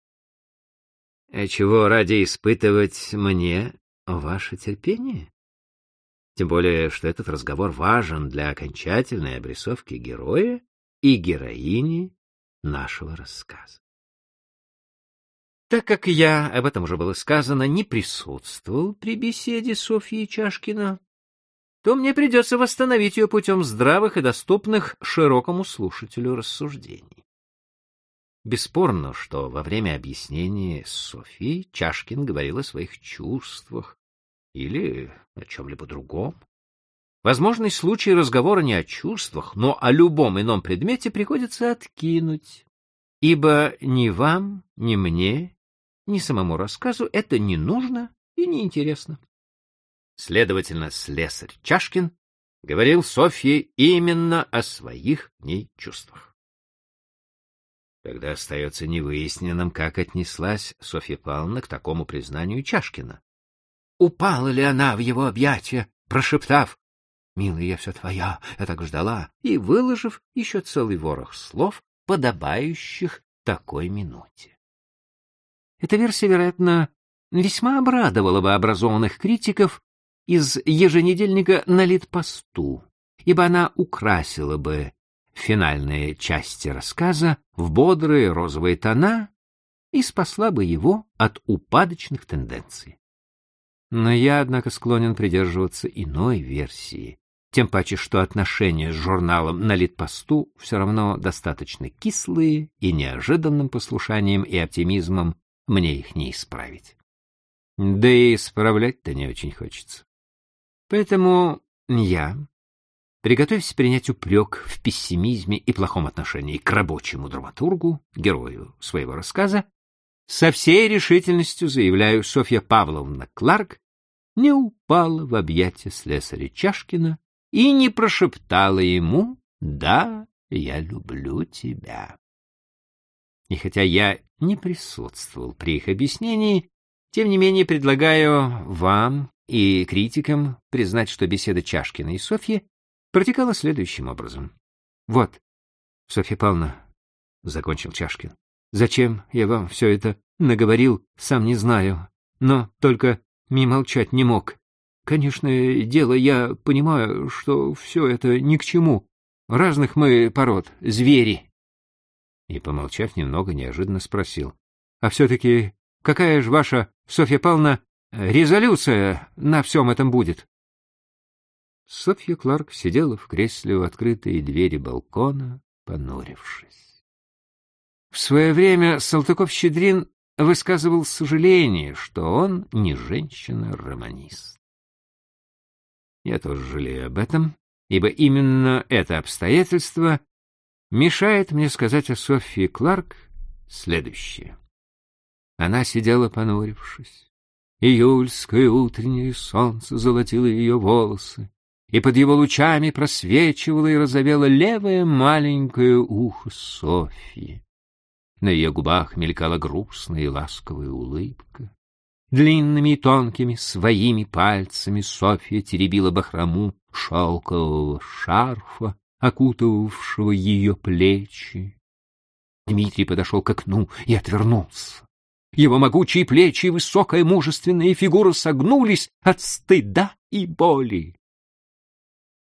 А чего ради испытывать мне ваше терпение? Тем более, что этот разговор важен для окончательной обрисовки героя и героини нашего рассказа. Так как я, об этом уже было сказано, не присутствовал при беседе Софьи Чашкина, то мне придется восстановить ее путем здравых и доступных широкому слушателю рассуждений. Бесспорно, что во время объяснения с Софьей Чашкин говорил о своих чувствах или о чем-либо другом. Возможный случай разговора не о чувствах, но о любом ином предмете приходится откинуть, ибо ни вам, ни мне ни самому рассказу это не нужно и не интересно. Следовательно, слесарь Чашкин говорил Софье именно о своих ней чувствах. Тогда остается невыясненным, как отнеслась Софья Павловна к такому признанию Чашкина. Упала ли она в его объятия, прошептав «Милая, я все твоя, я так ждала», и выложив еще целый ворох слов, подобающих такой минуте. Эта версия, вероятно, весьма обрадовала бы образованных критиков из еженедельника на Литпосту, ибо она украсила бы финальные части рассказа в бодрые розовые тона и спасла бы его от упадочных тенденций. Но я, однако, склонен придерживаться иной версии, тем паче, что отношения с журналом на Литпосту все равно достаточно кислые, и неожиданным послушанием и оптимизмом мне их не исправить. Да и исправлять-то не очень хочется. Поэтому я, приготовься принять упрек в пессимизме и плохом отношении к рабочему драматургу, герою своего рассказа, со всей решительностью заявляю, Софья Павловна Кларк не упала в объятия слесаря Чашкина и не прошептала ему «Да, я люблю тебя». И хотя я не присутствовал при их объяснении, тем не менее предлагаю вам и критикам признать, что беседа Чашкина и Софьи протекала следующим образом. Вот, Софья Павловна, — закончил Чашкин, — зачем я вам все это наговорил, сам не знаю, но только не молчать не мог. Конечно, дело, я понимаю, что все это ни к чему. Разных мы пород, звери. И, помолчав немного, неожиданно спросил. — А все-таки какая же ваша, Софья Павловна, резолюция на всем этом будет? Софья Кларк сидела в кресле у открытой двери балкона, понурившись. В свое время Салтыков-Щедрин высказывал сожаление, что он не женщина-романист. Я тоже жалею об этом, ибо именно это обстоятельство мешает мне сказать о Софье Кларк следующее. Она сидела понурившись. Июльское утреннее солнце золотило ее волосы, и под его лучами просвечивало и розовело левое маленькое ухо Софьи. На ее губах мелькала грустная и ласковая улыбка. Длинными и тонкими своими пальцами Софья теребила бахрому шелкового шарфа, окутывавшего ее плечи. Дмитрий подошел к окну и отвернулся. Его могучие плечи и высокая мужественная фигура согнулись от стыда и боли.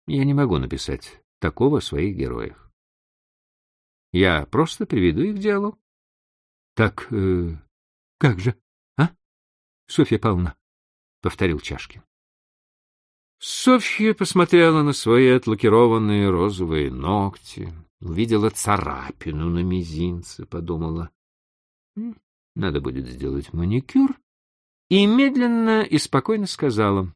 Я не могу написать такого о своих героях. Я просто приведу их к делу. Так, э, как же? Софья Павловна, — повторил Чашкин. Софья посмотрела на свои отлакированные розовые ногти, увидела царапину на мизинце, подумала, надо будет сделать маникюр, и медленно и спокойно сказала,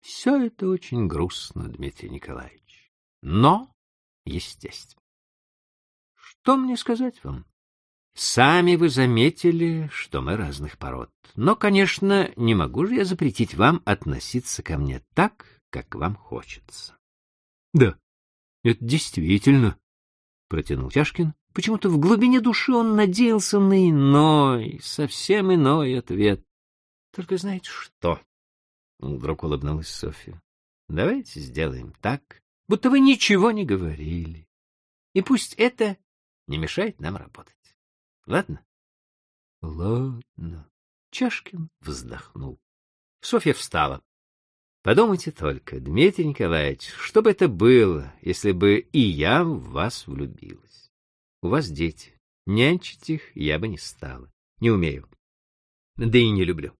все это очень грустно, Дмитрий Николаевич, но естественно. Что мне сказать вам? Сами вы заметили, что мы разных пород. Но, конечно, не могу же я запретить вам относиться ко мне так, как вам хочется. — Да, это действительно, — протянул Тяшкин. Почему-то в глубине души он надеялся на иной, совсем иной ответ. — Только знаете что? — вдруг улыбнулась Софья. — Давайте сделаем так, будто вы ничего не говорили. И пусть это не мешает нам работать. Ладно? — Ладно. Чашкин вздохнул. Софья встала. Подумайте только, Дмитрий Николаевич, что бы это было, если бы и я в вас влюбилась? У вас дети. Нянчить их я бы не стала. Не умею. Да и не люблю.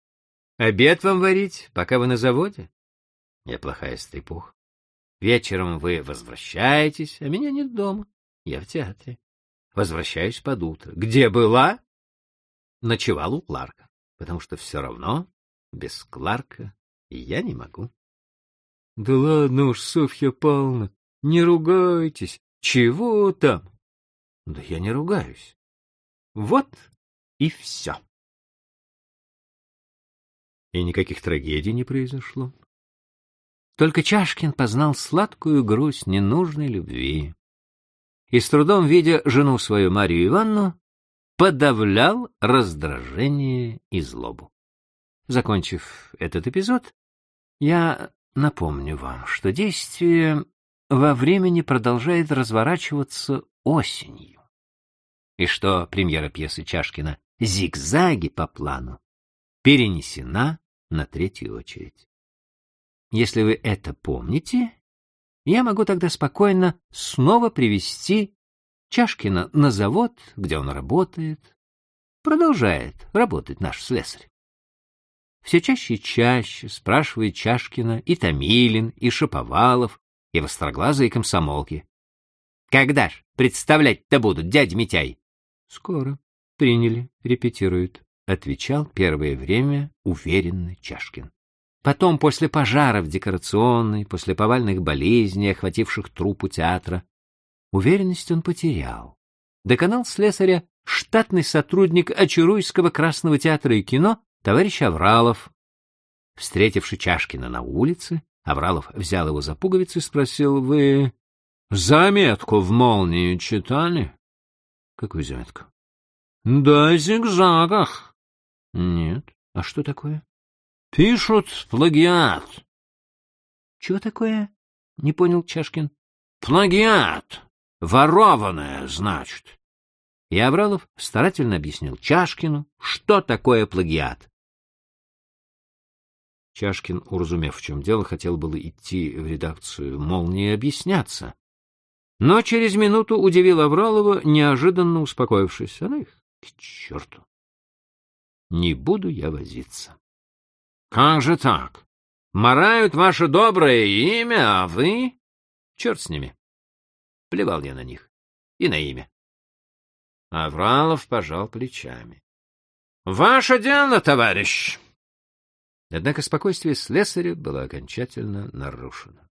Обед вам варить, пока вы на заводе? Я плохая стрепуха. Вечером вы возвращаетесь, а меня нет дома. Я в театре. Возвращаюсь под утро. Где была? Ночевал у Кларка, потому что все равно без Кларка я не могу. — Да ладно уж, Софья Павловна, не ругайтесь. Чего там? — Да я не ругаюсь. Вот и все. И никаких трагедий не произошло. Только Чашкин познал сладкую грусть ненужной любви и, с трудом видя жену свою Марию Ивановну, подавлял раздражение и злобу. Закончив этот эпизод, я напомню вам, что действие во времени продолжает разворачиваться осенью, и что премьера пьесы Чашкина «Зигзаги по плану» перенесена на третью очередь. Если вы это помните, я могу тогда спокойно снова привести Чашкина на завод, где он работает. Продолжает работать наш слесарь. все чаще и чаще спрашивает Чашкина и Томилин, и Шаповалов, и востроглазые комсомолки. Когда ж представлять-то будут, дядя Митяй? Скоро. Приняли, репетируют, отвечал первое время уверенно Чашкин. Потом, после пожара в декорационной, после повальных болезней, охвативших труппу театра, уверенность он потерял. Доконал слесаря штатный сотрудник Очаруйского Красного театра и кино товарищ Авралов. Встретивший Чашкина на улице, Авралов взял его за пуговицу и спросил, «Вы заметку в молнии читали?» «Какую заметку?» «Да, о зигзагах». «Нет. А что такое?» «Пишут плагиат». «Чего такое?» — не понял Чашкин. «Плагиат. Ворованное, значит». И Авралов старательно объяснил Чашкину, что такое плагиат. Чашкин, уразумев, в чем дело, хотел было идти в редакцию «Молнии» объясняться. Но через минуту удивил Авралова, неожиданно успокоившись. А ну их к черту! Не буду я возиться. — Как же так? Марают ваше доброе имя, а вы... Черт с ними. Плевал я на них. И на имя. Авралов пожал плечами. — Ваше дело, товарищ! Однако спокойствие слесаря было окончательно нарушено.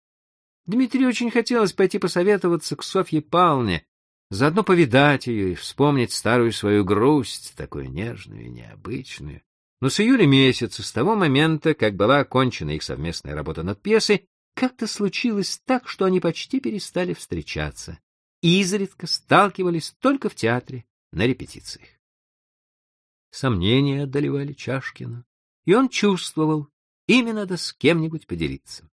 Дмитрию очень хотелось пойти посоветоваться к Софье Павловне, заодно повидать ее и вспомнить старую свою грусть, такую нежную и необычную. Но с июля месяца, с того момента, как была окончена их совместная работа над пьесой, как-то случилось так, что они почти перестали встречаться. Изредка сталкивались только в театре, на репетициях. Сомнения одолевали Чашкина и он чувствовал, ими надо с кем-нибудь поделиться.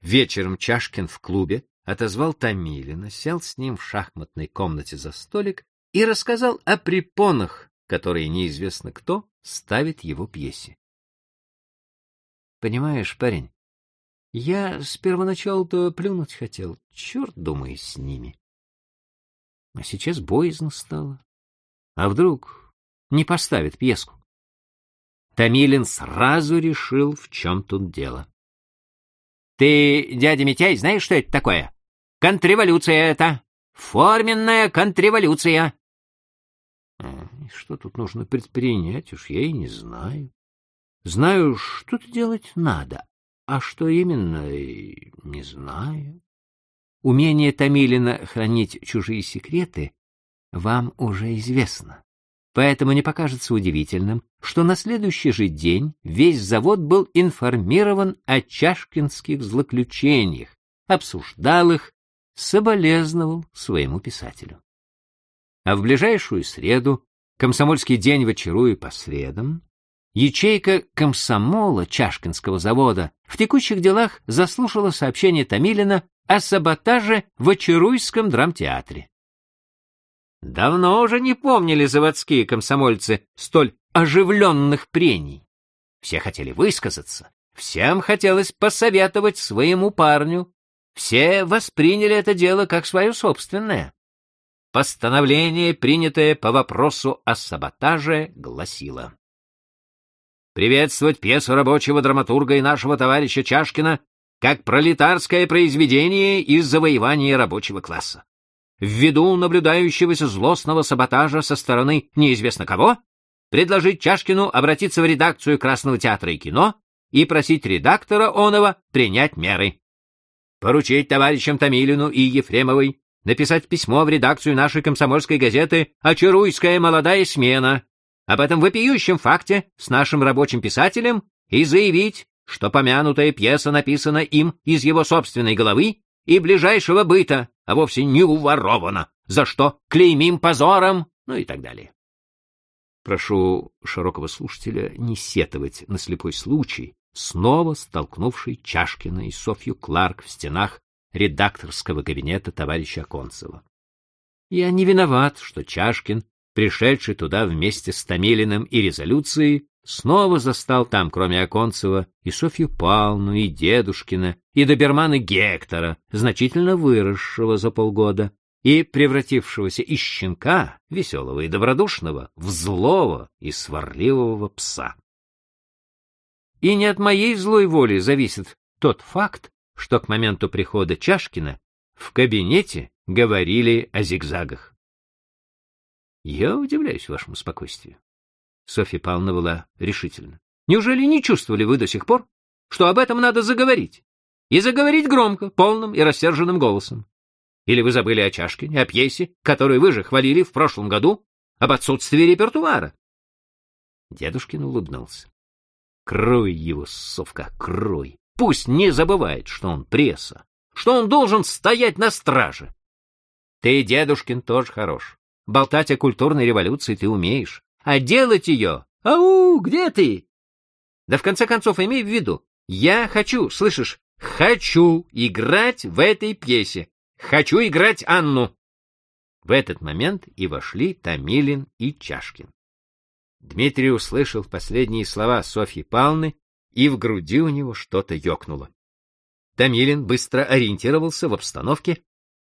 Вечером Чашкин в клубе отозвал Томилина, сел с ним в шахматной комнате за столик и рассказал о препонах, которые неизвестно кто ставит его пьесе. Понимаешь, парень, я с первоначала-то плюнуть хотел, черт думаю, с ними. А сейчас боязно стало. А вдруг не поставит пьеску? Томилин сразу решил, в чем тут дело. — Ты, дядя Митяй, знаешь, что это такое? Контрреволюция это! Форменная контрреволюция! Что тут нужно предпринять, уж я и не знаю. Знаю, что-то делать надо, а что именно, не знаю. Умение Томилина хранить чужие секреты вам уже известно. Поэтому не покажется удивительным, что на следующий же день весь завод был информирован о чашкинских злоключениях, обсуждал их, соболезновал своему писателю. А в ближайшую среду, комсомольский день в Очару по средам, ячейка комсомола Чашкинского завода в текущих делах заслушала сообщение Томилина о саботаже в Очаруйском драмтеатре. Давно уже не помнили заводские комсомольцы столь оживленных прений. Все хотели высказаться, всем хотелось посоветовать своему парню, все восприняли это дело как свое собственное. Постановление, принятое по вопросу о саботаже, гласило. Приветствовать пьесу рабочего драматурга и нашего товарища Чашкина как пролетарское произведение из завоевания рабочего класса ввиду наблюдающегося злостного саботажа со стороны неизвестно кого, предложить Чашкину обратиться в редакцию Красного театра и кино и просить редактора Онова принять меры. Поручить товарищам Томилину и Ефремовой написать письмо в редакцию нашей комсомольской газеты «Очаруйская молодая смена» об этом вопиющем факте с нашим рабочим писателем и заявить, что помянутая пьеса написана им из его собственной головы и ближайшего быта, а вовсе не уворовано, за что клеймим позором, ну и так далее. Прошу широкого слушателя не сетовать на слепой случай, снова столкнувший Чашкина и Софью Кларк в стенах редакторского кабинета товарища Концева. Я не виноват, что Чашкин, пришедший туда вместе с Томилиным и резолюцией, снова застал там, кроме Аконцева, и Софью Павловну, и Дедушкина, и добермана Гектора, значительно выросшего за полгода, и превратившегося из щенка, веселого и добродушного, в злого и сварливого пса. и не от моей злой воли зависит тот факт, что к моменту прихода Чашкина в кабинете говорили о зигзагах. Я удивляюсь вашему спокойствию. Софья Павловна была решительна. Неужели не чувствовали вы до сих пор, что об этом надо заговорить? И заговорить громко, полным и рассерженным голосом. Или вы забыли о Чашкине, о пьесе, которую вы же хвалили в прошлом году, об отсутствии репертуара? Дедушкин улыбнулся. Крой его, совка, крой. Пусть не забывает, что он пресса, что он должен стоять на страже. Ты, дедушкин, тоже хорош. Болтать о культурной революции ты умеешь. А делать ее... Ау, где ты? Да в конце концов, имей в виду, я хочу, слышишь, хочу играть в этой пьесе. Хочу играть Анну. В этот момент и вошли Томилин и Чашкин. Дмитрий услышал последние слова Софьи Павловны, и в груди у него что-то ёкнуло. Томилин быстро ориентировался в обстановке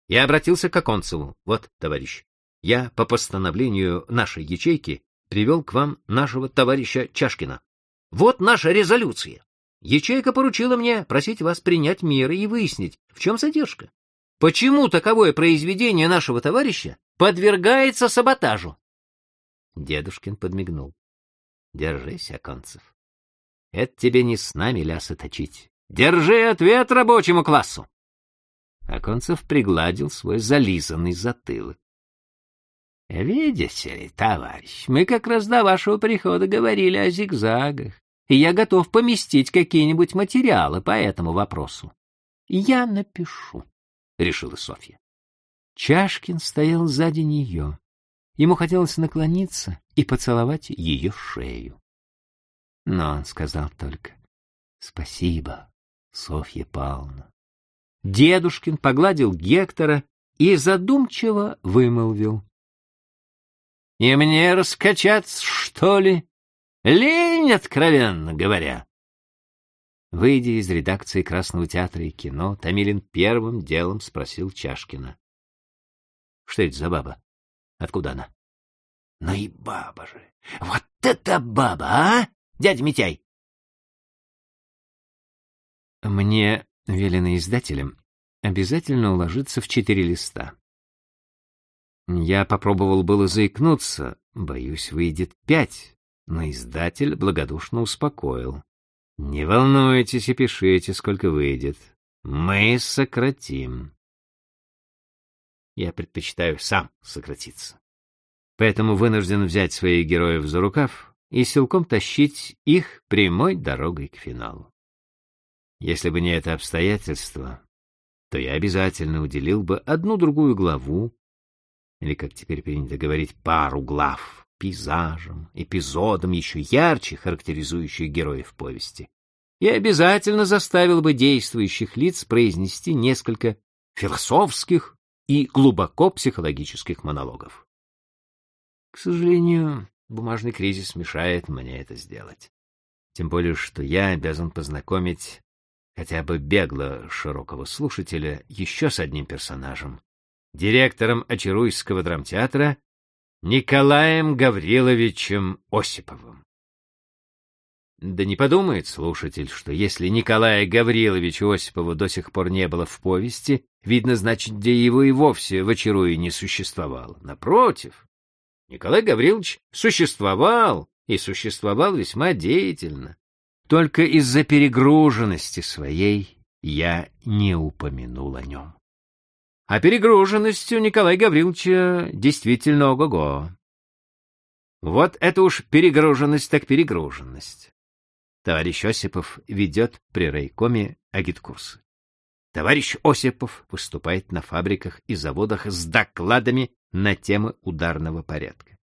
и обратился к Аконцеву. «Вот, товарищ, я по постановлению нашей ячейки привел к вам нашего товарища Чашкина. Вот наша резолюция. Ячейка поручила мне просить вас принять меры и выяснить, в чем задержка. Почему таковое произведение нашего товарища подвергается саботажу? Дедушкин подмигнул. Держись, Оконцев. Это тебе не с нами лясы точить. Держи ответ рабочему классу. Оконцев пригладил свой зализанный затылок. — Видите ли, товарищ, мы как раз до вашего прихода говорили о зигзагах, и я готов поместить какие-нибудь материалы по этому вопросу. — Я напишу, — решила Софья. Чашкин стоял сзади нее. Ему хотелось наклониться и поцеловать ее шею. Но он сказал только «Спасибо, Софья Павловна». Дедушкин погладил Гектора и задумчиво вымолвил. «И мне раскачаться, что ли? Лень, откровенно говоря!» Выйдя из редакции Красного театра и кино, Томилин первым делом спросил Чашкина. — Что это за баба? Откуда она? — Ну и баба же! Вот это баба, а, дядя Митяй! Мне велено издателем обязательно уложиться в четыре листа. Я попробовал было заикнуться, боюсь, выйдет пять, но издатель благодушно успокоил. Не волнуйтесь и пишите, сколько выйдет. Мы сократим. Я предпочитаю сам сократиться. Поэтому вынужден взять своих героев за рукав и силком тащить их прямой дорогой к финалу. Если бы не это обстоятельство, то я обязательно уделил бы одну-другую главу, или, как теперь принято говорить, пару глав, пейзажам, эпизодам, еще ярче характеризующих героев повести. И обязательно заставил бы действующих лиц произнести несколько философских и глубоко психологических монологов. К сожалению, бумажный кризис мешает мне это сделать. Тем более, что я обязан познакомить хотя бы бегло широкого слушателя еще с одним персонажем, директором Очаруйского драмтеатра Николаем Гавриловичем Осиповым. Да не подумает слушатель, что если Николая Гавриловича Осипова до сих пор не было в повести, видно, значит, где его и вовсе в Очаруе не существовало. Напротив, Николай Гаврилович существовал, и существовал весьма деятельно. Только из-за перегруженности своей я не упомянул о нем. А перегруженность у Николая Гавриловича действительно ого-го. Вот это уж перегруженность так перегруженность. Товарищ Осипов ведет при райкоме агиткурсы. Товарищ Осипов выступает на фабриках и заводах с докладами на темы ударного порядка.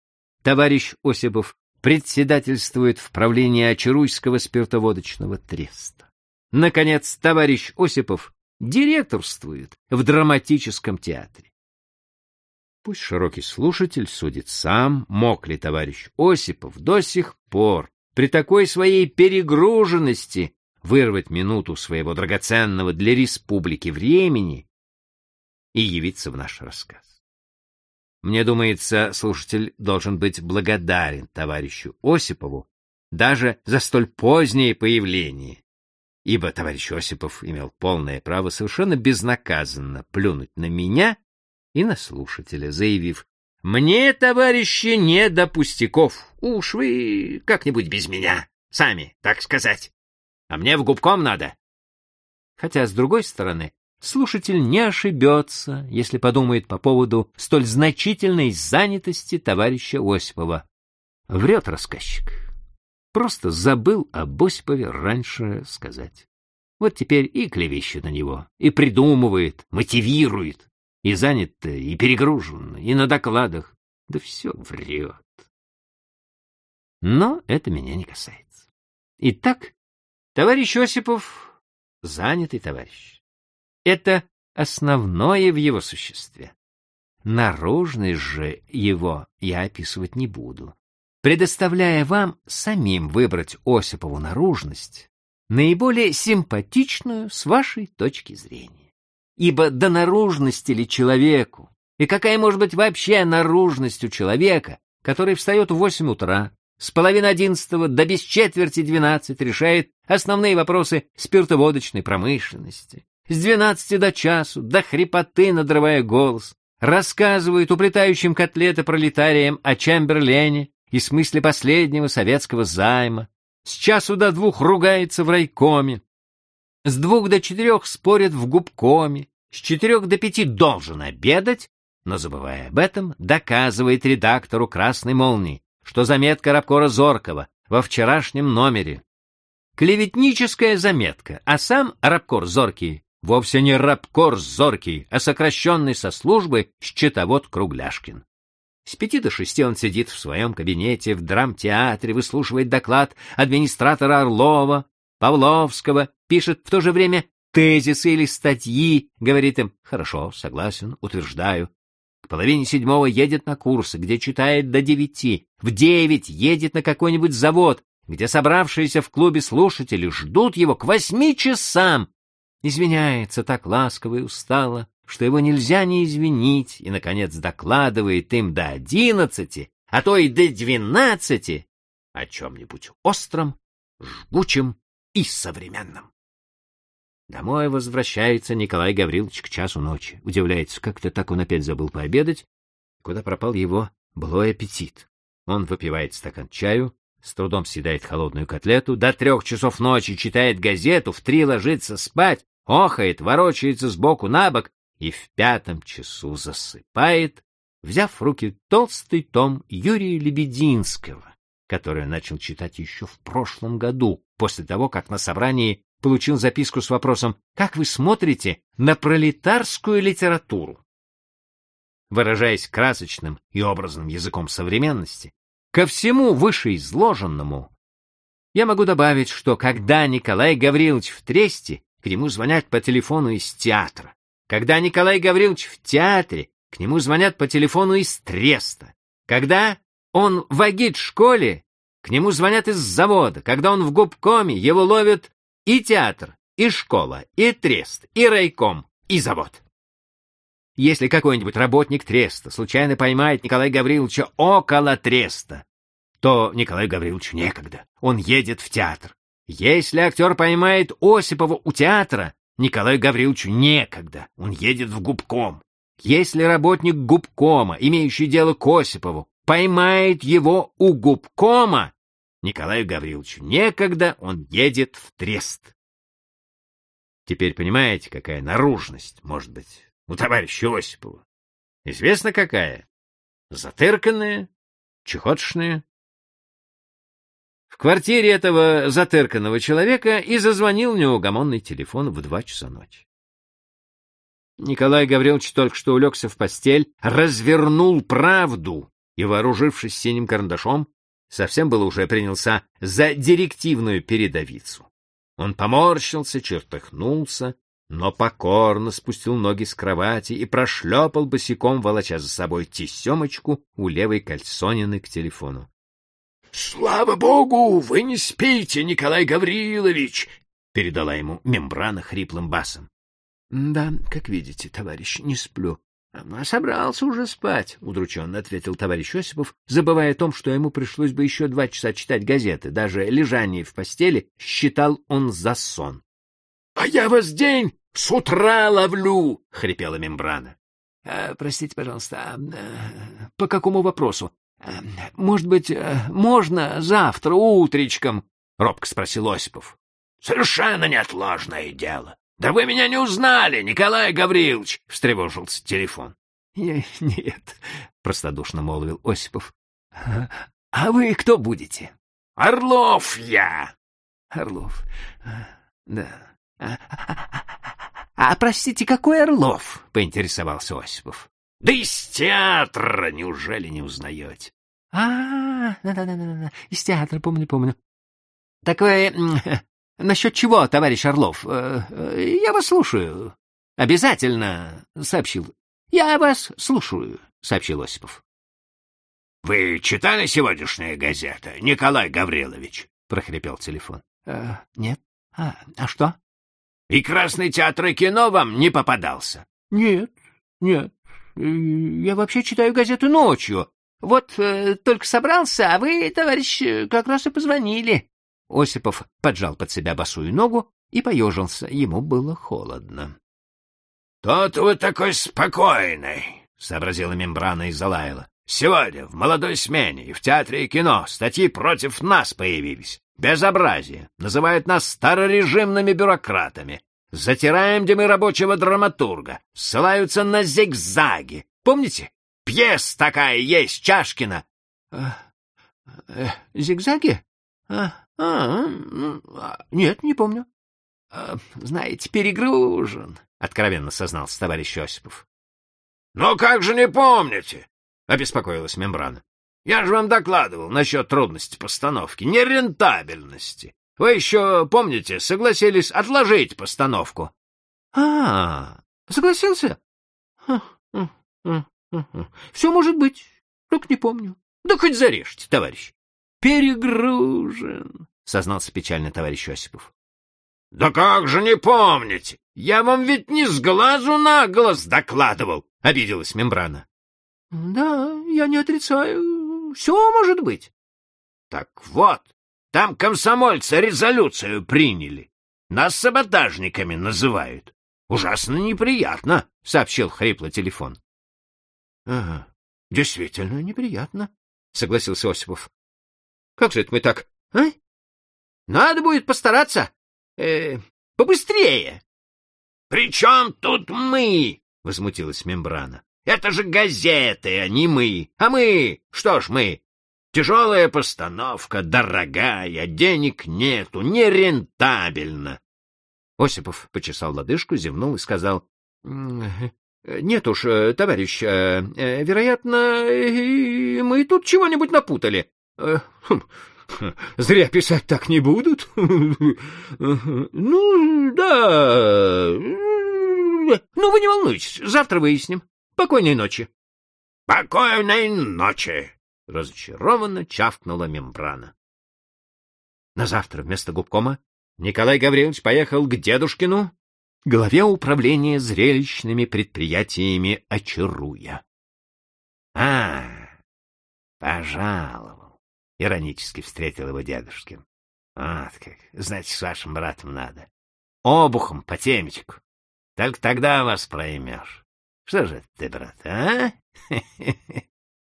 Товарищ Осипов председательствует в правлении Очаруйского спиртоводочного треста. Наконец, товарищ Осипов директорствует в драматическом театре. Пусть широкий слушатель судит сам, мог ли товарищ Осипов до сих пор при такой своей перегруженности вырвать минуту своего драгоценного для республики времени и явиться в наш рассказ. Мне думается, слушатель должен быть благодарен товарищу Осипову даже за столь позднее появление, ибо товарищ Осипов имел полное право совершенно безнаказанно плюнуть на меня и на слушателя, заявив, «Мне, товарищи, не до пустяков, уж вы как-нибудь без меня, сами, так сказать, а мне в губком надо». Хотя, с другой стороны, слушатель не ошибется, если подумает по поводу столь значительной занятости товарища Осипова. Врет рассказчик. Просто забыл об Осипове раньше сказать. Вот теперь и клевещет на него, и придумывает, мотивирует, и занят и перегружен, и на докладах. Да все врет. Но это меня не касается. Итак, товарищ Осипов — занятый товарищ. Это основное в его существе. Наружность же его я описывать не буду, предоставляя вам самим выбрать Осипову наружность, наиболее симпатичную с вашей точки зрения. Ибо до наружности ли человеку, и какая может быть вообще наружность у человека, который встает в восемь утра, с половины одиннадцатого до без четверти двенадцать решает основные вопросы спиртоводочной промышленности, с двенадцати до часу, до хрипоты надрывая голос, рассказывает уплетающим котлеты пролетариям о Чемберлене и смысле последнего советского займа, с часу до двух ругается в райкоме, с двух до четырех спорит в губкоме, с четырех до пяти должен обедать, но, забывая об этом, доказывает редактору «Красной молнии», что заметка Рабкора Зоркова во вчерашнем номере. Клеветническая заметка, а сам Рабкор Зоркий вовсе не Рабкор Зоркий, а сокращенный со службы счетовод Кругляшкин. С пяти до шести он сидит в своем кабинете в драмтеатре, выслушивает доклад администратора Орлова, Павловского, пишет в то же время тезисы или статьи, говорит им «хорошо, согласен, утверждаю». К половине седьмого едет на курсы, где читает до девяти, в девять едет на какой-нибудь завод, где собравшиеся в клубе слушатели ждут его к восьми часам. Извиняется так ласково и устало, что его нельзя не извинить, и, наконец, докладывает им до одиннадцати, а то и до двенадцати о чем-нибудь остром, жгучем и современном. Домой возвращается Николай Гаврилович к часу ночи. Удивляется, как-то так он опять забыл пообедать, куда пропал его былой аппетит. Он выпивает стакан чаю, с трудом съедает холодную котлету, до трех часов ночи читает газету, в три ложится спать, охает, ворочается сбоку на бок и в пятом часу засыпает, взяв в руки толстый том Юрия Лебединского, который начал читать еще в прошлом году, после того, как на собрании получил записку с вопросом «Как вы смотрите на пролетарскую литературу?» Выражаясь красочным и образным языком современности, ко всему вышеизложенному я могу добавить, что когда Николай Гаврилович в Тресте, к нему звонят по телефону из театра, когда Николай Гаврилович в театре, к нему звонят по телефону из Треста. Когда он в агит-школе, к нему звонят из завода. Когда он в губкоме, его ловят и театр, и школа, и трест, и райком, и завод. Если какой-нибудь работник треста случайно поймает Николая Гавриловича около треста, то Николаю Гавриловичу некогда, он едет в театр. Если актер поймает Осипова у театра, Николаю Гавриловичу некогда, он едет в губком. Если работник губкома, имеющий дело к Осипову, поймает его у губкома, Николаю Гавриловичу некогда, он едет в трест. Теперь понимаете, какая наружность может быть у товарища Осипова? Известно какая? Затырканная, чехотшная, квартире этого затырканного человека и зазвонил неугомонный телефон в два часа ночи. Николай Гаврилович только что улегся в постель, развернул правду и, вооружившись синим карандашом, совсем было уже принялся за директивную передовицу. Он поморщился, чертыхнулся, но покорно спустил ноги с кровати и прошлепал босиком, волоча за собой тесемочку у левой кальсонины к телефону. — Слава богу, вы не спите, Николай Гаврилович! — передала ему мембрана хриплым басом. — Да, как видите, товарищ, не сплю. — Собрался уже спать, — удрученно ответил товарищ Осипов, забывая о том, что ему пришлось бы еще два часа читать газеты. Даже лежание в постели считал он за сон. — А я вас день с утра ловлю! — хрипела мембрана. — Простите, пожалуйста, а, по какому вопросу? Э, — Может быть, э, можно завтра утречком? — робко спросил Осипов. — Совершенно неотложное дело. Да вы меня не узнали, Николай Гаврилович! — встревожился телефон. — Нет, — простодушно молвил Осипов. — А вы кто будете? — Орлов я! — Орлов. Да. А, а, простите, какой Орлов? — поинтересовался Осипов. — Да из театра, неужели не узнаете? — А, да-да-да, из театра, помню, помню. — Так вы Насчет чего, товарищ Орлов? Э, э, я вас слушаю. Обязательно, сообщил. Я вас слушаю, сообщил Осипов. Вы читали сегодняшние газеты, Николай Гаврилович? прохрипел телефон. Э, нет. А, а что? И Красный театр и кино вам не попадался? Нет, нет. Я вообще читаю газеты ночью. Вот э, только собрался, а вы, товарищ, как раз и позвонили. Осипов поджал под себя босую ногу и поежился. Ему было холодно. — Тот вы такой спокойный, — сообразила мембрана и залаяла. — Сегодня в молодой смене и в театре и кино статьи против нас появились. Безобразие. Называют нас старорежимными бюрократами. Затираем, где мы рабочего драматурга. Ссылаются на зигзаги. Помните? Пьес такая есть, Чашкина. Э, э, — Зигзаги? А, а, а, нет, не помню. А, знаете, перегружен, откровенно сознался товарищ Осипов. Ну как же не помните? обеспокоилась мембрана. Я же вам докладывал насчет трудности постановки, нерентабельности. Вы еще, помните, согласились отложить постановку. А, согласился? Все может быть, только не помню. Да хоть зарежьте, товарищ. Перегружен, сознался печально товарищ Осипов. — Да как же не помните? Я вам ведь не с глазу на глаз докладывал, — обиделась мембрана. — Да, я не отрицаю. Все может быть. — Так вот, там комсомольцы резолюцию приняли. Нас саботажниками называют. Ужасно неприятно, — сообщил хрипло телефон. — Ага, действительно неприятно, — согласился Осипов. — Как же это мы так, а? Надо будет постараться э, побыстрее. — При чем тут мы? — возмутилась мембрана. — Это же газеты, а не мы. А мы? Что ж мы? Тяжелая постановка, дорогая, денег нету, нерентабельно. Осипов почесал лодыжку, зевнул и сказал. — Нет уж, э, товарищ, э, э, вероятно, мы тут чего-нибудь напутали. Хм, Зря писать так не будут. Ну, да. Ну, вы не волнуйтесь, завтра выясним. Покойной ночи. Покойной ночи, разочарованно чавкнула мембрана. На завтра вместо губкома Николай Гаврилович поехал к дедушкину, главе управления зрелищными предприятиями Очаруя. А, пожалуй. — иронически встретил его дедушкин. — Вот как, значит, с вашим братом надо. Обухом по темечку. Только тогда вас проймешь. Что же ты, брат, а?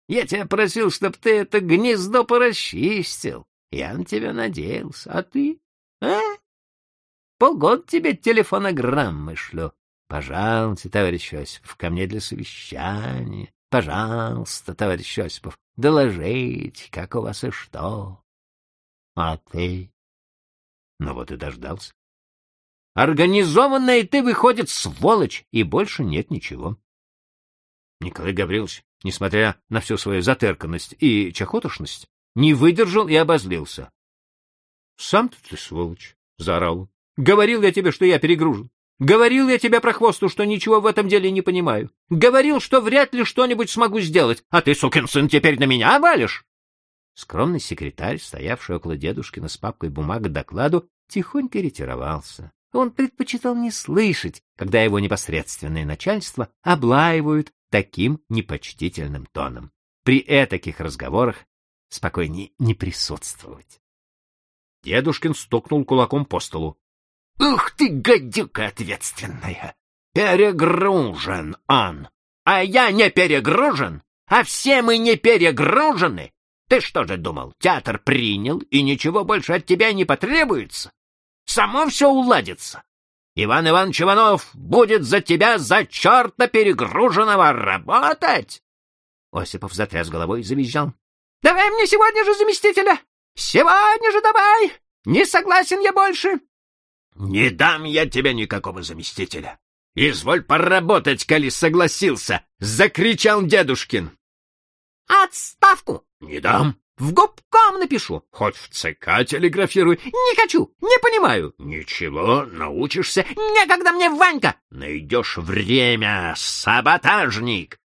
Я тебя просил, чтоб ты это гнездо порасчистил. Я на тебя надеялся. А ты? А? Полгода тебе телефонограммы шлю. Пожалуйте, товарищ Осипов, ко мне для совещания. Пожалуйста, товарищ Осипов, доложите, как у вас и что. А ты? Ну вот и дождался. Организованная ты, выходит, сволочь, и больше нет ничего. Николай Гаврилович, несмотря на всю свою затерканность и чахотошность, не выдержал и обозлился. — Сам-то ты сволочь, — заорал. — Говорил я тебе, что я перегружен. Говорил я тебе про хвосту, что ничего в этом деле не понимаю. Говорил, что вряд ли что-нибудь смогу сделать, а ты, сукин сын, теперь на меня валишь. Скромный секретарь, стоявший около дедушкина с папкой бумаг к докладу, тихонько ретировался. Он предпочитал не слышать, когда его непосредственное начальство облаивают таким непочтительным тоном. При этаких разговорах спокойнее не присутствовать. Дедушкин стукнул кулаком по столу. — Ух ты, гадюка ответственная! Перегружен он! А я не перегружен! А все мы не перегружены! Ты что же думал, театр принял, и ничего больше от тебя не потребуется? Само все уладится. Иван Иванович Иванов будет за тебя за черта перегруженного работать!» Осипов затряс головой и завизжал. «Давай мне сегодня же заместителя! Сегодня же давай! Не согласен я больше!» «Не дам я тебе никакого заместителя! Изволь поработать, коли согласился!» — закричал дедушкин. «Отставку!» «Не дам!» В губком напишу. Хоть в ЦК телеграфируй. Не хочу, не понимаю. Ничего, научишься. Некогда мне, Ванька. Найдешь время, саботажник.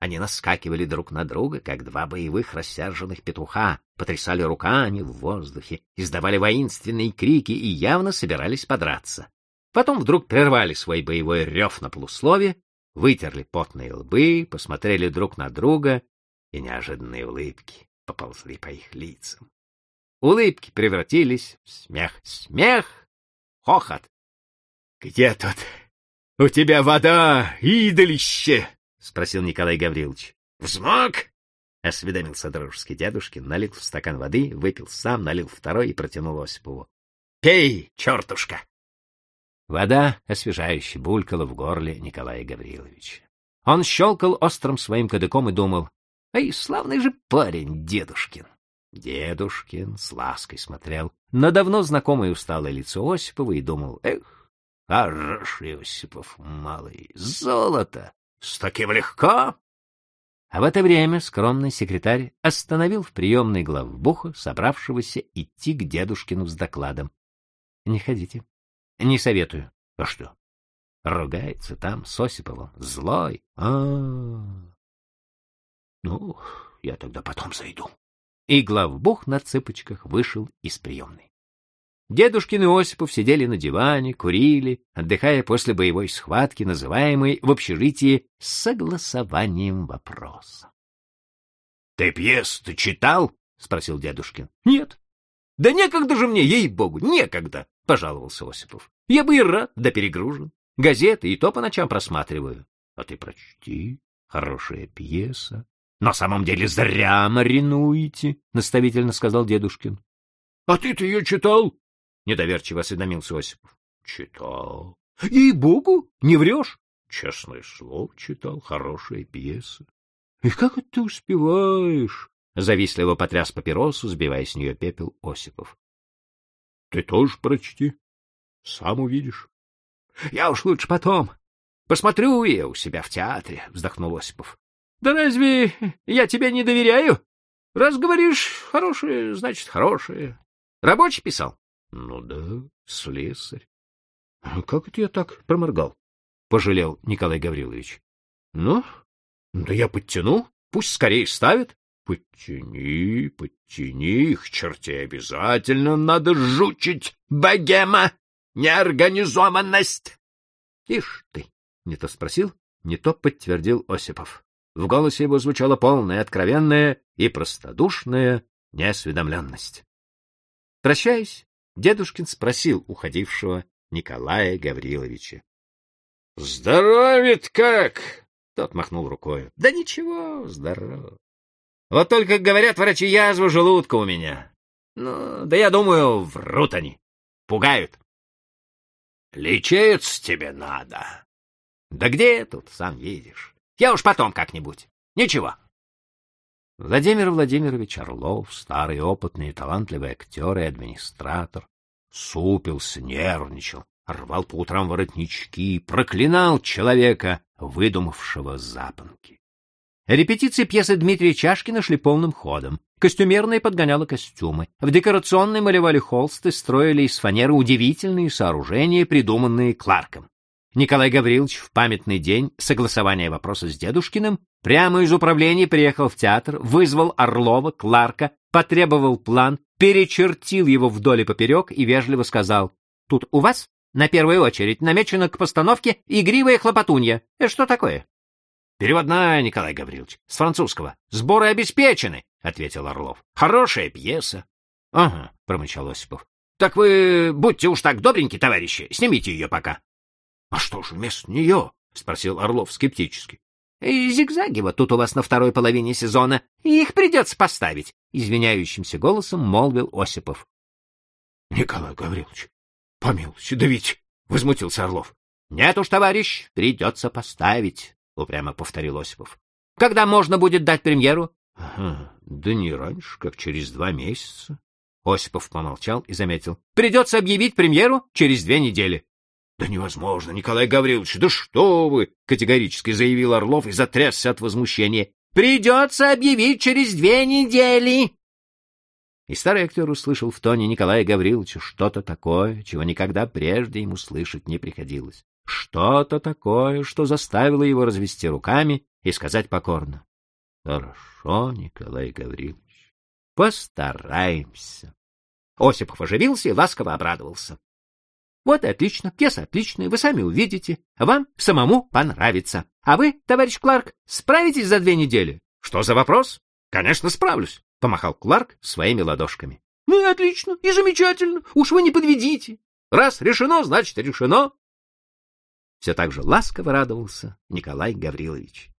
Они наскакивали друг на друга, как два боевых рассерженных петуха, потрясали руками в воздухе, издавали воинственные крики и явно собирались подраться. Потом вдруг прервали свой боевой рев на полуслове, вытерли потные лбы, посмотрели друг на друга, и неожиданные улыбки поползли по их лицам. Улыбки превратились в смех. Смех, хохот. — Где тут у тебя вода, идолище? — спросил Николай Гаврилович. — Взмок? — осведомился дружеский дедушкин, налил в стакан воды, выпил сам, налил второй и протянул Осипову. — Пей, чертушка! Вода освежающе булькала в горле Николая Гавриловича. Он щелкал острым своим кадыком и думал, Эй, славный же парень, дедушкин. Дедушкин с лаской смотрел на давно знакомое усталое лицо Осипова и думал, эх, хороший Осипов, малый, золото, с таким легко. А в это время скромный секретарь остановил в приемной главбуха, собравшегося идти к дедушкину с докладом. — Не ходите. — Не советую. — А что? Ругается там с Осиповым. Злой. А, -а, -а. Ну, я тогда потом зайду. И главбух на цыпочках вышел из приемной. Дедушкин и Осипов сидели на диване, курили, отдыхая после боевой схватки, называемой в общежитии согласованием вопроса. — Ты пьесу-то читал? — спросил дедушкин. — Нет. — Да некогда же мне, ей-богу, некогда, — пожаловался Осипов. — Я бы и рад, да перегружен. Газеты и то по ночам просматриваю. — А ты прочти, хорошая пьеса. На самом деле зря маринуете, — наставительно сказал дедушкин. — А ты-то ее читал? — недоверчиво осведомился Осипов. — Читал. — И-богу, не врешь? — Честное слово, читал. Хорошая пьеса. — И как это ты успеваешь? — завистливо потряс папиросу, сбивая с нее пепел Осипов. — Ты тоже прочти. Сам увидишь. — Я уж лучше потом. Посмотрю я у себя в театре, — вздохнул Осипов. Да разве я тебе не доверяю? Раз говоришь хорошее, значит хорошее. Рабочий писал? Ну да, слесарь. Как это я так проморгал? Пожалел Николай Гаврилович. Ну, да я подтяну, пусть скорее ставят. Подтяни, подтяни их, чертей, обязательно надо жучить, богема, неорганизованность. Ишь ты, не то спросил, не то подтвердил Осипов. В голосе его звучала полная, откровенная и простодушная неосведомленность. Прощаясь, дедушкин спросил уходившего Николая Гавриловича. — Здоровит как? — тот махнул рукой. — Да ничего, здоров. Вот только, говорят врачи, язва желудка у меня. Ну, да я думаю, врут они. Пугают. — Лечиться тебе надо. — Да где тут, сам видишь. Я уж потом как-нибудь. Ничего. Владимир Владимирович Орлов, старый опытный и талантливый актер и администратор, супился, нервничал, рвал по утрам воротнички, проклинал человека, выдумавшего запонки. Репетиции пьесы Дмитрия Чашкина шли полным ходом. Костюмерные подгоняла костюмы. В декорационной малевали холсты, строили из фанеры удивительные сооружения, придуманные Кларком. Николай Гаврилович в памятный день согласования вопроса с Дедушкиным прямо из управления приехал в театр, вызвал Орлова, Кларка, потребовал план, перечертил его вдоль и поперек и вежливо сказал, «Тут у вас на первую очередь намечено к постановке игривая хлопотунья. Это что такое?» Переводная, Николай Гаврилович, с французского. Сборы обеспечены, — ответил Орлов. Хорошая пьеса. — Ага, — промычал Осипов. — Так вы будьте уж так добреньки, товарищи, снимите ее пока. — А что же вместо нее? — спросил Орлов скептически. — Зигзаги вот тут у вас на второй половине сезона, их придется поставить, — извиняющимся голосом молвил Осипов. — Николай Гаврилович, помилуйте, да ведь... — возмутился Орлов. — Нет уж, товарищ, придется поставить, — упрямо повторил Осипов. — Когда можно будет дать премьеру? — да не раньше, как через два месяца. Осипов помолчал и заметил. — Придется объявить премьеру через две недели. — Да невозможно, Николай Гаврилович, да что вы! — категорически заявил Орлов и затрясся от возмущения. — Придется объявить через две недели! И старый актер услышал в тоне Николая Гавриловича что-то такое, чего никогда прежде ему слышать не приходилось. Что-то такое, что заставило его развести руками и сказать покорно. — Хорошо, Николай Гаврилович, постараемся. Осипов оживился и ласково обрадовался. — Вот и отлично, пьеса отличная, вы сами увидите. Вам самому понравится. А вы, товарищ Кларк, справитесь за две недели? — Что за вопрос? — Конечно, справлюсь помахал Кларк своими ладошками. — Ну и отлично, и замечательно, уж вы не подведите. Раз решено, значит решено. Все так же ласково радовался Николай Гаврилович.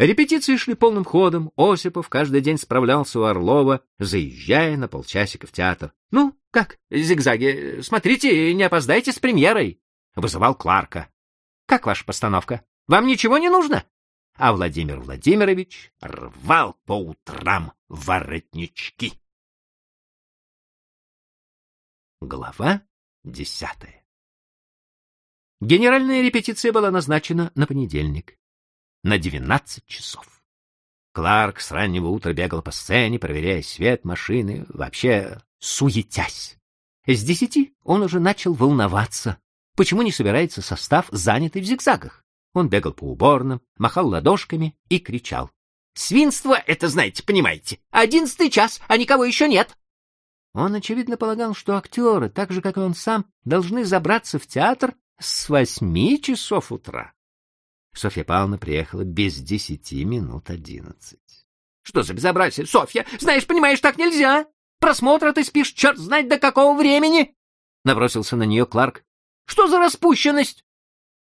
Репетиции шли полным ходом, Осипов каждый день справлялся у Орлова, заезжая на полчасика в театр. — Ну, как, зигзаги, смотрите, не опоздайте с премьерой, — вызывал Кларка. — Как ваша постановка? Вам ничего не нужно? а Владимир Владимирович рвал по утрам воротнички. Глава десятая Генеральная репетиция была назначена на понедельник, на двенадцать часов. Кларк с раннего утра бегал по сцене, проверяя свет машины, вообще суетясь. С десяти он уже начал волноваться, почему не собирается состав, занятый в зигзагах. Он бегал по уборным, махал ладошками и кричал. «Свинство — это, знаете, понимаете, одиннадцатый час, а никого еще нет!» Он, очевидно, полагал, что актеры, так же, как и он сам, должны забраться в театр с восьми часов утра. Софья Павловна приехала без десяти минут одиннадцать. — Что за безобразие, Софья? Знаешь, понимаешь, так нельзя! Просмотра ты спишь черт знать до какого времени! Набросился на нее Кларк. — Что за распущенность?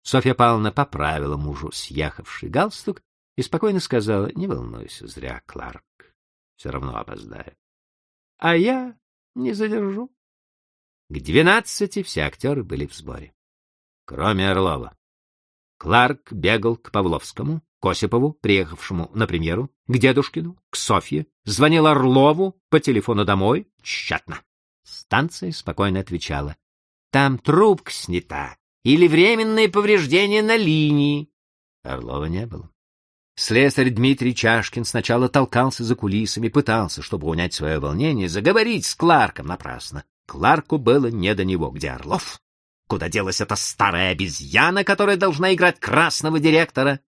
Софья Павловна поправила мужу съехавший галстук и спокойно сказала, не волнуйся зря, Кларк, все равно опоздаю. А я не задержу. К двенадцати все актеры были в сборе, кроме Орлова. Кларк бегал к Павловскому, к Осипову, приехавшему на премьеру, к дедушкину, к Софье, звонил Орлову по телефону домой, тщетно. Станция спокойно отвечала. Там трубка снята, или временные повреждения на линии. Орлова не было. Слесарь Дмитрий Чашкин сначала толкался за кулисами, пытался, чтобы унять свое волнение, заговорить с Кларком напрасно. Кларку было не до него. Где Орлов? Куда делась эта старая обезьяна, которая должна играть красного директора?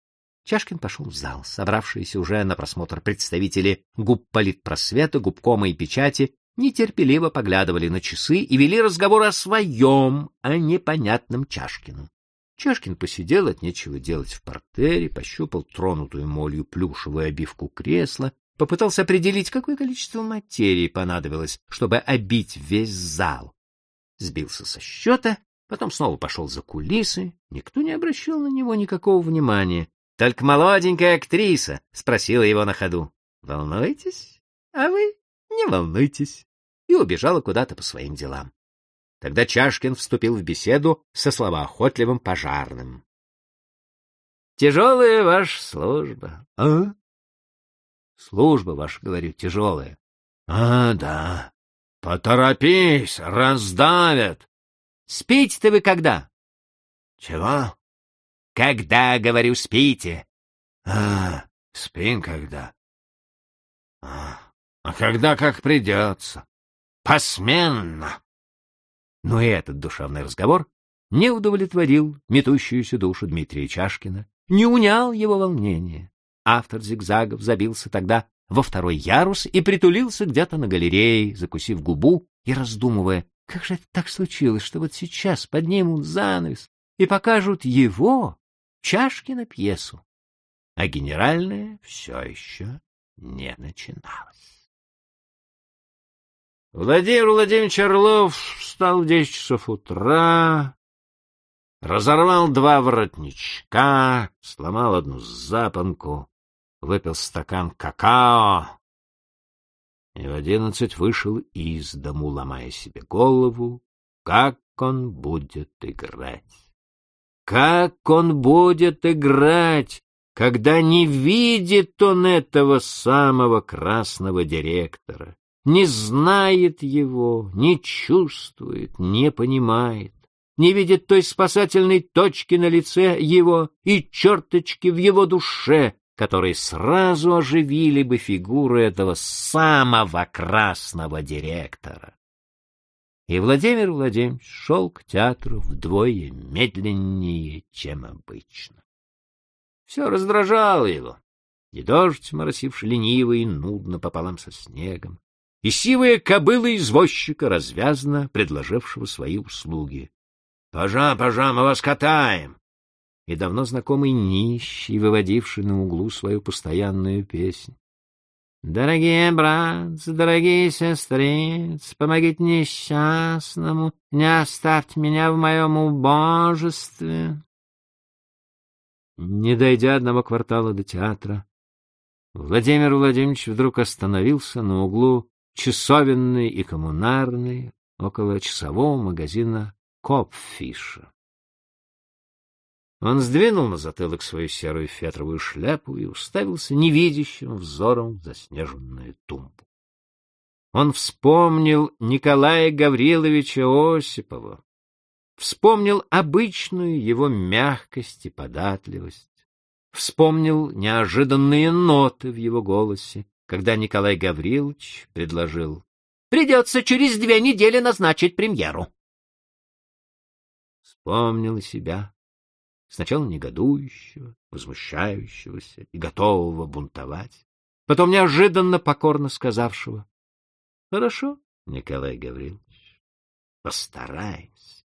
Чашкин пошел в зал. Собравшиеся уже на просмотр представители губ политпросвета, губкома и печати нетерпеливо поглядывали на часы и вели разговор о своем, о непонятном Чашкину. Чашкин посидел от нечего делать в портере, пощупал тронутую молью плюшевую обивку кресла, попытался определить, какое количество материи понадобилось, чтобы обить весь зал. Сбился со счета, потом снова пошел за кулисы. Никто не обращал на него никакого внимания. Только молоденькая актриса спросила его на ходу. — Волнуетесь? А вы не волнуйтесь и убежала куда-то по своим делам. Тогда Чашкин вступил в беседу со словоохотливым пожарным. — Тяжелая ваша служба. — А? — Служба ваша, говорю, тяжелая. — А, да. Поторопись, раздавят. — Спите-то вы когда? — Чего? — Когда, говорю, спите. — А, спим когда. А, а когда как придется посменно. Но и этот душевный разговор не удовлетворил метущуюся душу Дмитрия Чашкина, не унял его волнение. Автор зигзагов забился тогда во второй ярус и притулился где-то на галерее, закусив губу и раздумывая, как же это так случилось, что вот сейчас поднимут занавес и покажут его, Чашкина, пьесу. а генеральная все еще не начиналась. Владимир Владимирович Орлов встал в десять часов утра, разорвал два воротничка, сломал одну запонку, выпил стакан какао и в одиннадцать вышел из дому, ломая себе голову, как он будет играть. Как он будет играть, когда не видит он этого самого красного директора, не знает его, не чувствует, не понимает, не видит той спасательной точки на лице его и черточки в его душе, которые сразу оживили бы фигуру этого самого красного директора. И Владимир Владимирович шел к театру вдвое медленнее, чем обычно. Все раздражало его. И дождь, моросивший лениво и нудно пополам со снегом, и сивая кобыла извозчика, развязно предложившего свои услуги. — Пожа, пожа, мы вас катаем! И давно знакомый нищий, выводивший на углу свою постоянную песнь. Дорогие братцы, дорогие сестрицы, помогите несчастному, не оставьте меня в моем убожестве. Не дойдя одного квартала до театра, Владимир Владимирович вдруг остановился на углу часовенной и коммунарной около часового магазина Копфиша. Он сдвинул на затылок свою серую фетровую шляпу и уставился невидящим взором в заснеженную тумбу. Он вспомнил Николая Гавриловича Осипова, вспомнил обычную его мягкость и податливость, вспомнил неожиданные ноты в его голосе, когда Николай Гаврилович предложил «Придется через две недели назначить премьеру». Вспомнил себя, сначала негодующего, возмущающегося и готового бунтовать, потом неожиданно покорно сказавшего «Хорошо, Николай Гаврилович, постараемся».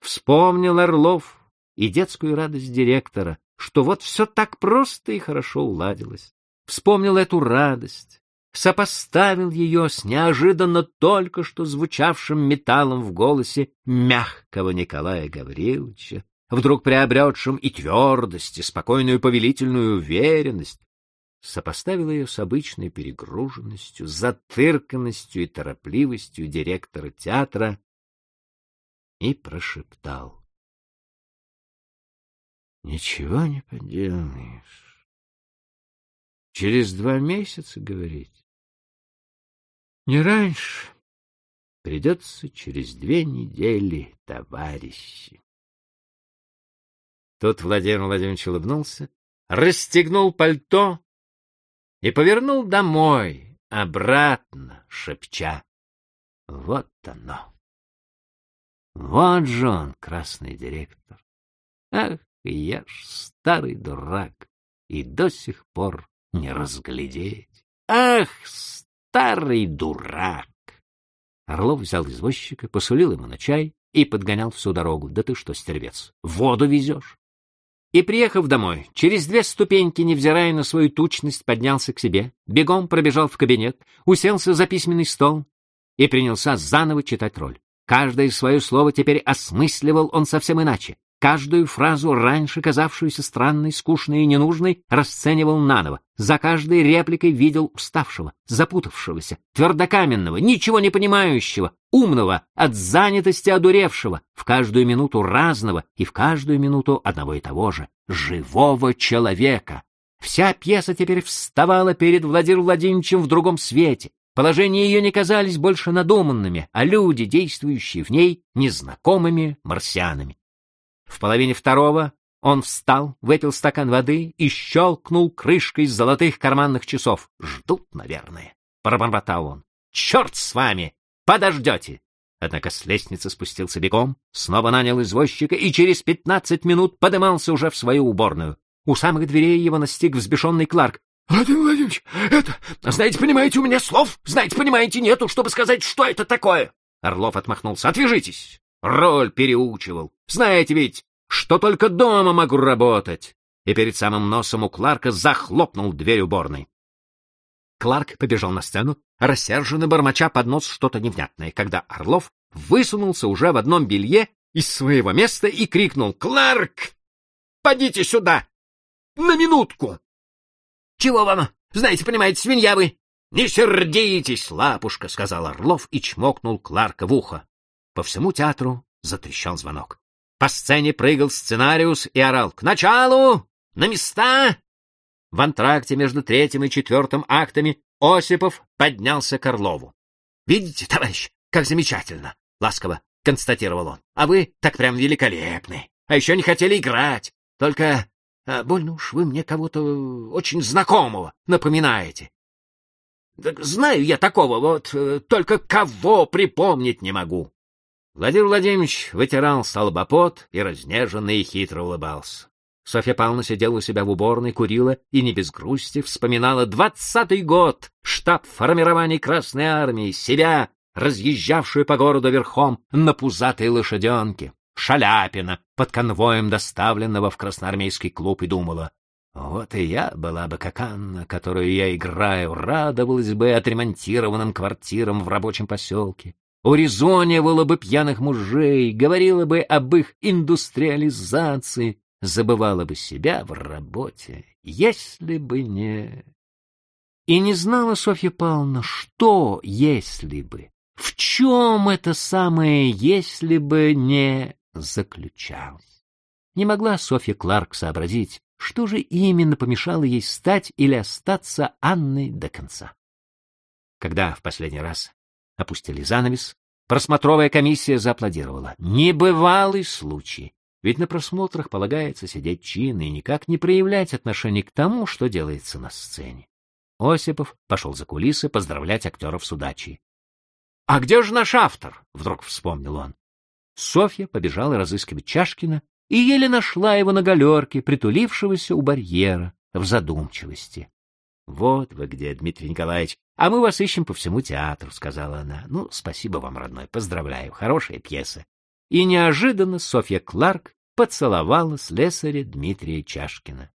Вспомнил Орлов и детскую радость директора, что вот все так просто и хорошо уладилось. Вспомнил эту радость, сопоставил ее с неожиданно только что звучавшим металлом в голосе мягкого Николая Гавриловича, вдруг приобретшим и твердость, и спокойную повелительную уверенность, сопоставил ее с обычной перегруженностью, затырканностью и торопливостью директора театра и прошептал. — Ничего не поделаешь. Через два месяца, говорить? Не раньше. Придется через две недели, товарищи. Тут Владимир Владимирович улыбнулся, расстегнул пальто и повернул домой, обратно, шепча. Вот оно. Вот же он, красный директор. Ах, я ж старый дурак, и до сих пор не разглядеть. Ах, старый дурак! Орлов взял извозчика, посулил ему на чай и подгонял всю дорогу. Да ты что, стервец, воду везешь? И, приехав домой, через две ступеньки, невзирая на свою тучность, поднялся к себе, бегом пробежал в кабинет, уселся за письменный стол и принялся заново читать роль. Каждое свое слово теперь осмысливал он совсем иначе. Каждую фразу, раньше казавшуюся странной, скучной и ненужной, расценивал наново. За каждой репликой видел уставшего, запутавшегося, твердокаменного, ничего не понимающего, умного, от занятости одуревшего, в каждую минуту разного и в каждую минуту одного и того же, живого человека. Вся пьеса теперь вставала перед Владимиром Владимировичем в другом свете. Положения ее не казались больше надуманными, а люди, действующие в ней, незнакомыми марсианами. В половине второго он встал, выпил стакан воды и щелкнул крышкой золотых карманных часов. «Ждут, наверное», — пробормотал он. «Черт с вами! Подождете!» Однако с лестницы спустился бегом, снова нанял извозчика и через пятнадцать минут подымался уже в свою уборную. У самых дверей его настиг взбешенный Кларк. — Владимир Владимирович, это... Знаете, понимаете, у меня слов, знаете, понимаете, нету, чтобы сказать, что это такое. Орлов отмахнулся. — Отвяжитесь! Роль переучивал. Знаете ведь, что только дома могу работать. и перед самым носом у Кларка захлопнул дверь уборной. Кларк побежал на сцену, рассерженно бормоча под нос что-то невнятное, когда Орлов высунулся уже в одном белье из своего места и крикнул «Кларк! Подите сюда! На минутку!» «Чего вам? Знаете, понимаете, свинья вы!» «Не сердитесь, лапушка!» — сказал Орлов и чмокнул Кларка в ухо. По всему театру затрещал звонок. По сцене прыгал сценариус и орал «К началу! На места!» В антракте между третьим и четвертым актами Осипов поднялся к Орлову. — Видите, товарищ, как замечательно! — ласково констатировал он. — А вы так прям великолепны. А еще не хотели играть. Только а, больно уж вы мне кого-то очень знакомого напоминаете. Знаю я такого, вот э, только кого припомнить не могу. Владимир Владимирович вытирал столбопот и разнеженно и хитро улыбался. Софья Павловна сидела у себя в уборной, курила и не без грусти вспоминала двадцатый год, штаб формирования Красной Армии, себя, разъезжавшую по городу верхом на пузатой лошаденке, Шаляпина, под конвоем доставленного в красноармейский клуб, и думала, вот и я была бы как Анна, которую я играю, радовалась бы отремонтированным квартирам в рабочем поселке, урезонивала бы пьяных мужей, говорила бы об их индустриализации, забывала бы себя в работе, если бы не... И не знала Софья Павловна, что если бы, в чем это самое «если бы не» заключалось. Не могла Софья Кларк сообразить, что же именно помешало ей стать или остаться Анной до конца. Когда в последний раз опустили занавес, просмотровая комиссия зааплодировала. Небывалый случай. Ведь на просмотрах полагается сидеть чинно и никак не проявлять отношение к тому, что делается на сцене. Осипов пошел за кулисы поздравлять актеров с удачей. — А где же наш автор? — вдруг вспомнил он. Софья побежала разыскивать Чашкина и еле нашла его на галерке, притулившегося у барьера, в задумчивости. — Вот вы где, Дмитрий Николаевич, а мы вас ищем по всему театру, — сказала она. — Ну, спасибо вам, родной, поздравляю, хорошая пьеса и неожиданно Софья Кларк поцеловала слесаря Дмитрия Чашкина.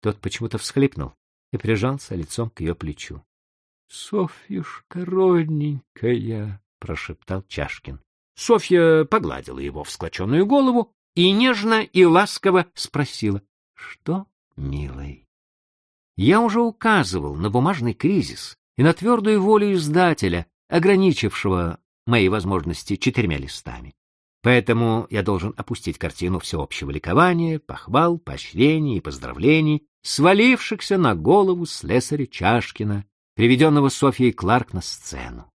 Тот почему-то всхлипнул и прижался лицом к ее плечу. — Софьюшка родненькая, — прошептал Чашкин. Софья погладила его всклоченную голову и нежно и ласково спросила. — Что, милый? Я уже указывал на бумажный кризис и на твердую волю издателя, ограничившего мои возможности четырьмя листами. Поэтому я должен опустить картину всеобщего ликования, похвал, поощрений и поздравлений, свалившихся на голову слесаря Чашкина, приведенного Софьей Кларк на сцену.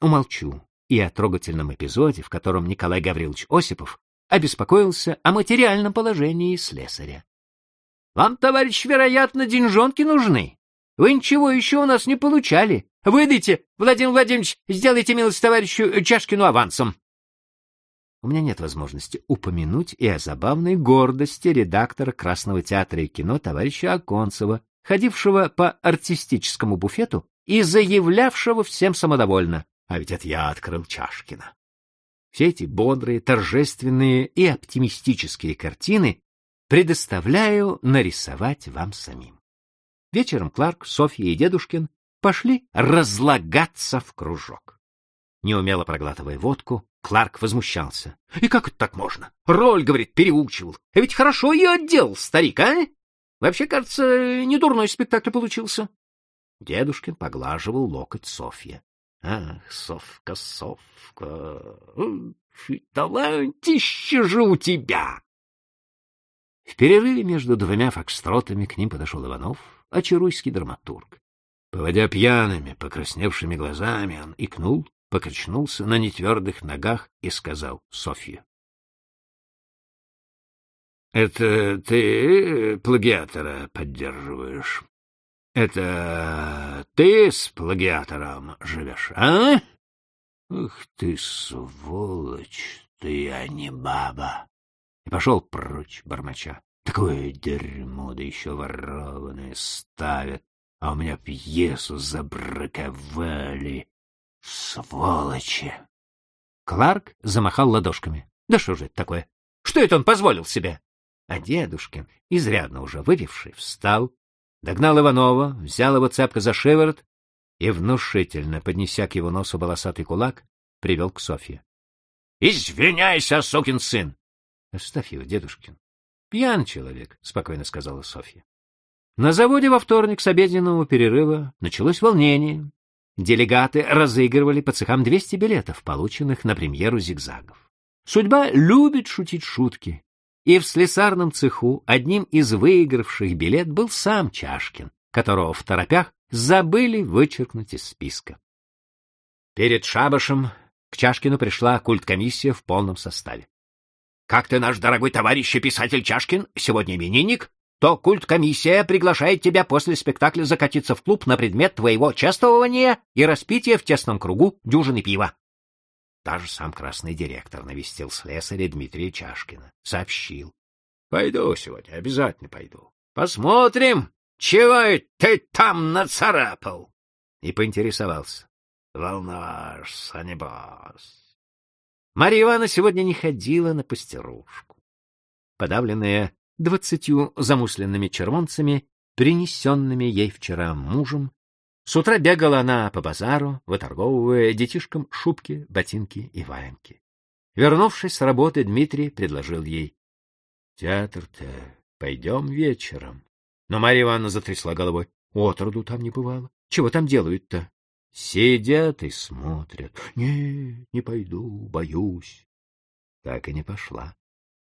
Умолчу и о трогательном эпизоде, в котором Николай Гаврилович Осипов обеспокоился о материальном положении слесаря. — Вам, товарищ, вероятно, деньжонки нужны. Вы ничего еще у нас не получали. Выдайте, Владимир Владимирович, сделайте милость товарищу Чашкину авансом у меня нет возможности упомянуть и о забавной гордости редактора Красного театра и кино товарища Аконцева, ходившего по артистическому буфету и заявлявшего всем самодовольно, а ведь это я открыл Чашкина. Все эти бодрые, торжественные и оптимистические картины предоставляю нарисовать вам самим. Вечером Кларк, Софья и Дедушкин пошли разлагаться в кружок. Неумело проглатывая водку, Кларк возмущался. — И как это так можно? Роль, говорит, переучивал. А ведь хорошо ее отделал, старик, а? Вообще, кажется, не дурной спектакль получился. Дедушкин поглаживал локоть Софья. — Ах, Совка, Совка, талантище же у тебя! В перерыве между двумя фокстротами к ним подошел Иванов, очаруйский драматург. Поводя пьяными, покрасневшими глазами, он икнул покачнулся на нетвердых ногах и сказал Софье. — Это ты плагиатора поддерживаешь? Это ты с плагиатором живешь, а? Ух ты, сволочь, ты, а не баба! И пошел прочь, бормоча. Такое дерьмо, да еще ворованное ставят, а у меня пьесу забраковали. Сволочи! Кларк замахал ладошками. Да что же это такое? Что это он позволил себе? А дедушкин, изрядно уже выпивший, встал, догнал Иванова, взял его цепко за шиворот и, внушительно поднеся к его носу волосатый кулак, привел к Софье. — Извиняйся, сукин сын! — Оставь его, дедушкин. — Пьян человек, — спокойно сказала Софья. На заводе во вторник с обеденного перерыва началось волнение. Делегаты разыгрывали по цехам 200 билетов, полученных на премьеру «Зигзагов». Судьба любит шутить шутки, и в слесарном цеху одним из выигравших билет был сам Чашкин, которого в торопях забыли вычеркнуть из списка. Перед шабашем к Чашкину пришла культкомиссия в полном составе. «Как ты, наш дорогой товарищ и писатель Чашкин, сегодня именинник, то культкомиссия приглашает тебя после спектакля закатиться в клуб на предмет твоего чествования и распития в тесном кругу дюжины пива. Даже сам красный директор навестил слесаря Дмитрия Чашкина. Сообщил. — Пойду сегодня, обязательно пойду. Посмотрим, чего ты там нацарапал. И поинтересовался. — Волнуешься, небось. Марья Ивановна сегодня не ходила на пастерушку. Подавленная двадцатью замусленными червонцами, принесенными ей вчера мужем, с утра бегала она по базару, выторговывая детишкам шубки, ботинки и валенки. Вернувшись с работы, Дмитрий предложил ей. — Театр-то пойдем вечером. Но Марья Ивановна затрясла головой. — Отроду там не бывало. Чего там делают-то? — Сидят и смотрят. — Не, не пойду, боюсь. Так и не пошла.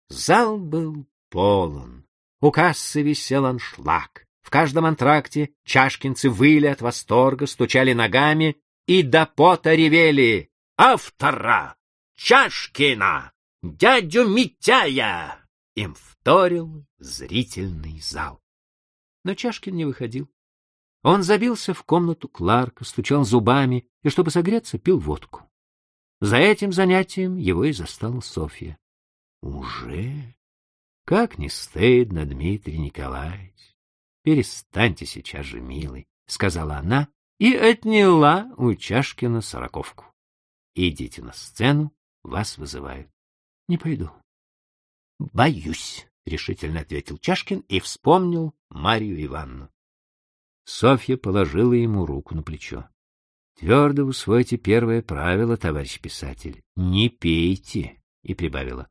Зал был полон. У кассы висел аншлаг. В каждом антракте чашкинцы выли от восторга, стучали ногами и до пота ревели «Автора! Чашкина! Дядю Митяя!» Им вторил зрительный зал. Но Чашкин не выходил. Он забился в комнату Кларка, стучал зубами и, чтобы согреться, пил водку. За этим занятием его и застала Софья. Уже? Как не стыдно, Дмитрий Николаевич! Перестаньте сейчас же, милый, — сказала она и отняла у Чашкина сороковку. Идите на сцену, вас вызывают. Не пойду. Боюсь, — решительно ответил Чашкин и вспомнил Марию Ивановну. Софья положила ему руку на плечо. Твердо усвойте первое правило, товарищ писатель. Не пейте, и прибавила.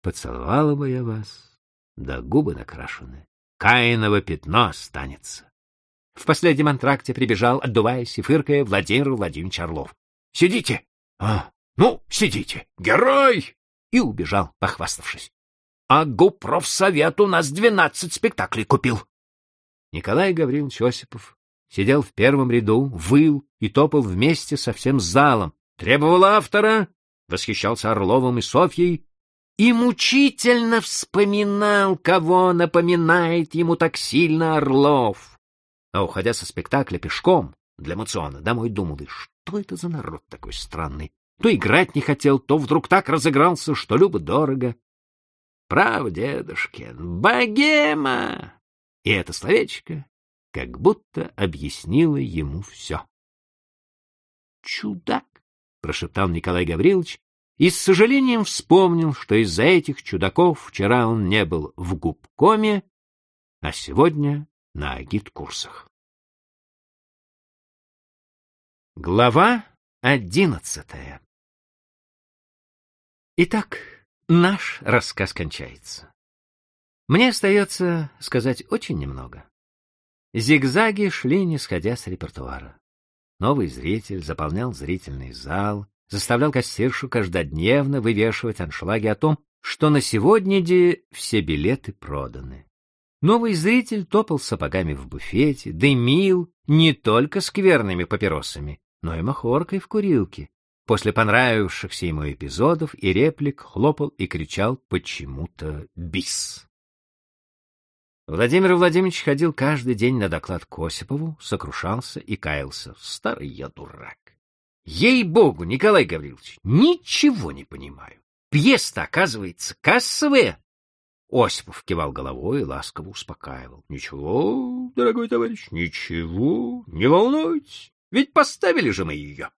Поцеловала бы я вас, да губы накрашены. Каиново пятно останется. В последнем антракте прибежал, отдуваясь и фыркая, Владимир Владимирович Орлов. — Сидите! — А, ну, сидите! Герой! И убежал, похваставшись. — А гупрофсовет у нас двенадцать спектаклей купил. Николай Гаврилович Осипов сидел в первом ряду, выл и топал вместе со всем залом. Требовал автора, восхищался Орловым и Софьей, и мучительно вспоминал, кого напоминает ему так сильно Орлов. А уходя со спектакля пешком для Мациона домой думал, и что это за народ такой странный? То играть не хотел, то вдруг так разыгрался, что любо-дорого. Прав, дедушкин, богема! И это словечко как будто объяснило ему все. «Чудак!» — прошептал Николай Гаврилович и с сожалением вспомнил, что из-за этих чудаков вчера он не был в губкоме, а сегодня на агит-курсах. Глава одиннадцатая Итак, наш рассказ кончается. Мне остается сказать очень немного. Зигзаги шли, не сходя с репертуара. Новый зритель заполнял зрительный зал, заставлял кассиршу каждодневно вывешивать аншлаги о том, что на сегодня де все билеты проданы. Новый зритель топал сапогами в буфете, дымил не только скверными папиросами, но и махоркой в курилке. После понравившихся ему эпизодов и реплик хлопал и кричал почему-то «бис». Владимир Владимирович ходил каждый день на доклад к Осипову, сокрушался и каялся. Старый я дурак. Ей-богу, Николай Гаврилович, ничего не понимаю. Пьеса, оказывается, кассовая. Осипов кивал головой и ласково успокаивал. — Ничего, дорогой товарищ, ничего, не волнуйтесь, ведь поставили же мы ее.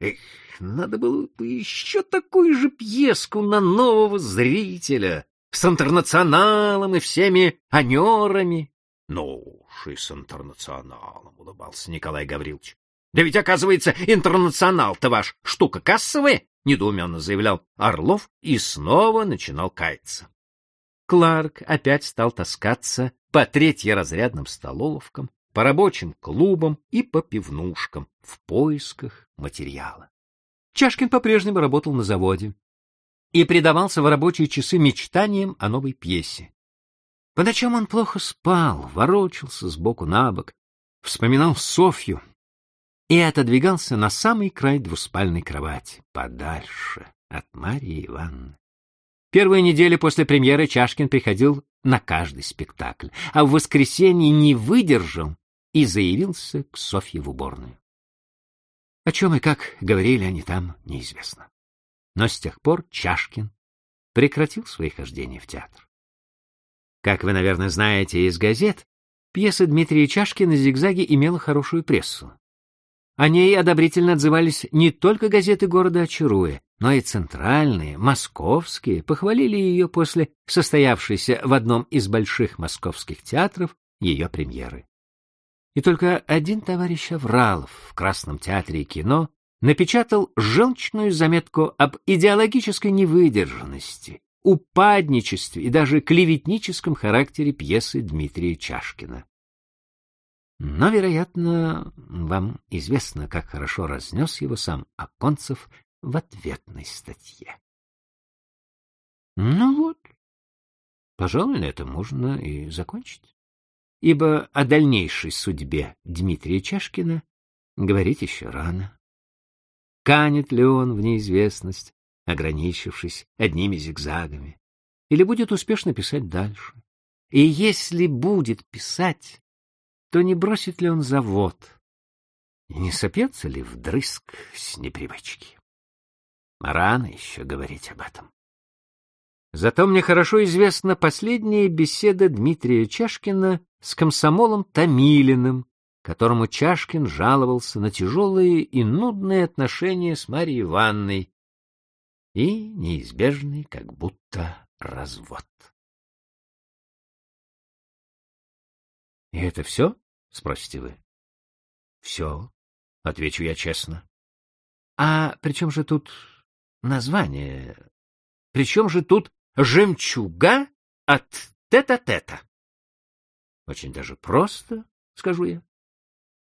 Эх, надо было бы еще такую же пьеску на нового зрителя. С интернационалом и всеми анерами. — Ну уж и с интернационалом, — улыбался Николай Гаврилович. — Да ведь, оказывается, интернационал-то ваш штука кассовая, — недоуменно заявлял Орлов и снова начинал каяться. Кларк опять стал таскаться по третьеразрядным столовкам, по рабочим клубам и по пивнушкам в поисках материала. Чашкин по-прежнему работал на заводе и предавался в рабочие часы мечтаниям о новой пьесе. По ночам он плохо спал, ворочался сбоку на бок, вспоминал Софью и отодвигался на самый край двуспальной кровати, подальше от Марии Ивановны. Первые недели после премьеры Чашкин приходил на каждый спектакль, а в воскресенье не выдержал и заявился к Софье в уборную. О чем и как говорили они там, неизвестно. Но с тех пор Чашкин прекратил свои хождения в театр. Как вы, наверное, знаете из газет, пьеса Дмитрия Чашкина «Зигзаги» имела хорошую прессу. О ней одобрительно отзывались не только газеты города Очаруя, но и центральные, московские, похвалили ее после состоявшейся в одном из больших московских театров ее премьеры. И только один товарищ Авралов в Красном театре и кино напечатал желчную заметку об идеологической невыдержанности, упадничестве и даже клеветническом характере пьесы Дмитрия Чашкина. Но, вероятно, вам известно, как хорошо разнес его сам Оконцев в ответной статье. Ну вот, пожалуй, на этом можно и закончить ибо о дальнейшей судьбе Дмитрия Чашкина говорить еще рано. Канет ли он в неизвестность, ограничившись одними зигзагами, или будет успешно писать дальше? И если будет писать, то не бросит ли он завод, и не сопьется ли вдрызг с непривычки? Рано еще говорить об этом. Зато мне хорошо известна последняя беседа Дмитрия Чашкина с комсомолом Томилиным, которому Чашкин жаловался на тяжелые и нудные отношения с Марьей Ивановной и неизбежный как будто развод. — И это все? — спросите вы. — Все, — отвечу я честно. — А при чем же тут название? При чем же тут жемчуга от тета-тета? Очень даже просто, скажу я.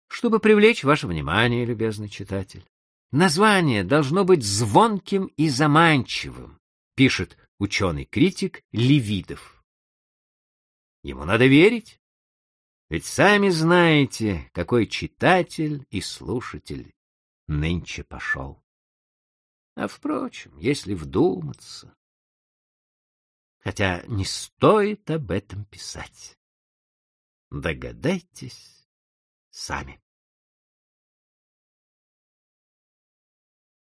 Чтобы привлечь ваше внимание, любезный читатель, название должно быть звонким и заманчивым, пишет ученый-критик Левидов. Ему надо верить, ведь сами знаете, какой читатель и слушатель нынче пошел. А, впрочем, если вдуматься... Хотя не стоит об этом писать. Догадайтесь сами.